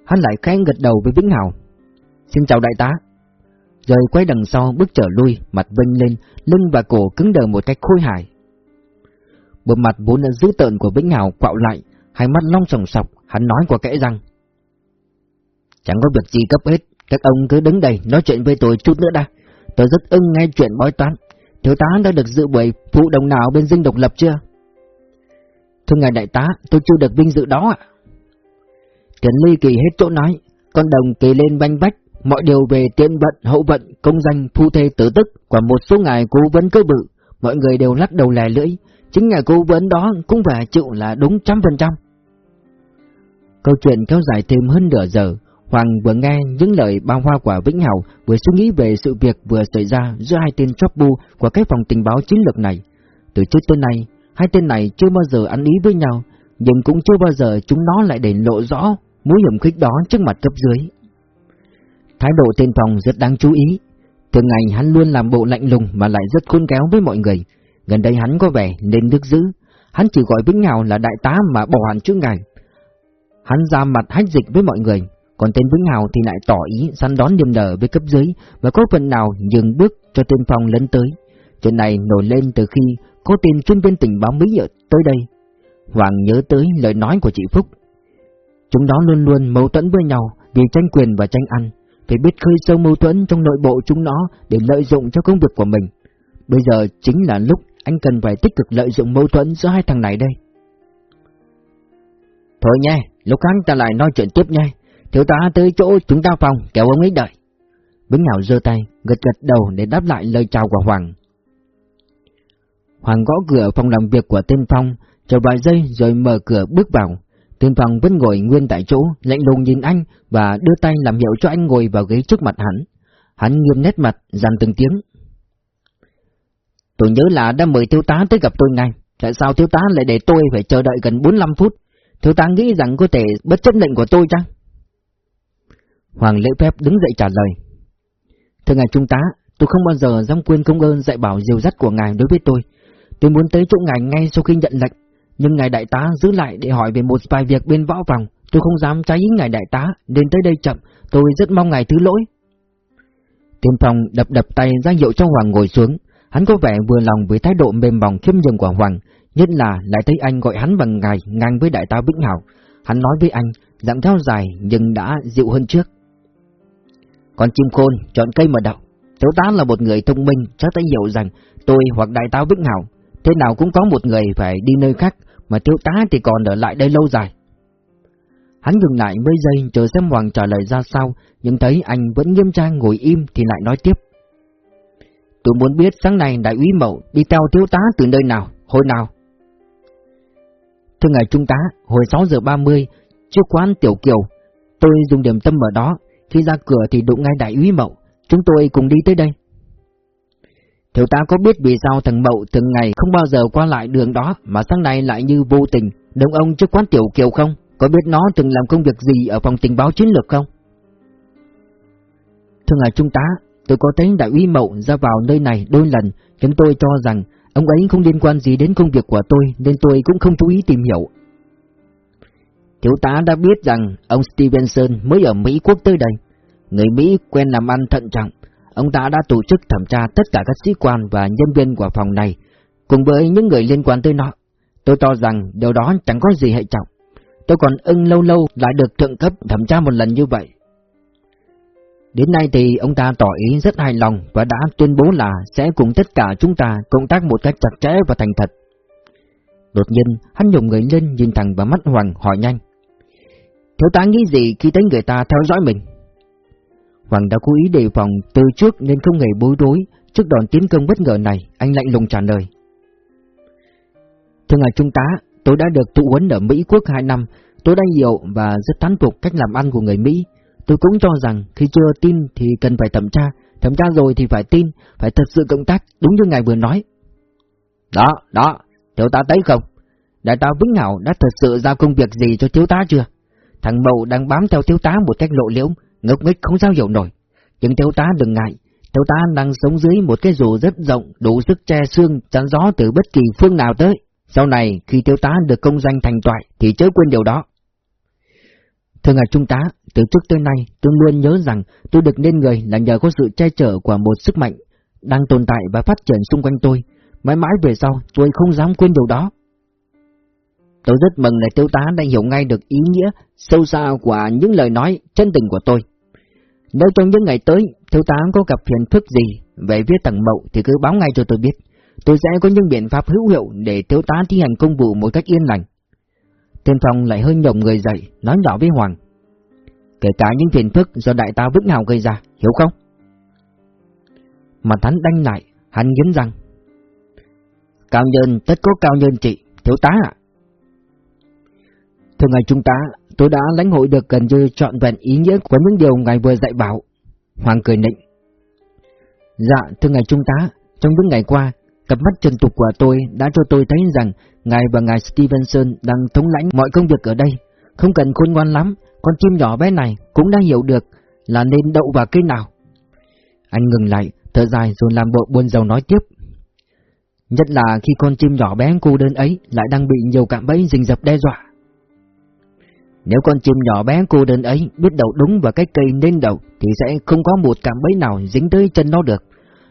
Hắn lại khẽ gật đầu với Vĩnh Hào. Xin chào đại tá. Rồi quay đằng sau bước trở lui, mặt vênh lên, lưng và cổ cứng đờ một cách khôi hài. Bộ mặt vốn đã dữ tợn của Vĩnh Hào quạo lại, hai mắt long sòng sọc, hắn nói qua kẽ răng. Chẳng có việc gì cấp hết, các ông cứ đứng đây nói chuyện với tôi chút nữa đã. Tôi rất ưng nghe chuyện bói toán. Thiếu tá đã được dự buổi phụ đồng nào bên dinh độc lập chưa? Thưa ngài đại tá, tôi chưa được vinh dự đó ạ. Tiền ly kỳ hết chỗ nói, con đồng kỳ lên banh bách, mọi điều về tiền vận, hậu vận, công danh, phu thê tử tức, quả một số ngài cố vấn cơ bự, mọi người đều lắc đầu lè lưỡi, chính ngài cố vấn đó cũng phải chịu là đúng trăm phần trăm. Câu chuyện kéo dài thêm hơn nửa giờ, Hoàng vừa nghe những lời bao hoa quả Vĩnh Hảo vừa suy nghĩ về sự việc vừa xảy ra giữa hai tên chóp bu của cái phòng tình báo chiến lược này. Từ trước tới nay, hai tên này chưa bao giờ ăn ý với nhau, nhưng cũng chưa bao giờ chúng nó lại để lộ rõ mối hiểm khích đó trước mặt cấp dưới. Thái độ tên phòng rất đáng chú ý. Thường ngày hắn luôn làm bộ lạnh lùng mà lại rất khôn khéo với mọi người. Gần đây hắn có vẻ nên đức dữ. Hắn chỉ gọi Vĩnh Hào là đại tá mà bỏ hẳn trước ngài. Hắn ra mặt hách dịch với mọi người, còn tên Vĩnh Hào thì lại tỏ ý săn đón niềm nở với cấp dưới và có phần nào dừng bước cho tên phòng lấn tới. Chuyện này nổi lên từ khi có tin chuyên viên tình báo Mỹ ở tới đây. Hoàng nhớ tới lời nói của chị Phúc. Chúng đó luôn luôn mâu thuẫn với nhau vì tranh quyền và tranh ăn, phải biết khơi sâu mâu thuẫn trong nội bộ chúng nó để lợi dụng cho công việc của mình. Bây giờ chính là lúc anh cần phải tích cực lợi dụng mâu thuẫn giữa hai thằng này đây. Thôi nha, lúc khác ta lại nói chuyện tiếp nha. Thiếu tá tới chỗ chúng ta phòng, kéo ông ấy đợi. Bính Hảo giơ tay, gật gật đầu để đáp lại lời chào của Hoàng. Hoàng gõ cửa phòng làm việc của tên Phong, chờ vài giây rồi mở cửa bước vào. Tên Phong vẫn ngồi nguyên tại chỗ, lạnh lùng nhìn anh và đưa tay làm hiệu cho anh ngồi vào ghế trước mặt hắn. Hắn nghiêm nét mặt, dàn từng tiếng. Tôi nhớ là đã mời thiếu tá tới gặp tôi ngay, tại sao thiếu tá lại để tôi phải chờ đợi gần 45 phút? Thiếu tá nghĩ rằng có thể bất chấp lệnh của tôi chăng? Hoàng lễ phép đứng dậy trả lời. Thưa ngài trung tá, tôi không bao giờ dám quên công ơn dạy bảo diều dắt của ngài đối với tôi. Tôi muốn tới chỗ ngài ngay sau khi nhận lệnh, nhưng ngài đại tá giữ lại để hỏi về một vài việc bên võ phòng. Tôi không dám trái ý ngài đại tá, đến tới đây chậm, tôi rất mong ngài thứ lỗi. Tiên phòng đập đập tay ra hiệu cho Hoàng ngồi xuống, hắn có vẻ vừa lòng với thái độ mềm mỏng khiêm nhường của Hoàng, nhất là lại thấy anh gọi hắn bằng ngài ngang với đại tá Vĩnh Hảo. Hắn nói với anh, giọng theo dài nhưng đã dịu hơn trước. Còn chim khôn, chọn cây mà đậu. Thiếu tá là một người thông minh, chắc đã hiểu rằng tôi hoặc đại tá Vĩnh Hảo, thế nào cũng có một người phải đi nơi khác, mà thiếu tá thì còn ở lại đây lâu dài. Hắn dừng lại mấy giây chờ xem Hoàng trả lời ra sao, nhưng thấy anh vẫn nghiêm trang ngồi im thì lại nói tiếp. Tôi muốn biết sáng nay đại úy Mậu đi theo thiếu tá từ nơi nào, hồi nào? Thưa ngài trung tá, hồi 6 giờ 30, trước quán Tiểu Kiều, tôi dùng điểm tâm ở đó, khi ra cửa thì đụng ngay đại úy Mậu, chúng tôi cùng đi tới đây. Thiếu tá có biết vì sao thằng Mậu từng ngày không bao giờ qua lại đường đó mà sáng nay lại như vô tình đồng ông trước quán Tiểu Kiều không? Có biết nó từng làm công việc gì ở phòng tình báo chiến lược không? Thưa ngài trung tá, tôi có thấy đại úy Mậu ra vào nơi này đôi lần, chúng tôi cho rằng ông ấy không liên quan gì đến công việc của tôi nên tôi cũng không chú ý tìm hiểu. Thiếu tá đã biết rằng ông Stevenson mới ở Mỹ quốc tới đây. Người Mỹ quen làm ăn thận trọng, ông ta đã tổ chức thẩm tra tất cả các sĩ quan và nhân viên của phòng này, cùng với những người liên quan tới nó. Tôi cho rằng điều đó chẳng có gì hệ trọng. Tôi còn ưng lâu lâu lại được thượng cấp thẩm tra một lần như vậy. Đến nay thì ông ta tỏ ý rất hài lòng và đã tuyên bố là sẽ cùng tất cả chúng ta công tác một cách chặt chẽ và thành thật. Đột nhiên, hắn nhổm người lên nhìn thẳng vào mắt Hoàng hỏi nhanh. Thiếu tá nghĩ gì khi thấy người ta theo dõi mình? Hoàng đã cố ý đề phòng từ trước nên không hề bối rối trước đòn tiến công bất ngờ này, anh lạnh lùng trả lời. Thưa ngài Trung tá, tôi đã được tụ huấn ở Mỹ Quốc 2 năm, tôi đã hiểu và rất tán phục cách làm ăn của người Mỹ. Tôi cũng cho rằng khi chưa tin thì cần phải thẩm tra, thẩm tra rồi thì phải tin, phải thật sự cộng tác, đúng như ngài vừa nói. Đó, đó, thiếu tá thấy không? Đại tá Vĩnh Hảo đã thật sự giao công việc gì cho thiếu tá chưa? Thằng Mậu đang bám theo thiếu tá một cách lộ liễu, ngốc nghếch không sao hiểu nổi. Nhưng thiếu tá đừng ngại, thiếu tá đang sống dưới một cái rổ rất rộng, đủ sức che xương, chắn gió từ bất kỳ phương nào tới. Sau này, khi thiếu tá được công danh thành toại, thì chớ quên điều đó. Thưa ngài Trung tá, từ trước tới nay, tôi luôn nhớ rằng tôi được nên người là nhờ có sự che chở của một sức mạnh đang tồn tại và phát triển xung quanh tôi. Mãi mãi về sau, tôi không dám quên điều đó. Tôi rất mừng là thiếu tá đã hiểu ngay được ý nghĩa sâu xa của những lời nói chân tình của tôi. Nếu trong những ngày tới, thiếu tá có gặp phiền phức gì về phía tầng mậu thì cứ báo ngay cho tôi biết. Tôi sẽ có những biện pháp hữu hiệu để thiếu tá thi hành công vụ một cách yên lành. Tiên phòng lại hơi nhổng người dậy, nói nhỏ với Hoàng. Kể cả những phiền phức do đại tá Vĩnh Hào gây ra, hiểu không? Mà hắn đanh lại, hắn nghiến răng. Cao nhân tất có cao nhân trị, thiếu tá ạ. Thưa ngài trung tá, tôi đã lãnh hội được gần như trọn vẹn ý nghĩa của những điều ngài vừa dạy bảo. Hoàng cười nịnh. Dạ, thưa ngài trung tá, trong những ngày qua, cặp mắt chân tục của tôi đã cho tôi thấy rằng ngài và ngài Stevenson đang thống lãnh mọi công việc ở đây. Không cần khôn ngoan lắm, con chim nhỏ bé này cũng đã hiểu được là nên đậu vào cây nào. Anh ngừng lại, thở dài rồi làm bộ buồn giàu nói tiếp. Nhất là khi con chim nhỏ bé cô đơn ấy lại đang bị nhiều cạm bẫy rình rập đe dọa. Nếu con chim nhỏ bé cô đơn ấy biết đậu đúng vào cái cây nên đậu thì sẽ không có một cạm bẫy nào dính tới chân nó được.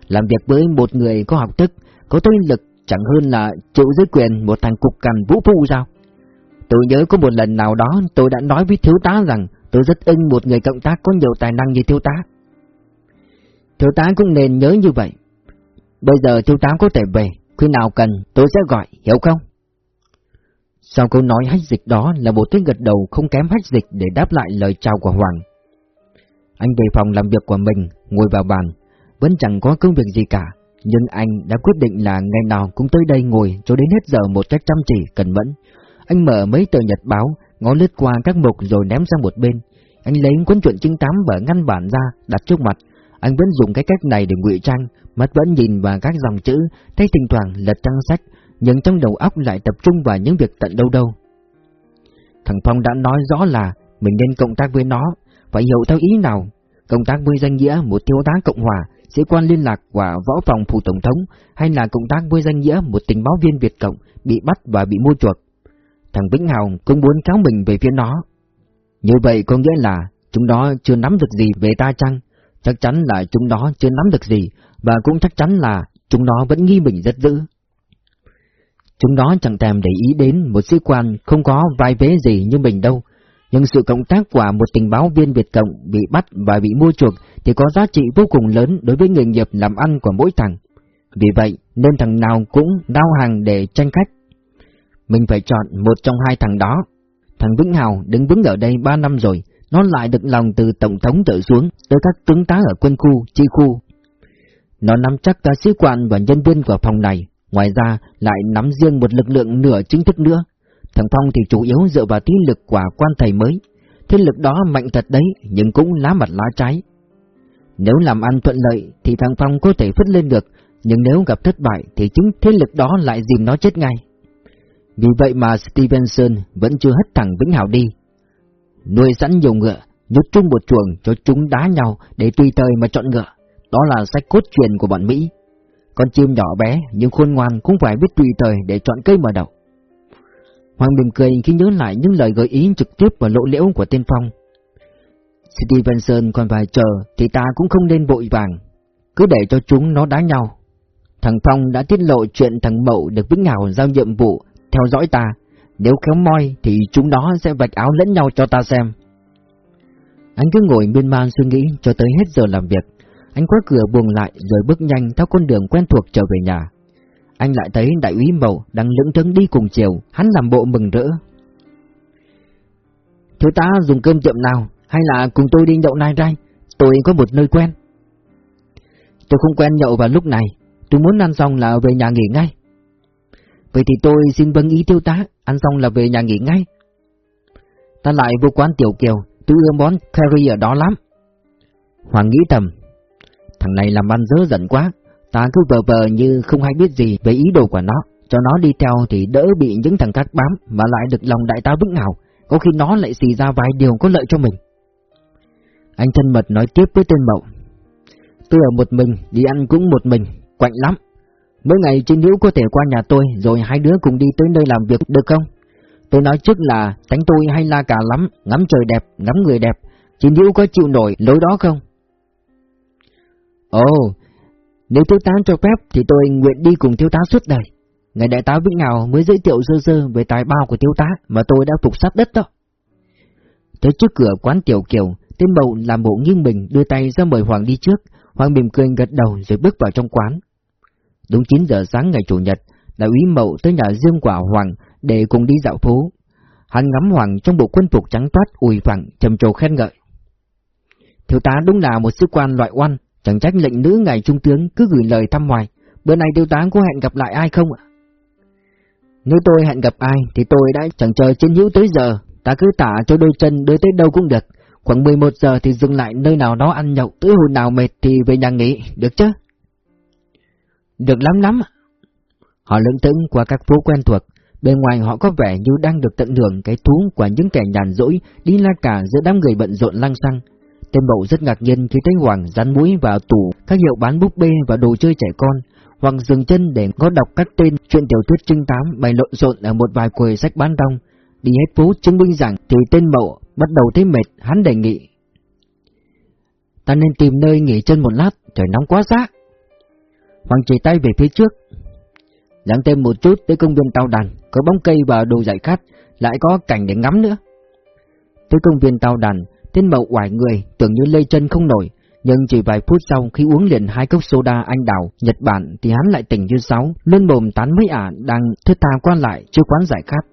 Làm việc với một người có học thức, có tinh lực chẳng hơn là chịu dưới quyền một thằng cục cằn vũ phu sao? Tôi nhớ có một lần nào đó tôi đã nói với thiếu tá rằng tôi rất ưng một người cộng tác có nhiều tài năng như thiếu tá. Thiếu tá cũng nên nhớ như vậy. Bây giờ thiếu tá có thể về, khi nào cần tôi sẽ gọi, hiểu không? Sau câu nói hách dịch đó là bộ tiếng gật đầu không kém hách dịch để đáp lại lời chào của Hoàng. Anh về phòng làm việc của mình, ngồi vào bàn, vẫn chẳng có công việc gì cả, nhưng anh đã quyết định là ngày nào cũng tới đây ngồi cho đến hết giờ một cách chăm chỉ, cẩn mẫn. Anh mở mấy tờ nhật báo, ngó lướt qua các mục rồi ném sang một bên. Anh lấy cuốn truyện trinh tám và ngăn bản ra, đặt trước mặt. Anh vẫn dùng cái cách này để ngụy trang, mắt vẫn nhìn vào các dòng chữ, thấy thỉnh thoảng lật trang sách, nhưng trong đầu óc lại tập trung vào những việc tận đâu đâu. Thằng Phong đã nói rõ là mình nên cộng tác với nó, phải hiểu theo ý nào. Cộng tác với danh nghĩa một thiếu tá Cộng Hòa, sĩ quan liên lạc của võ phòng phủ tổng thống, hay là cộng tác với danh nghĩa một tình báo viên Việt Cộng bị bắt và bị mua chuộc. Thằng Vĩnh Hào cũng muốn cáo mình về phía nó. Như vậy có nghĩa là chúng nó chưa nắm được gì về ta chăng? Chắc chắn là chúng nó chưa nắm được gì, và cũng chắc chắn là chúng nó vẫn nghi mình rất dữ. Chúng nó chẳng thèm để ý đến một sĩ quan không có vai vế gì như mình đâu, nhưng sự cộng tác của một tình báo viên Việt Cộng bị bắt và bị mua chuộc thì có giá trị vô cùng lớn đối với nghề nghiệp làm ăn của mỗi thằng. Vì vậy nên thằng nào cũng đau hàng để tranh khách. Mình phải chọn một trong hai thằng đó. Thằng Vĩnh Hào đứng vững ở đây ba năm rồi, nó lại được lòng từ Tổng thống trở xuống tới các tướng tá ở quân khu, chi khu. Nó nắm chắc cả sĩ quan và nhân viên của phòng này, Ngoài ra lại nắm riêng một lực lượng nửa chính thức nữa. Thằng Phong thì chủ yếu dựa vào tí lực của quan thầy mới. Thế lực đó mạnh thật đấy, nhưng cũng lá mặt lá trái. Nếu làm ăn thuận lợi thì thằng Phong có thể phất lên được, nhưng nếu gặp thất bại thì chính thế lực đó lại dìm nó chết ngay. Vì vậy mà Stevenson vẫn chưa hất thẳng Vĩnh Hảo đi. Nuôi sẵn nhiều ngựa, nhốt chung một chuồng cho chúng đá nhau để tùy thời mà chọn ngựa. Đó là sách cốt truyền của bọn Mỹ. Con chim nhỏ bé nhưng khôn ngoan cũng phải biết tùy thời để chọn cây mở đầu. Hoàng mỉm cười khi nhớ lại những lời gợi ý trực tiếp và lộ liễu của tiên phong. Stevenson còn phải chờ thì ta cũng không nên vội vàng, cứ để cho chúng nó đá nhau. Thằng Phong đã tiết lộ chuyện thằng Mậu được Vĩnh Hảo giao nhiệm vụ theo dõi ta. Nếu khéo moi thì chúng nó sẽ vạch áo lẫn nhau cho ta xem. Anh cứ ngồi miên man suy nghĩ cho tới hết giờ làm việc. Anh khóa cửa buông lại rồi bước nhanh theo con đường quen thuộc trở về nhà. Anh lại thấy đại úy Mậu đang lững thững đi cùng chiều, hắn làm bộ mừng rỡ. Thiếu tá dùng cơm chậm nào, hay là cùng tôi đi nhậu nai rai, tôi có một nơi quen. Tôi không quen nhậu vào lúc này, tôi muốn ăn xong là về nhà nghỉ ngay. Vậy thì tôi xin vâng ý tiêu tá, ăn xong là về nhà nghỉ ngay. Ta lại vô quán tiểu kiều, tôi ưa món curry ở đó lắm. Hoàng nghĩ thầm, thằng này làm ăn dớ giận quá, ta cứ vờ vờ như không hay biết gì về ý đồ của nó, cho nó đi theo thì đỡ bị những thằng khác bám mà lại được lòng đại tá vững ngào, có khi nó lại xì ra vài điều có lợi cho mình. Anh thân mật nói tiếp với tên Mậu. Tôi ở một mình, đi ăn cũng một mình, quạnh lắm. Mỗi ngày trên hữu có thể qua nhà tôi rồi hai đứa cùng đi tới nơi làm việc được không? Tôi nói trước là tánh tôi hay la cả lắm, ngắm trời đẹp, ngắm người đẹp. Trên hữu có chịu nổi lối đó không? Ồ, nếu thiếu tá cho phép thì tôi nguyện đi cùng thiếu tá suốt đời. Ngày đại tá Vĩnh Ngào mới giới thiệu sơ sơ về tài bao của thiếu tá mà tôi đã phục sát đất đó. Tới trước cửa quán tiểu kiều, tên bầu làm bộ nghiêng mình đưa tay ra mời Hoàng đi trước, Hoàng mỉm cười gật đầu rồi bước vào trong quán. Đúng 9 giờ sáng ngày Chủ nhật, đại úy Mậu tới nhà riêng của Hoàng để cùng đi dạo phố. Hắn ngắm Hoàng trong bộ quân phục trắng toát ùi phẳng, trầm trồ khen ngợi. Thiếu tá đúng là một sĩ quan loại oan, chẳng trách lệnh nữ ngài trung tướng cứ gửi lời thăm hoài. Bữa nay tiêu tá có hẹn gặp lại ai không ạ? Nếu tôi hẹn gặp ai thì tôi đã chẳng chờ chiến hữu tới giờ, ta cứ tả cho đôi chân đưa tới đâu cũng được. Khoảng 11 giờ thì dừng lại nơi nào đó ăn nhậu, tới hồi nào mệt thì về nhà nghỉ, được chứ? Được lắm lắm. Họ lững tững qua các phố quen thuộc, bên ngoài họ có vẻ như đang được tận hưởng cái thú của những kẻ nhàn rỗi đi la cả giữa đám người bận rộn lăng xăng. Tên Mậu rất ngạc nhiên khi thấy Hoàng dán mũi vào tủ các hiệu bán búp bê và đồ chơi trẻ con. Hoàng dừng chân để có đọc các tên chuyện tiểu thuyết trinh tám bày lộn xộn ở một vài quầy sách bán đông. Đi hết phố chứng minh rằng thì tên Mậu bắt đầu thấy mệt, hắn đề nghị. Ta nên tìm nơi nghỉ chân một lát, trời nóng quá giá. Hoàng chỉ tay về phía trước. Dặn thêm một chút tới công viên tàu đàn, có bóng cây và đồ giải khát, lại có cảnh để ngắm nữa. Tới công viên tàu đàn, tên mậu quải người, tưởng như lây chân không nổi, nhưng chỉ vài phút sau khi uống liền hai cốc soda anh đào, Nhật Bản thì hắn lại tỉnh như sáu, lên mồm tán mấy ả đang thất tha quan lại chưa quán giải khát.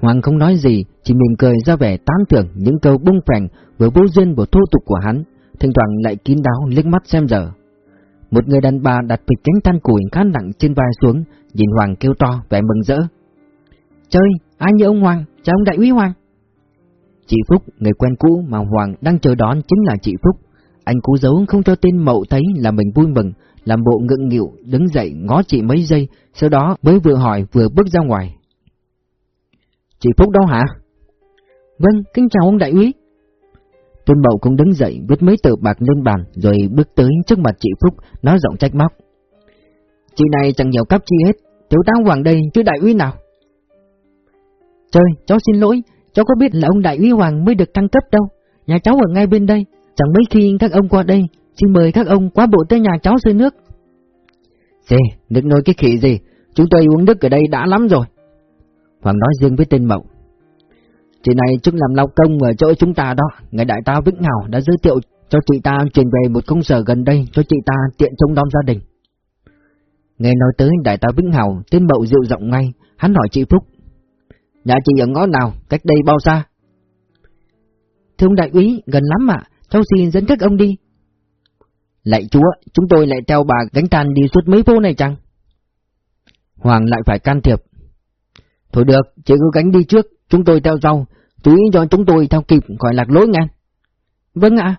Hoàng không nói gì, chỉ mỉm cười ra vẻ tán thưởng những câu bung phèn vừa vô duyên vừa thô tục của hắn, thỉnh thoảng lại kín đáo liếc mắt xem giờ. Một người đàn bà đặt bịch cánh than củi khá nặng trên vai xuống, nhìn Hoàng kêu to, vẻ mừng rỡ. Chơi, ai như ông Hoàng, chào ông đại úy Hoàng. Chị Phúc, người quen cũ mà Hoàng đang chờ đón chính là chị Phúc. Anh cố giấu không cho tên mậu thấy là mình vui mừng, làm bộ ngượng nghịu, đứng dậy ngó chị mấy giây, sau đó mới vừa hỏi vừa bước ra ngoài. Chị Phúc đâu hả? Vâng, kính chào ông đại úy. Tên Mậu cũng đứng dậy viết mấy tờ bạc lên bàn rồi bước tới trước mặt chị Phúc nói giọng trách móc. Chị này chẳng nhiều cấp chi hết, tiểu tá Hoàng đây chứ đại úy nào. Trời, cháu xin lỗi, cháu có biết là ông đại úy Hoàng mới được thăng cấp đâu, nhà cháu ở ngay bên đây, chẳng mấy khi các ông qua đây, xin mời các ông qua bộ tới nhà cháu dưới nước. Gì, nước nôi cái khỉ gì, chúng tôi uống nước ở đây đã lắm rồi. Hoàng nói riêng với tên Mậu. Chị này chúng làm lao công ở chỗ chúng ta đó, ngày đại tá Vĩnh Hào đã giới thiệu cho chị ta chuyển về một công sở gần đây cho chị ta tiện trông nom gia đình. Nghe nói tới đại tá Vĩnh Hào, tên Mậu dịu giọng ngay, hắn hỏi chị Phúc. Nhà chị ở ngõ nào, cách đây bao xa? Thưa ông đại úy, gần lắm ạ, cháu xin dẫn các ông đi. Lạy chúa, chúng tôi lại theo bà gánh tàn đi suốt mấy phố này chăng? Hoàng lại phải can thiệp. Thôi được, chị cứ gánh đi trước, chúng tôi theo sau, chú ý cho chúng tôi theo kịp khỏi lạc lối ngang. Vâng ạ.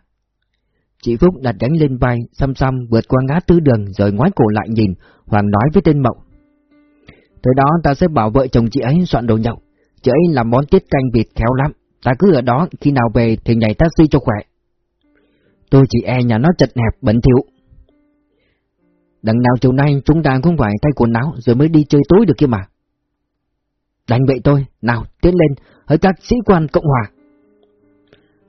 Chị Phúc đặt gánh lên vai, xăm xăm vượt qua ngã tư đường rồi ngoái cổ lại nhìn, Hoàng nói với tên Mộng. Tới đó ta sẽ bảo vợ chồng chị ấy soạn đồ nhậu, chị ấy làm món tiết canh vịt khéo lắm, ta cứ ở đó, khi nào về thì nhảy taxi cho khỏe. Tôi chỉ e nhà nó chật hẹp, bẩn thỉu. Đằng nào chiều nay chúng ta cũng phải thay quần áo rồi mới đi chơi tối được kia mà. Đánh vậy tôi, nào, tiến lên, hỡi các sĩ quan Cộng Hòa.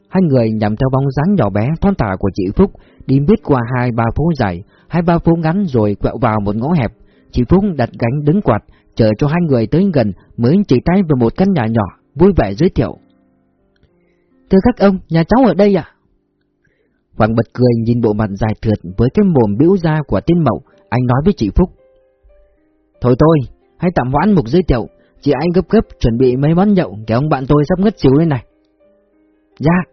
Hai người nhằm theo bóng dáng nhỏ bé thon thả của chị Phúc, đi biết qua hai ba phố dài, hai ba phố ngắn rồi quẹo vào một ngõ hẹp. Chị Phúc đặt gánh đứng quạt, chờ cho hai người tới gần mới chỉ tay vào một căn nhà nhỏ, vui vẻ giới thiệu. Thưa các ông, nhà cháu ở đây ạ. Hoàng bật cười nhìn bộ mặt dài thượt với cái mồm bĩu ra của tiên Mậu, anh nói với chị Phúc. Thôi thôi, hãy tạm hoãn mục giới thiệu, chị anh gấp gấp chuẩn bị mấy món nhậu, kẻ ông bạn tôi sắp ngất xỉu lên này. Dạ.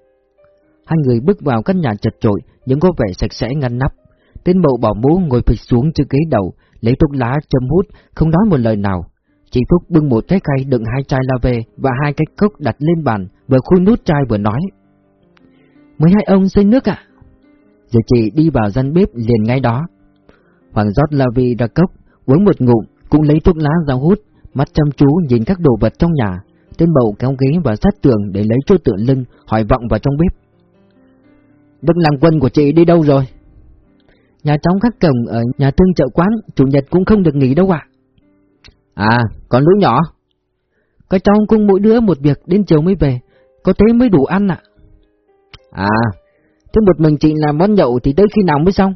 Hai người bước vào căn nhà chật trội, nhưng có vẻ sạch sẽ ngăn nắp. Tên Mậu bỏ mũ ngồi phịch xuống trên ghế đầu, lấy thuốc lá châm hút, không nói một lời nào. Chị Phúc bưng một cái khay đựng hai chai la về và hai cái cốc đặt lên bàn, vừa khui nút chai vừa nói. Mấy hai ông xin nước ạ. Rồi chị đi vào gian bếp liền ngay đó. Hoàng rót la vi ra cốc, uống một ngụm, cũng lấy thuốc lá ra hút, mắt chăm chú nhìn các đồ vật trong nhà. Tên bầu kéo ghế và sát tường để lấy chỗ tựa lưng, hỏi vọng vào trong bếp. Đức làm quân của chị đi đâu rồi? Nhà cháu khắc cổng ở nhà thương chợ quán, chủ nhật cũng không được nghỉ đâu ạ. À, còn lũ nhỏ? Các cháu cùng mỗi đứa một việc đến chiều mới về, có thế mới đủ ăn ạ. À, thế một mình chị làm món nhậu thì tới khi nào mới xong?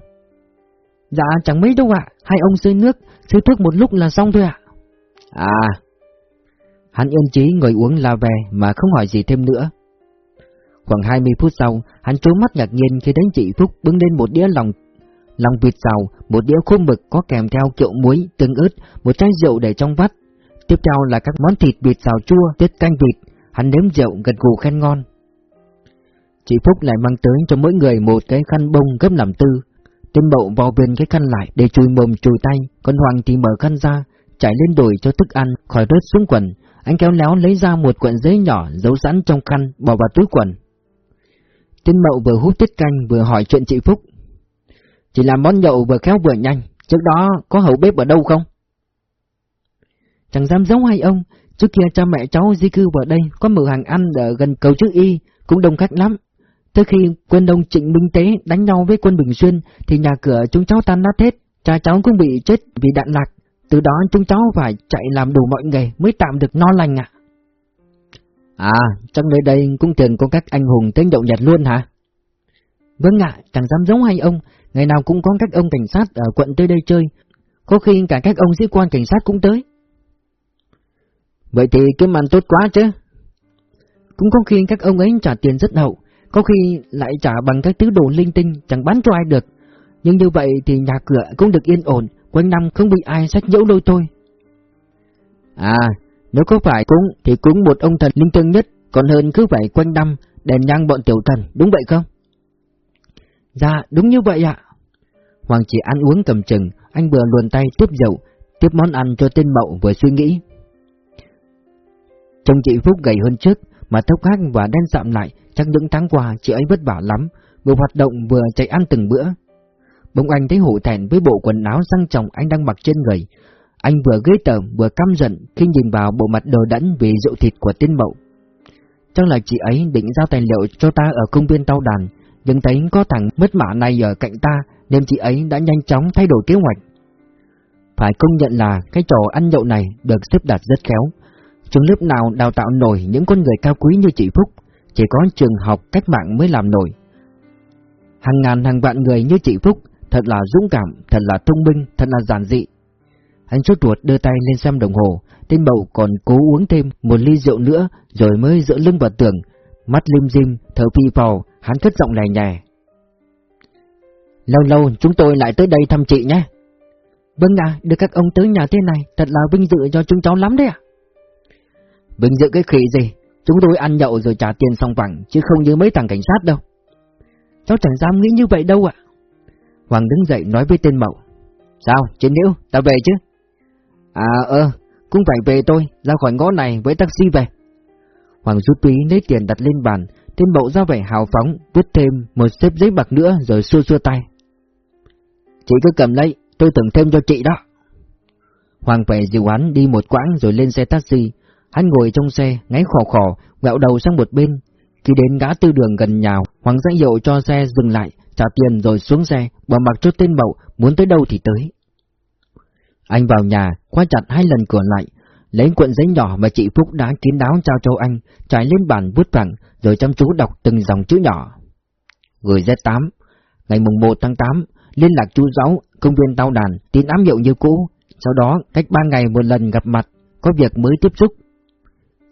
Dạ chẳng mấy đâu ạ, hai ông xơi nước, xơi thuốc một lúc là xong thôi ạ. À, hắn yên chí ngồi uống là về mà không hỏi gì thêm nữa. Khoảng 20 phút sau, hắn trố mắt ngạc nhiên khi đến chị Phúc bưng lên một đĩa lòng lòng vịt xào, một đĩa khô mực có kèm theo kiệu muối, tương ớt, một chai rượu để trong vắt. Tiếp theo là các món thịt vịt xào chua, tiết canh vịt, hắn nếm rượu gật gù khen ngon. Chị Phúc lại mang tới cho mỗi người một cái khăn bông gấp làm tư. Tên bậu vào bên cái khăn lại để chùi mồm chùi tay, còn Hoàng thì mở khăn ra, chạy lên đồi cho thức ăn, khỏi rớt xuống quần. Anh kéo léo lấy ra một cuộn giấy nhỏ giấu sẵn trong khăn, bỏ vào túi quần. Tên mậu vừa hút tiết canh vừa hỏi chuyện chị Phúc. Chỉ làm món nhậu vừa khéo vừa nhanh, trước đó có hậu bếp ở đâu không? Chẳng dám giấu hay ông, trước kia cha mẹ cháu di cư vào đây, có mở hàng ăn ở gần cầu chữ Y, cũng đông khách lắm. Tới khi quân đông Trịnh Minh Tế đánh nhau với quân Bình Xuyên, thì nhà cửa chúng cháu tan nát hết, cha cháu cũng bị chết vì đạn lạc. Từ đó chúng cháu phải chạy làm đủ mọi nghề mới tạm được no lành ạ. À, trong nơi đây cũng thường có các anh hùng tới nhậu nhật luôn hả? Vâng ạ, chẳng dám giống hay ông, ngày nào cũng có các ông cảnh sát ở quận tới đây chơi, có khi cả các ông sĩ quan cảnh sát cũng tới. Vậy thì kiếm ăn tốt quá chứ. Cũng có khi các ông ấy trả tiền rất hậu, có khi lại trả bằng các thứ đồ linh tinh chẳng bán cho ai được. Nhưng như vậy thì nhà cửa cũng được yên ổn, quanh năm không bị ai sách nhẫu lôi thôi. À, nếu có phải cúng thì cúng một ông thần linh tương nhất, còn hơn cứ phải quanh năm đèn nhang bọn tiểu thần, đúng vậy không? Dạ, đúng như vậy ạ. Hoàng chỉ ăn uống cầm chừng, anh vừa luồn tay tiếp dậu, tiếp món ăn cho tên mậu vừa suy nghĩ. Trông chị Phúc gầy hơn trước, mà tóc khác và đen sạm lại, chắc những tháng qua chị ấy vất vả lắm, vừa hoạt động vừa chạy ăn từng bữa. Bỗng anh thấy hổ thẹn với bộ quần áo sang trọng anh đang mặc trên người. Anh vừa ghê tởm vừa căm giận khi nhìn vào bộ mặt đồ đẫn vì rượu thịt của tên mậu. Chắc là chị ấy định giao tài liệu cho ta ở công viên tao đàn, nhưng thấy có thằng mất mã này ở cạnh ta nên chị ấy đã nhanh chóng thay đổi kế hoạch. Phải công nhận là cái trò ăn nhậu này được xếp đặt rất khéo. Trường lớp nào đào tạo nổi những con người cao quý như chị Phúc, chỉ có trường học cách mạng mới làm nổi. Hàng ngàn hàng vạn người như chị Phúc, thật là dũng cảm, thật là thông minh, thật là giản dị. Anh sốt ruột đưa tay lên xem đồng hồ, tên bậu còn cố uống thêm một ly rượu nữa rồi mới dựa lưng vào tường, mắt lim dim, thở phi phò, hắn cất giọng lè nhẹ. Lâu lâu chúng tôi lại tới đây thăm chị nhé. Vâng ạ, được các ông tới nhà thế này, thật là vinh dự cho chúng cháu lắm đấy ạ. Vinh dự cái khỉ gì, chúng tôi ăn nhậu rồi trả tiền xong phẳng, chứ không như mấy thằng cảnh sát đâu. Cháu chẳng dám nghĩ như vậy đâu ạ. Hoàng đứng dậy nói với tên Mậu. Sao, chiến hữu, ta về chứ? À ơ, cũng phải về tôi, ra khỏi ngõ này với taxi về. Hoàng rút túy lấy tiền đặt lên bàn, tên Mậu ra vẻ hào phóng, viết thêm một xếp giấy bạc nữa rồi xua xua tay. Chị cứ cầm lấy, tôi tưởng thêm cho chị đó. Hoàng phải dìu hắn đi một quãng rồi lên xe taxi. Hắn ngồi trong xe, ngáy khò khò, ngẹo đầu sang một bên. Khi đến ngã tư đường gần nhà, Hoàng ra hiệu cho xe dừng lại, trả tiền rồi xuống xe, bỏ mặc cho tên bậu, muốn tới đâu thì tới. Anh vào nhà, khóa chặt hai lần cửa lại, lấy cuộn giấy nhỏ mà chị Phúc đã kín đáo trao cho anh, trải lên bàn vút phẳng, rồi chăm chú đọc từng dòng chữ nhỏ. Gửi Z8, ngày mùng 1 tháng 8, liên lạc chú giáo, công viên tao đàn, tin ám hiệu như cũ, sau đó cách 3 ngày một lần gặp mặt, có việc mới tiếp xúc.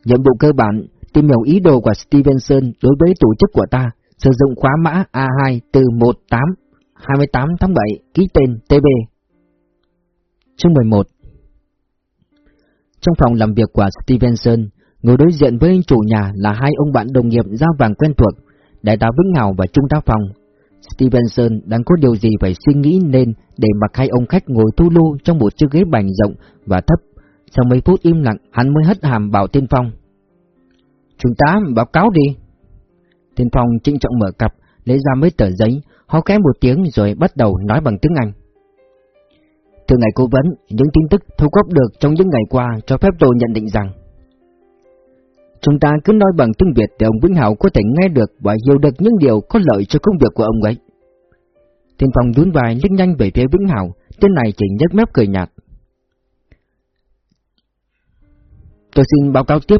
Nhiệm vụ cơ bản, tìm hiểu ý đồ của Stevenson đối với tổ chức của ta, sử dụng khóa mã A2 từ 18 28 tháng 7, ký tên TB. Chương 11 trong phòng làm việc của Stevenson, ngồi đối diện với chủ nhà là hai ông bạn đồng nghiệp giao vàng quen thuộc, đại tá Vĩnh Hào và Trung tá Phòng. Stevenson đang có điều gì phải suy nghĩ nên để mặc hai ông khách ngồi tu lưu trong một chiếc ghế bành rộng và thấp. Sau mấy phút im lặng, hắn mới hất hàm bảo Tiên Phong. Chúng ta báo cáo đi. Tiên Phong trịnh trọng mở cặp, lấy ra mấy tờ giấy, ho khẽ một tiếng rồi bắt đầu nói bằng tiếng Anh. Từ ngày cố vấn, những tin tức thu góp được trong những ngày qua cho phép tôi nhận định rằng Chúng ta cứ nói bằng tiếng Việt để ông Vĩnh Hảo có thể nghe được và hiểu được những điều có lợi cho công việc của ông ấy. Thiên Phong nhún vai liếc nhanh về phía Vĩnh Hảo, tên này chỉ nhếch mép cười nhạt. Tôi xin báo cáo tiếp,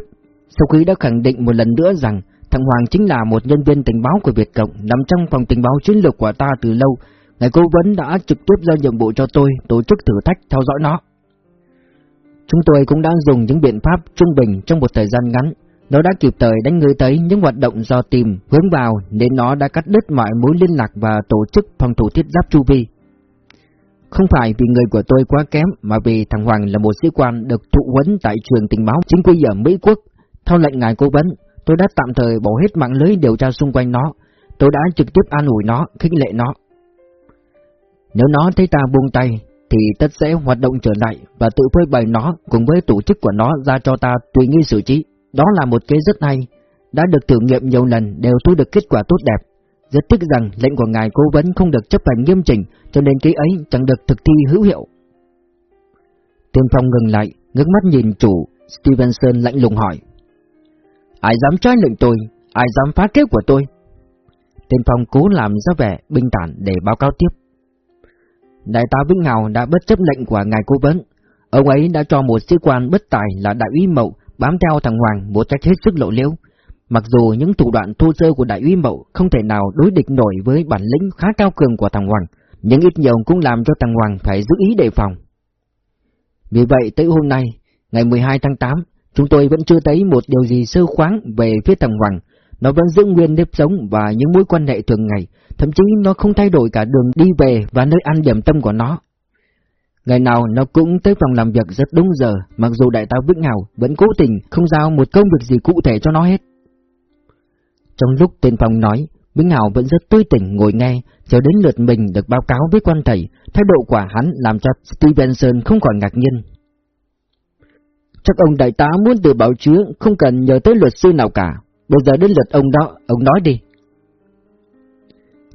sau khi đã khẳng định một lần nữa rằng thằng Hoàng chính là một nhân viên tình báo của Việt Cộng nằm trong phòng tình báo chiến lược của ta từ lâu, ngài cố vấn đã trực tiếp giao nhiệm vụ cho tôi tổ chức thử thách theo dõi nó. Chúng tôi cũng đã dùng những biện pháp trung bình trong một thời gian ngắn, nó đã kịp thời đánh ngư tới những hoạt động do tìm hướng vào nên nó đã cắt đứt mọi mối liên lạc và tổ chức phòng thủ thiết giáp chu vi. Không phải vì người của tôi quá kém mà vì thằng Hoàng là một sĩ quan được thụ huấn tại trường tình báo chính quy ở Mỹ Quốc. Theo lệnh ngài cố vấn, tôi đã tạm thời bỏ hết mạng lưới điều tra xung quanh nó. Tôi đã trực tiếp an ủi nó, khích lệ nó. Nếu nó thấy ta buông tay, thì tất sẽ hoạt động trở lại và tự phơi bày nó cùng với tổ chức của nó ra cho ta tùy nghi xử trí. Đó là một kế rất hay, đã được thử nghiệm nhiều lần đều thu được kết quả tốt đẹp. Rất tiếc rằng lệnh của ngài cố vấn không được chấp hành nghiêm chỉnh, cho nên kế ấy chẳng được thực thi hữu hiệu. Tiên Phong ngừng lại, ngước mắt nhìn chủ, Stevenson lạnh lùng hỏi. Ai dám trái lệnh tôi, ai dám phá kế của tôi? Tiên Phong cố làm ra vẻ bình tản để báo cáo tiếp. Đại tá Vĩnh Hào đã bất chấp lệnh của ngài cố vấn. Ông ấy đã cho một sĩ quan bất tài là đại úy Mậu bám theo thằng Hoàng một cách hết sức lộ liễu. Mặc dù những thủ đoạn thô sơ của đại úy Mậu không thể nào đối địch nổi với bản lĩnh khá cao cường của thằng Hoàng, nhưng ít nhiều cũng làm cho thằng Hoàng phải giữ ý đề phòng. Vì vậy tới hôm nay, ngày 12 tháng 8, chúng tôi vẫn chưa thấy một điều gì sơ khoáng về phía thằng Hoàng. Nó vẫn giữ nguyên nếp sống và những mối quan hệ thường ngày, thậm chí nó không thay đổi cả đường đi về và nơi ăn điểm tâm của nó. Ngày nào nó cũng tới phòng làm việc rất đúng giờ, mặc dù đại tá Vĩnh Hào vẫn cố tình không giao một công việc gì cụ thể cho nó hết. Trong lúc tên phòng nói, Vĩnh Hào vẫn rất tươi tỉnh ngồi nghe, chờ đến lượt mình được báo cáo với quan thầy, thái độ của hắn làm cho Stevenson không còn ngạc nhiên. Chắc ông đại tá muốn từ bảo chứa, không cần nhờ tới luật sư nào cả. Bây giờ đến lượt ông đó, ông nói đi.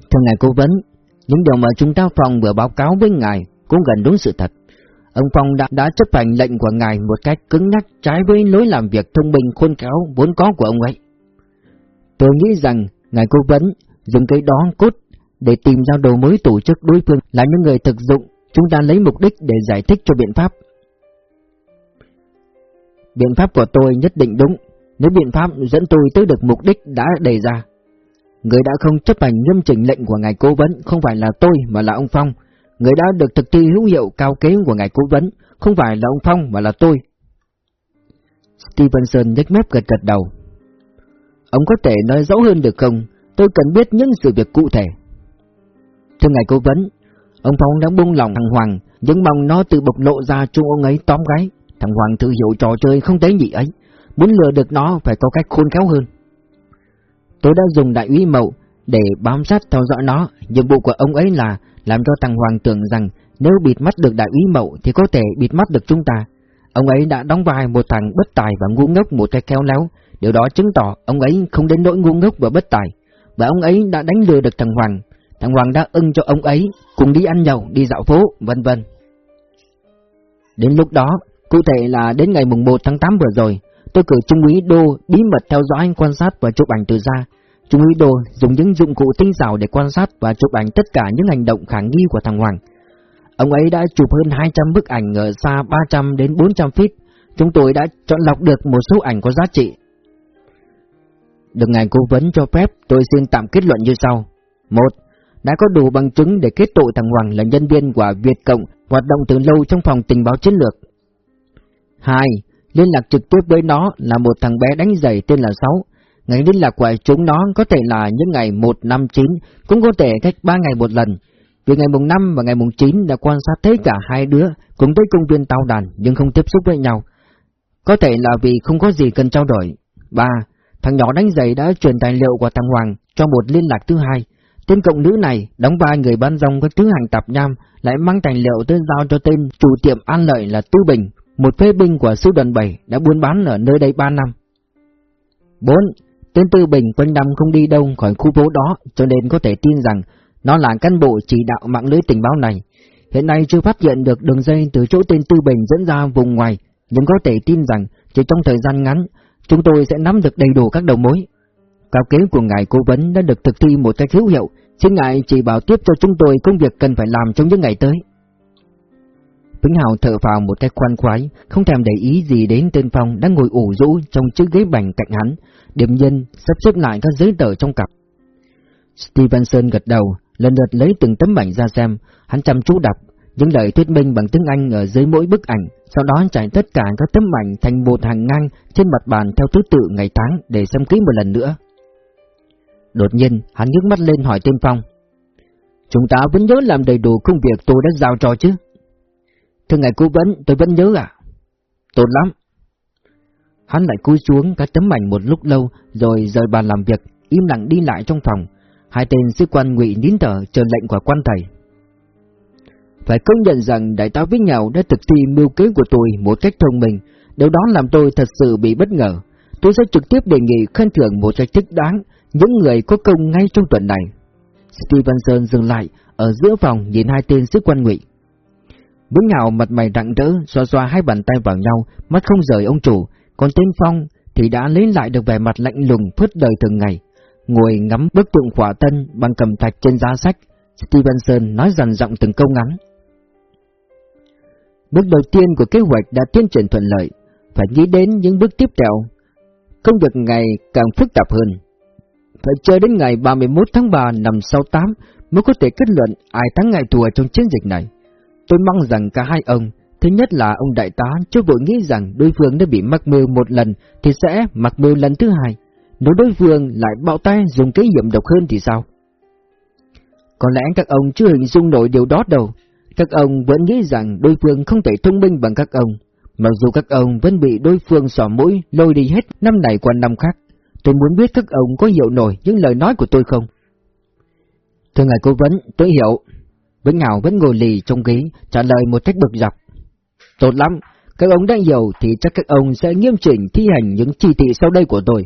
Thưa ngài cố vấn, những điều mà chúng ta phòng vừa báo cáo với ngài cũng gần đúng sự thật. Ông Phong đã, đã chấp hành lệnh của ngài một cách cứng nhắc trái với lối làm việc thông minh khôn khéo vốn có của ông ấy. Tôi nghĩ rằng ngài cố vấn dùng cái đó cốt để tìm ra đầu mối tổ chức đối phương là những người thực dụng, chúng ta lấy mục đích để giải thích cho biện pháp. Biện pháp của tôi nhất định đúng, nếu biện pháp dẫn tôi tới được mục đích đã đề ra. Người đã không chấp hành nghiêm chỉnh lệnh của ngài cố vấn không phải là tôi mà là ông Phong, người đã được thực thi hữu hiệu cao kế của ngài cố vấn, không phải là ông Phong mà là tôi. Stevenson nhếch mép gật gật đầu. Ông có thể nói rõ hơn được không? Tôi cần biết những sự việc cụ thể. Thưa ngài cố vấn, ông Phong đã buông lòng thằng Hoàng, nhưng mong nó tự bộc lộ ra chung ông ấy tóm gái. Thằng Hoàng tự hiểu trò chơi không tế nhị ấy, muốn lừa được nó phải có cách khôn khéo hơn. Tôi đã dùng đại úy mậu để bám sát theo dõi nó, nhiệm vụ của ông ấy là làm cho thằng Hoàng tưởng rằng nếu bịt mắt được đại úy mậu thì có thể bịt mắt được chúng ta. Ông ấy đã đóng vai một thằng bất tài và ngu ngốc một cách khéo léo, điều đó chứng tỏ ông ấy không đến nỗi ngu ngốc và bất tài, và ông ấy đã đánh lừa được thằng Hoàng. Thằng Hoàng đã ưng cho ông ấy cùng đi ăn nhậu, đi dạo phố, vân vân. Đến lúc đó, cụ thể là đến ngày mùng 1 tháng 8 vừa rồi, tôi cử Trung úy Đô bí mật theo dõi anh quan sát và chụp ảnh từ xa, Trung úy đô dùng những dụng cụ tinh xảo để quan sát và chụp ảnh tất cả những hành động khả nghi của thằng Hoàng. Ông ấy đã chụp hơn 200 bức ảnh ở xa 300 đến 400 feet. Chúng tôi đã chọn lọc được một số ảnh có giá trị. Được ngài cố vấn cho phép, tôi xin tạm kết luận như sau. Một, đã có đủ bằng chứng để kết tội thằng Hoàng là nhân viên của Việt Cộng hoạt động từ lâu trong phòng tình báo chiến lược. 2. Liên lạc trực tiếp với nó là một thằng bé đánh giày tên là Sáu. Ngày liên lạc của chúng nó có thể là những ngày 1, 5, 9, cũng có thể cách 3 ngày một lần. Vì ngày mùng 5 và ngày mùng 9 đã quan sát thấy cả hai đứa cùng tới công viên tàu đàn nhưng không tiếp xúc với nhau. Có thể là vì không có gì cần trao đổi. 3. Thằng nhỏ đánh giày đã truyền tài liệu của thằng Hoàng cho một liên lạc thứ hai. Tên cộng nữ này đóng vai người bán rong với thứ hàng tạp nham lại mang tài liệu tới giao cho tên chủ tiệm An Lợi là Tư Bình, một phê binh của sư đoàn 7 đã buôn bán ở nơi đây 3 năm. 4. Tên Tư Bình quanh năm không đi đâu khỏi khu phố đó cho nên có thể tin rằng nó là cán bộ chỉ đạo mạng lưới tình báo này. Hiện nay chưa phát hiện được đường dây từ chỗ tên Tư Bình dẫn ra vùng ngoài, nhưng có thể tin rằng chỉ trong thời gian ngắn, chúng tôi sẽ nắm được đầy đủ các đầu mối. Cao kế của ngài cố vấn đã được thực thi một cách hữu hiệu, xin ngài chỉ bảo tiếp cho chúng tôi công việc cần phải làm trong những ngày tới. Vĩnh Hào thở vào một cách khoan khoái, không thèm để ý gì đến tên Phong đang ngồi ủ rũ trong chiếc ghế bành cạnh hắn, điểm nhân sắp xếp lại các giấy tờ trong cặp. Stevenson gật đầu, lần lượt lấy từng tấm ảnh ra xem, hắn chăm chú đọc, những lời thuyết minh bằng tiếng Anh ở dưới mỗi bức ảnh, sau đó trải tất cả các tấm ảnh thành một hàng ngang trên mặt bàn theo thứ tự ngày tháng để xem kỹ một lần nữa. Đột nhiên, hắn nhướng mắt lên hỏi tên Phong. Chúng ta vẫn nhớ làm đầy đủ công việc tôi đã giao cho chứ? Thưa ngài cố vấn, tôi vẫn nhớ à? Tốt lắm. Hắn lại cúi xuống các tấm ảnh một lúc lâu, rồi rời bàn làm việc, im lặng đi lại trong phòng. Hai tên sĩ quan ngụy nín thở chờ lệnh của quan thầy. Phải công nhận rằng đại tá Vĩnh nhau đã thực thi mưu kế của tôi một cách thông minh, điều đó làm tôi thật sự bị bất ngờ. Tôi sẽ trực tiếp đề nghị khen thưởng một cách thích đáng những người có công ngay trong tuần này. Stevenson dừng lại ở giữa phòng nhìn hai tên sĩ quan ngụy. Vĩnh Hào mặt mày rạng rỡ, xoa xoa hai bàn tay vào nhau, mắt không rời ông chủ, còn tên Phong thì đã lấy lại được vẻ mặt lạnh lùng phớt đời thường ngày. Ngồi ngắm bức tượng khỏa tân bằng cầm thạch trên giá sách, Stevenson nói dần giọng từng câu ngắn. Bước đầu tiên của kế hoạch đã tiến triển thuận lợi, phải nghĩ đến những bước tiếp theo. Công việc ngày càng phức tạp hơn. Phải chờ đến ngày 31 tháng 3 năm 68 mới có thể kết luận ai thắng ngày thua trong chiến dịch này. Tôi mong rằng cả hai ông, thứ nhất là ông đại tá chưa vội nghĩ rằng đối phương đã bị mắc mưu một lần thì sẽ mắc mưu lần thứ hai. Nếu đối phương lại bạo tay dùng cái hiểm độc hơn thì sao? Có lẽ các ông chưa hình dung nổi điều đó đâu. Các ông vẫn nghĩ rằng đối phương không thể thông minh bằng các ông. Mặc dù các ông vẫn bị đối phương xỏ mũi lôi đi hết năm này qua năm khác. Tôi muốn biết các ông có hiểu nổi những lời nói của tôi không? Thưa ngài cố vấn, tôi hiểu. Vĩnh Ngạo vẫn ngồi lì trong ghế, trả lời một cách bực dọc. Tốt lắm, các ông đã hiểu thì chắc các ông sẽ nghiêm chỉnh thi hành những chỉ thị sau đây của tôi.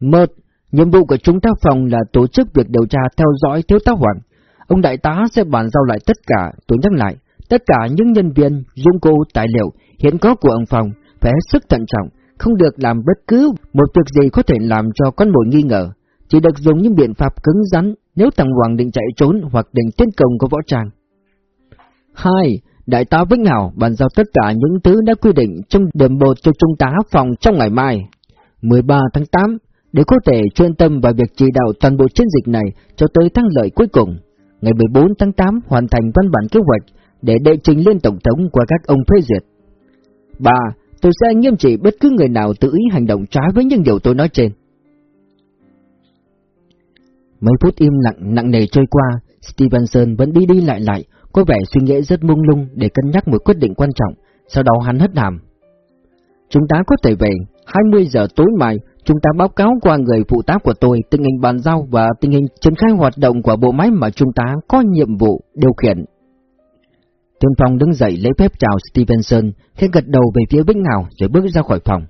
Một, nhiệm vụ của chúng ta phòng là tổ chức việc điều tra theo dõi thiếu tá Hoàng. Ông đại tá sẽ bàn giao lại tất cả, tôi nhắc lại, tất cả những nhân viên, dụng cụ, tài liệu hiện có của ông phòng phải hết sức thận trọng, không được làm bất cứ một việc gì có thể làm cho con mồi nghi ngờ, chỉ được dùng những biện pháp cứng rắn nếu thằng Hoàng định chạy trốn hoặc định tiến công có võ trang. 2. Đại tá Vĩnh Hảo bàn giao tất cả những thứ đã quy định trong điểm bột cho trung tá phòng trong ngày mai. 13 tháng 8, để có thể chuyên tâm vào việc chỉ đạo toàn bộ chiến dịch này cho tới thắng lợi cuối cùng. Ngày 14 tháng 8 hoàn thành văn bản kế hoạch để đệ trình lên Tổng thống qua các ông phê duyệt. 3. Tôi sẽ nghiêm trị bất cứ người nào tự ý hành động trái với những điều tôi nói trên. Mấy phút im lặng nặng nề trôi qua, Stevenson vẫn đi đi lại lại, có vẻ suy nghĩ rất mông lung để cân nhắc một quyết định quan trọng, sau đó hắn hất hàm. Chúng ta có thể về, 20 giờ tối mai, chúng ta báo cáo qua người phụ tá của tôi tình hình bàn giao và tình hình triển khai hoạt động của bộ máy mà chúng ta có nhiệm vụ điều khiển. Tuyên Phong đứng dậy lấy phép chào Stevenson, khẽ gật đầu về phía Vĩnh ngào rồi bước ra khỏi phòng.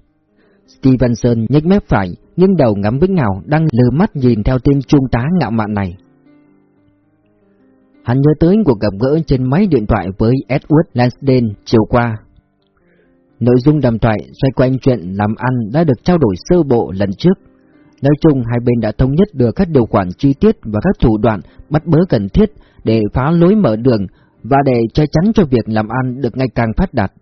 Stevenson nhếch mép phải, nhưng đầu ngắm Vĩnh ngào đang lơ mắt nhìn theo tên trung tá ngạo mạn này. Hắn nhớ tới cuộc gặp gỡ trên máy điện thoại với Edward Lansdale chiều qua. Nội dung đàm thoại xoay quanh chuyện làm ăn đã được trao đổi sơ bộ lần trước. Nói chung hai bên đã thống nhất được các điều khoản chi tiết và các thủ đoạn bắt bớ cần thiết để phá lối mở đường và để che chắn cho việc làm ăn được ngày càng phát đạt.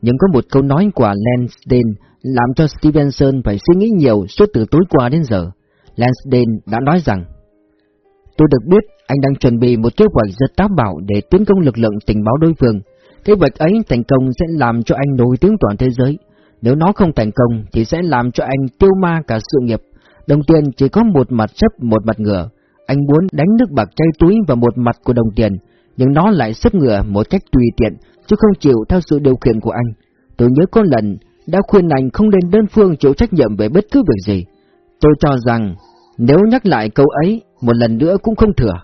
Nhưng có một câu nói của Lansdale làm cho Stevenson phải suy nghĩ nhiều suốt từ tối qua đến giờ. Lansdale đã nói rằng Tôi được biết anh đang chuẩn bị một kế hoạch rất táo bạo để tiến công lực lượng tình báo đối phương. Kế hoạch ấy thành công sẽ làm cho anh nổi tiếng toàn thế giới. Nếu nó không thành công thì sẽ làm cho anh tiêu ma cả sự nghiệp. Đồng tiền chỉ có một mặt chấp một mặt ngửa. Anh muốn đánh nước bạc chay túi vào một mặt của đồng tiền, nhưng nó lại sấp ngựa một cách tùy tiện, chứ không chịu theo sự điều khiển của anh. Tôi nhớ có lần đã khuyên anh không nên đơn phương chịu trách nhiệm về bất cứ việc gì. Tôi cho rằng nếu nhắc lại câu ấy một lần nữa cũng không thừa.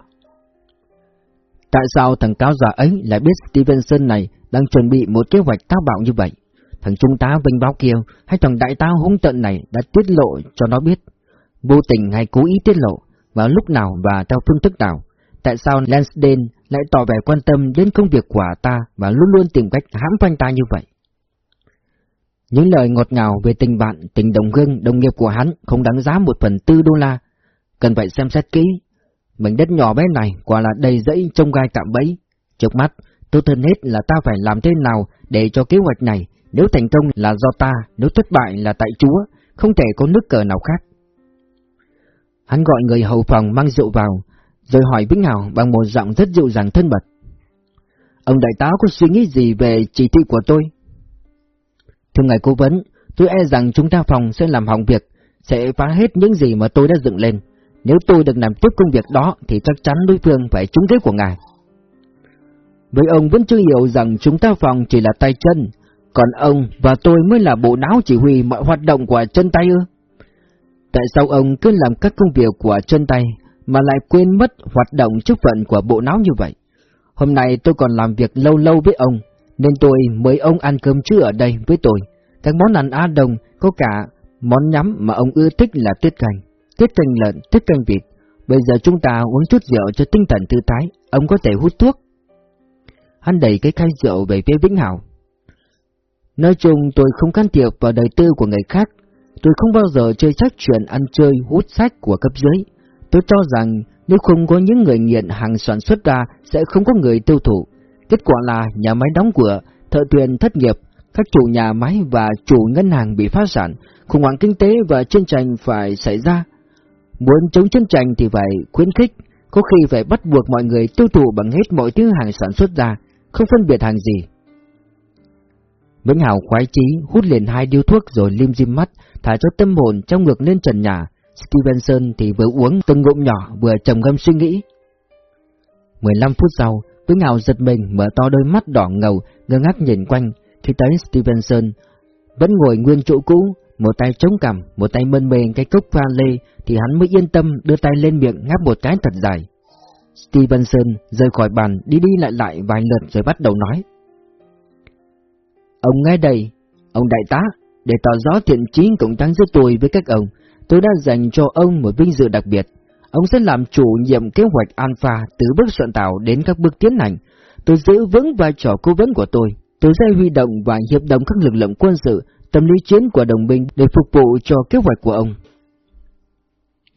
Tại sao thằng cáo già ấy lại biết Stevenson này đang chuẩn bị một kế hoạch táo bạo như vậy? Thằng trung tá vinh báo kia hay thằng đại tá hung tận này đã tiết lộ cho nó biết. Vô tình hay cố ý tiết lộ, vào lúc nào và theo phương thức nào. Tại sao Lansdale lại tỏ vẻ quan tâm đến công việc của ta và luôn luôn tìm cách hãm phanh ta như vậy? Những lời ngọt ngào về tình bạn, tình đồng hương, đồng nghiệp của hắn không đáng giá một phần tư đô la. Cần phải xem xét kỹ. Mảnh đất nhỏ bé này quả là đầy dẫy trông gai cạm bẫy. Trước mắt, tốt hơn hết là ta phải làm thế nào để cho kế hoạch này, nếu thành công là do ta, nếu thất bại là tại Chúa, không thể có nước cờ nào khác. Hắn gọi người hầu phòng mang rượu vào, rồi hỏi Vĩnh Hào bằng một giọng rất dịu dàng thân mật. Ông đại tá có suy nghĩ gì về chỉ thị của tôi? Thưa ngài cố vấn, tôi e rằng chúng ta phòng sẽ làm hỏng việc, sẽ phá hết những gì mà tôi đã dựng lên. Nếu tôi được làm tiếp công việc đó thì chắc chắn đối phương phải trúng kế của ngài. Vậy ông vẫn chưa hiểu rằng chúng ta phòng chỉ là tay chân, còn ông và tôi mới là bộ não chỉ huy mọi hoạt động của chân tay ư? Tại sao ông cứ làm các công việc của chân tay mà lại quên mất hoạt động chức phận của bộ não như vậy? Hôm nay tôi còn làm việc lâu lâu với ông, nên tôi mời ông ăn cơm trưa ở đây với tôi. Các món ăn Á Đông có cả món nhắm mà ông ưa thích là tiết canh, tiết canh lợn, tiết canh vịt. Bây giờ chúng ta uống chút rượu cho tinh thần thư thái, ông có thể hút thuốc. Hắn đẩy cái khay rượu về phía Vĩnh Hảo. Nói chung tôi không can thiệp vào đời tư của người khác, tôi không bao giờ chơi trách chuyện ăn chơi hút sách của cấp dưới. Tôi cho rằng nếu không có những người nghiện hàng sản xuất ra sẽ không có người tiêu thụ. Kết quả là nhà máy đóng cửa, thợ thuyền thất nghiệp, các chủ nhà máy và chủ ngân hàng bị phá sản, khủng hoảng kinh tế và chiến tranh phải xảy ra. Muốn chống chiến tranh thì phải khuyến khích, có khi phải bắt buộc mọi người tiêu thụ bằng hết mọi thứ hàng sản xuất ra, không phân biệt hàng gì. Vĩnh Hào khoái chí hút liền hai điếu thuốc rồi lim dim mắt, thả cho tâm hồn trong ngược lên trần nhà. Stevenson thì vừa uống từng ngụm nhỏ vừa trầm ngâm suy nghĩ. 15 phút sau, Vĩnh Hào giật mình mở to đôi mắt đỏ ngầu, ngơ ngác nhìn quanh, Thì thấy Stevenson vẫn ngồi nguyên chỗ cũ, một tay chống cằm, một tay mân mê cái cốc pha lê, thì hắn mới yên tâm đưa tay lên miệng ngáp một cái thật dài. Stevenson rời khỏi bàn, đi đi lại lại vài lượt rồi bắt đầu nói. Ông nghe đây, ông đại tá, để tỏ rõ thiện chí cộng tăng giữa tôi với các ông, tôi đã dành cho ông một vinh dự đặc biệt. Ông sẽ làm chủ nhiệm kế hoạch Alpha từ bước soạn tạo đến các bước tiến hành. Tôi giữ vững vai trò cố vấn của tôi. Tôi sẽ huy động và hiệp đồng các lực lượng quân sự, tâm lý chiến của đồng minh để phục vụ cho kế hoạch của ông.